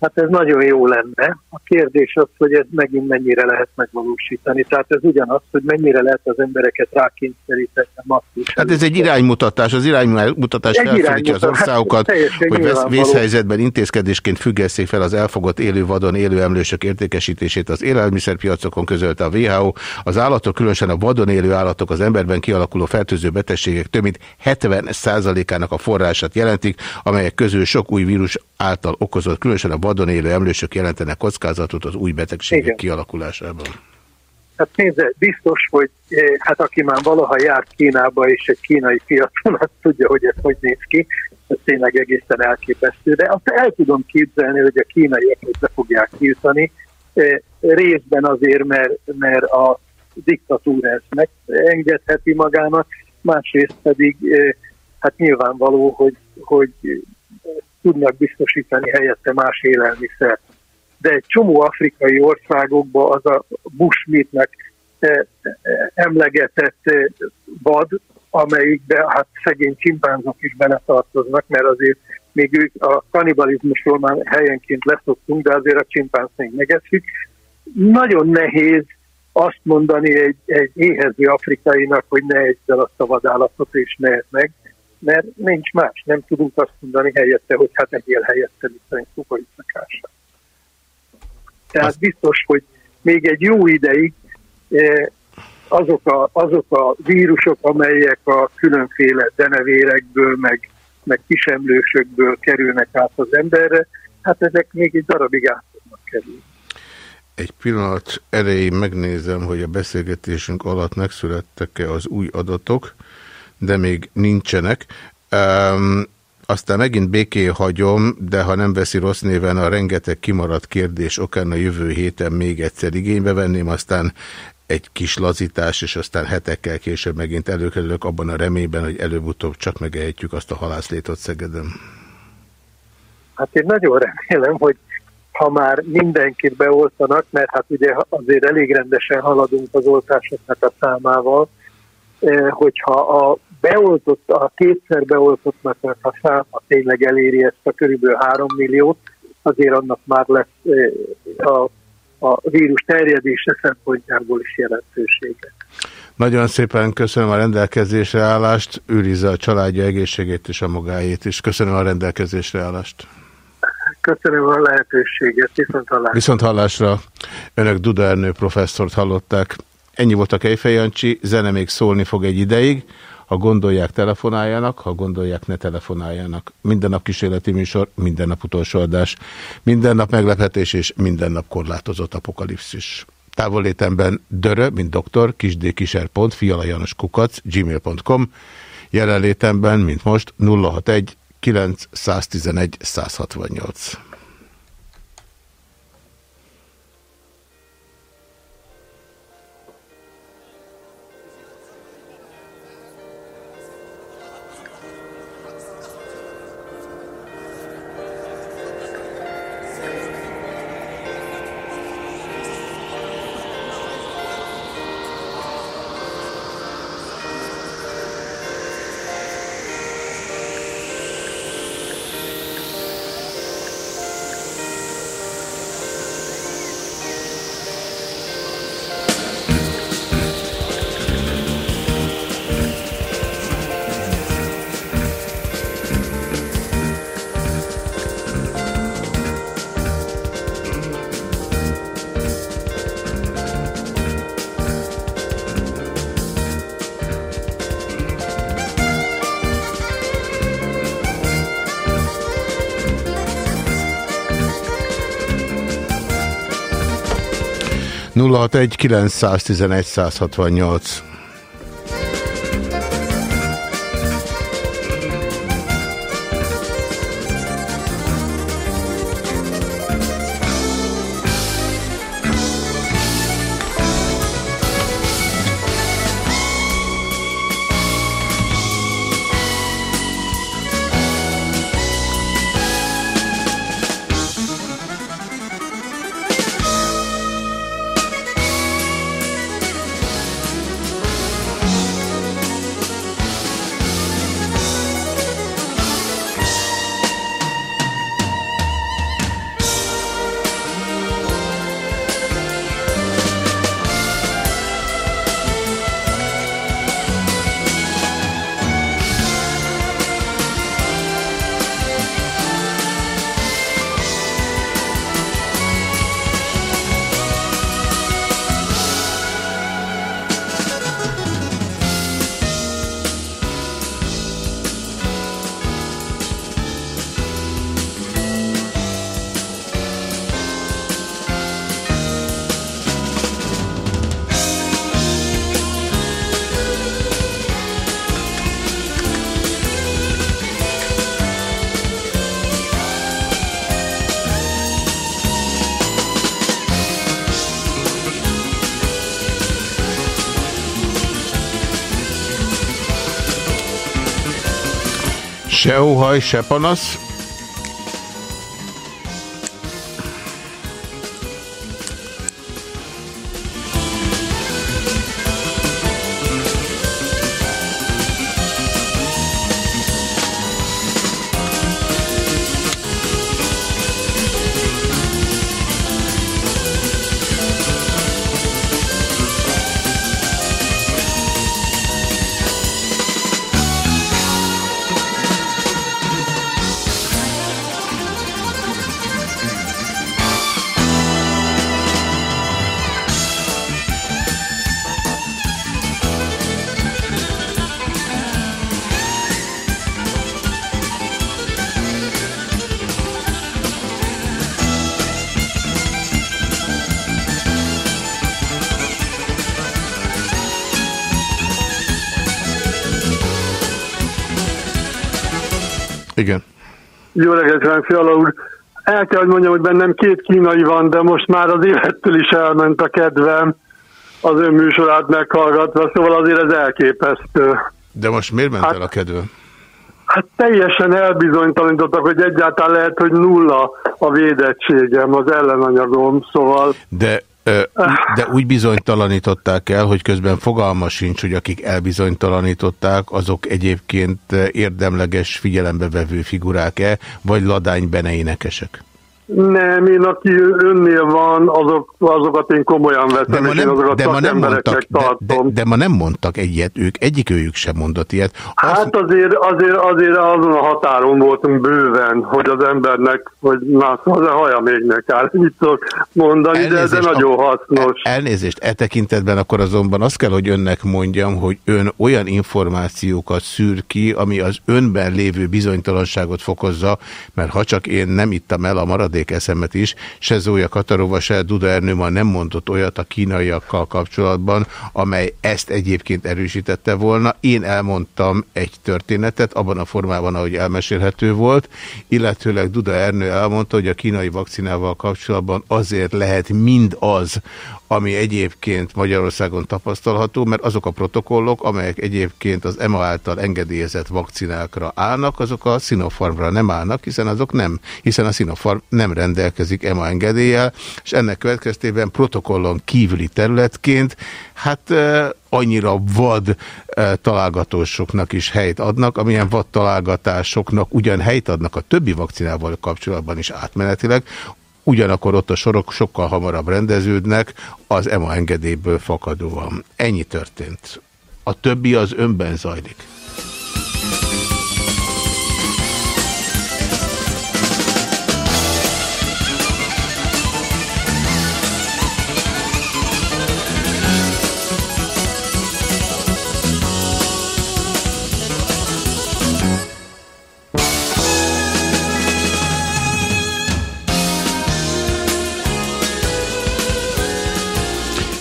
Hát ez nagyon jó lenne. A kérdés az, hogy ez megint mennyire lehet megvalósítani. Tehát ez ugyanaz, hogy mennyire lehet az embereket rákényszeríteni a Hát ez egy iránymutatás. Az iránymutatás felszólítja az országokat, hát hogy vészhelyzetben intézkedésként függesszék fel az elfogott élő vadon élő emlősök értékesítését az élelmiszerpiacokon közölte a WHO. Az állatok, különösen a vadon élő állatok az emberben kialakuló fertőző betegségek több mint 70%-ának a forrását jelentik, amelyek közül sok új vírus által okozott, különösen a vadon élő emlősök jelentenek kockázatot az új betegségek Igen. kialakulásában? Hát nézze, biztos, hogy eh, hát aki már valaha járt Kínába és egy kínai piacon, azt tudja, hogy ez hogy néz ki. ez tényleg egészen elképesztő. De azt el tudom képzelni, hogy a kínaiak be fogják tiltani, részben azért, mert, mert a diktatúra ezt megengedheti magának, másrészt pedig hát nyilvánvaló, hogy, hogy tudnak biztosítani helyette más élelmiszert. De egy csomó afrikai országokban az a bushmeatnek emlegetett vad, amelyikbe hát szegény csimpánzok is beletartoznak, mert azért még ők a kanibalizmusról már helyenként leszoktunk, de azért a csimpánzt még megeszik. Nagyon nehéz azt mondani egy, egy éhező afrikainak, hogy ne egyszer azt a vadállatot és ne meg, mert nincs más. Nem tudunk azt mondani helyette, hogy hát egyél helyette viszont kukoricakását. Tehát biztos, hogy még egy jó ideig eh, azok a, azok a vírusok, amelyek a különféle denevérekből, meg, meg kisemlősökből kerülnek át az emberre, hát ezek még egy darabig át tudnak kerülni. Egy pillanat erején megnézem, hogy a beszélgetésünk alatt megszülettek-e az új adatok, de még nincsenek. Um, aztán megint béké hagyom, de ha nem veszi rossz néven a rengeteg kimaradt kérdés okán a jövő héten még egyszer igénybe venném, aztán egy kis lazítás, és aztán hetekkel később megint előkerülök abban a reményben, hogy előbb-utóbb csak megehetjük azt a halászlétot Szegedem. Hát én nagyon remélem, hogy ha már mindenkit beoltanak, mert hát ugye azért elég rendesen haladunk az oltásoknak a számával, eh, hogyha a beoltott, a kétszer beoltottnak a száma tényleg eléri ezt a körülbelül 3 milliót, azért annak már lesz a a vírus terjedése szempontjából is jelentősége. Nagyon szépen köszönöm a rendelkezésre állást, őrizze a családja egészségét és a magáét is. Köszönöm a rendelkezésre állást. Köszönöm a lehetőséget, viszont hallásra. Viszont hallásra. Önök Duda Ernő professzort hallották. Ennyi volt a Kejfej Jancsi, zene még szólni fog egy ideig. Ha gondolják, telefonáljanak, ha gondolják, ne telefonáljanak. Minden nap kísérleti műsor, minden nap utolsó adás, minden nap meglepetés és minden nap korlátozott apokalipszis. Távolétemben dörö, mint doktor, kisdkiser.pont, fialajanoskukac, gmail.com, jelenlétemben, mint most, 061 911 168. 061 911 168 Se óhaj, se panasz. Jó reggelt, Ránk Fiala úr. El kell, hogy mondjam, hogy bennem két kínai van, de most már az élettől is elment a kedvem az ön műsorát meghallgatva, szóval azért ez elképesztő. De most miért ment hát, el a kedvem? Hát teljesen elbizonytalanítottak, hogy egyáltalán lehet, hogy nulla a védettségem, az ellenanyagom, szóval... De de úgy bizonytalanították el, hogy közben fogalma sincs, hogy akik elbizonytalanították, azok egyébként érdemleges figyelembevevő figurák-e, vagy ladány bene énekesek? Nem, én aki önnél van, azok, azokat én komolyan veszem, de ma nem, azokat de ma nem mondtak, de, de, de, ma nem mondtak egyet, ők, egyik őjük sem mondott ilyet. Azt... Hát azért, azért, azért azon a határon voltunk bőven, hogy az embernek, hogy na, az a haja még ne kell, mit tudok mondani, elnézést, de, de nagyon hasznos. El, elnézést, e tekintetben akkor azonban azt kell, hogy önnek mondjam, hogy ön olyan információkat szűr ki, ami az önben lévő bizonytalanságot fokozza, mert ha csak én nem ittam el a maradék eszemet is. Se Zója Katarova, se Duda Ernő ma nem mondott olyat a kínaiakkal kapcsolatban, amely ezt egyébként erősítette volna. Én elmondtam egy történetet, abban a formában, ahogy elmesélhető volt, illetőleg Duda Ernő elmondta, hogy a kínai vakcinával kapcsolatban azért lehet mind az, ami egyébként Magyarországon tapasztalható, mert azok a protokollok, amelyek egyébként az EMA által engedélyezett vakcinákra állnak, azok a Sinopharmra nem állnak, hiszen azok nem, hiszen a Sinopharm nem rendelkezik EMA engedéllyel, és ennek következtében protokollon kívüli területként, hát annyira vad találgatásoknak is helyt adnak, amilyen vad találgatásoknak ugyan helyt adnak a többi vakcinával kapcsolatban is átmenetileg, ugyanakkor ott a sorok sokkal hamarabb rendeződnek az EMA engedélyből fakadóan. Ennyi történt. A többi az önben zajlik.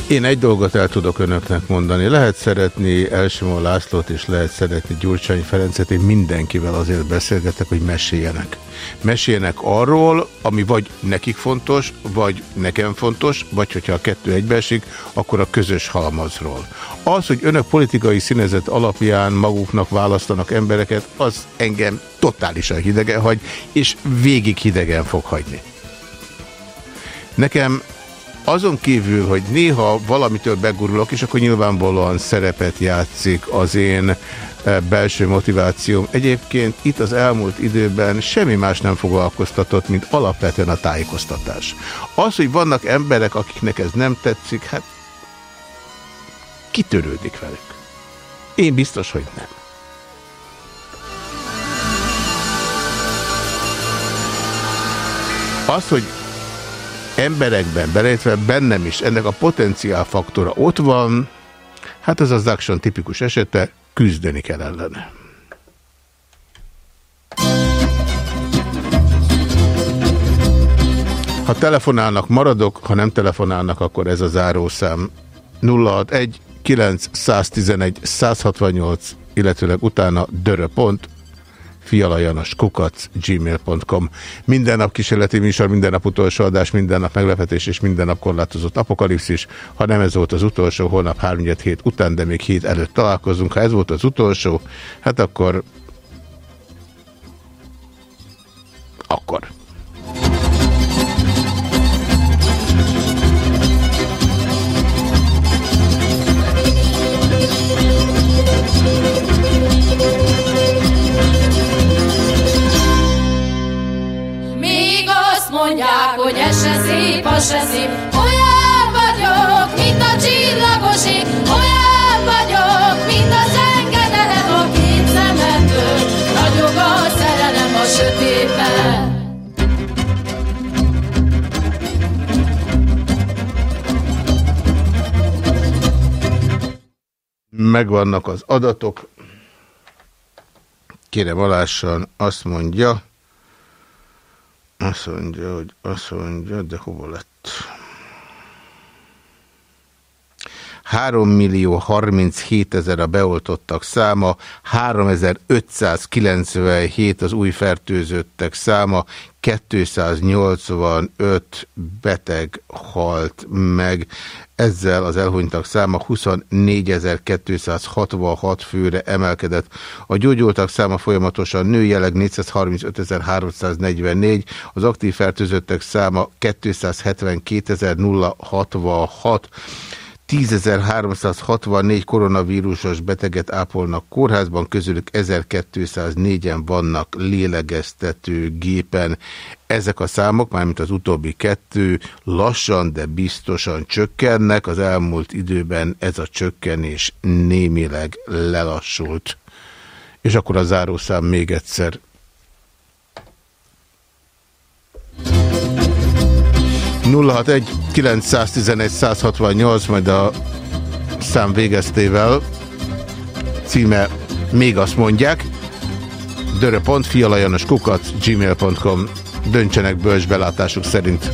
Én egy dolgot el tudok önöknek mondani. Lehet szeretni Elsimó Lászlót, és lehet szeretni Gyurcsány Ferencet. Én mindenkivel azért beszélgetek, hogy meséljenek. Meséljenek arról, ami vagy nekik fontos, vagy nekem fontos, vagy hogyha a kettő egybeesik, akkor a közös halmazról. Az, hogy önök politikai színezet alapján maguknak választanak embereket, az engem totálisan hidegen hagy, és végig hidegen fog hagyni. Nekem azon kívül, hogy néha valamitől begurulok, és akkor nyilvánvalóan szerepet játszik az én eh, belső motivációm. Egyébként itt az elmúlt időben semmi más nem foglalkoztatott, mint alapvetően a tájékoztatás. Az, hogy vannak emberek, akiknek ez nem tetszik, hát kitörődik velük. Én biztos, hogy nem. Az, hogy emberekben, beleértve bennem is ennek a potenciál faktora ott van, hát ez az Action tipikus esete, küzdeni kell ellene. Ha telefonálnak, maradok, ha nem telefonálnak, akkor ez a zárószám 061 911 168, illetőleg utána dörö.pont fialajanoskukac.gmail.com. Minden nap kísérleti műsor, minden nap utolsó adás, minden nap meglepetés és minden nap korlátozott apokalipszis. Ha nem ez volt az utolsó, holnap 3 hét után, de még hét előtt találkozunk. Ha ez volt az utolsó, hát akkor... Akkor. Mondják, hogy ez se szép, az se szép. Olyan vagyok, mint a csillagosé Olyan vagyok, mint az engedelem a két szemetől Ragyog a szerelem a sötétben. Megvannak az adatok. Kérem alássan azt mondja, azt mondja, hogy azt mondja, de hova lett? 3 millió 37 ezer a beoltottak száma, 3597 az új fertőzöttek száma, 285 beteg halt meg. Ezzel az elhunytak száma 24.266 főre emelkedett. A gyógyultak száma folyamatosan nő, jelenleg 435.344, az aktív fertőzöttek száma 272.066. 10.364 koronavírusos beteget ápolnak kórházban, közülük 1204-en vannak lélegeztető gépen. Ezek a számok, mármint az utóbbi kettő, lassan, de biztosan csökkennek. Az elmúlt időben ez a csökkenés némileg lelassult. És akkor a zárószám még egyszer 061 911 168, majd a szám végeztével címe még azt mondják dörö.fialajanos kukat gmail.com döntsenek bölcs belátásuk szerint.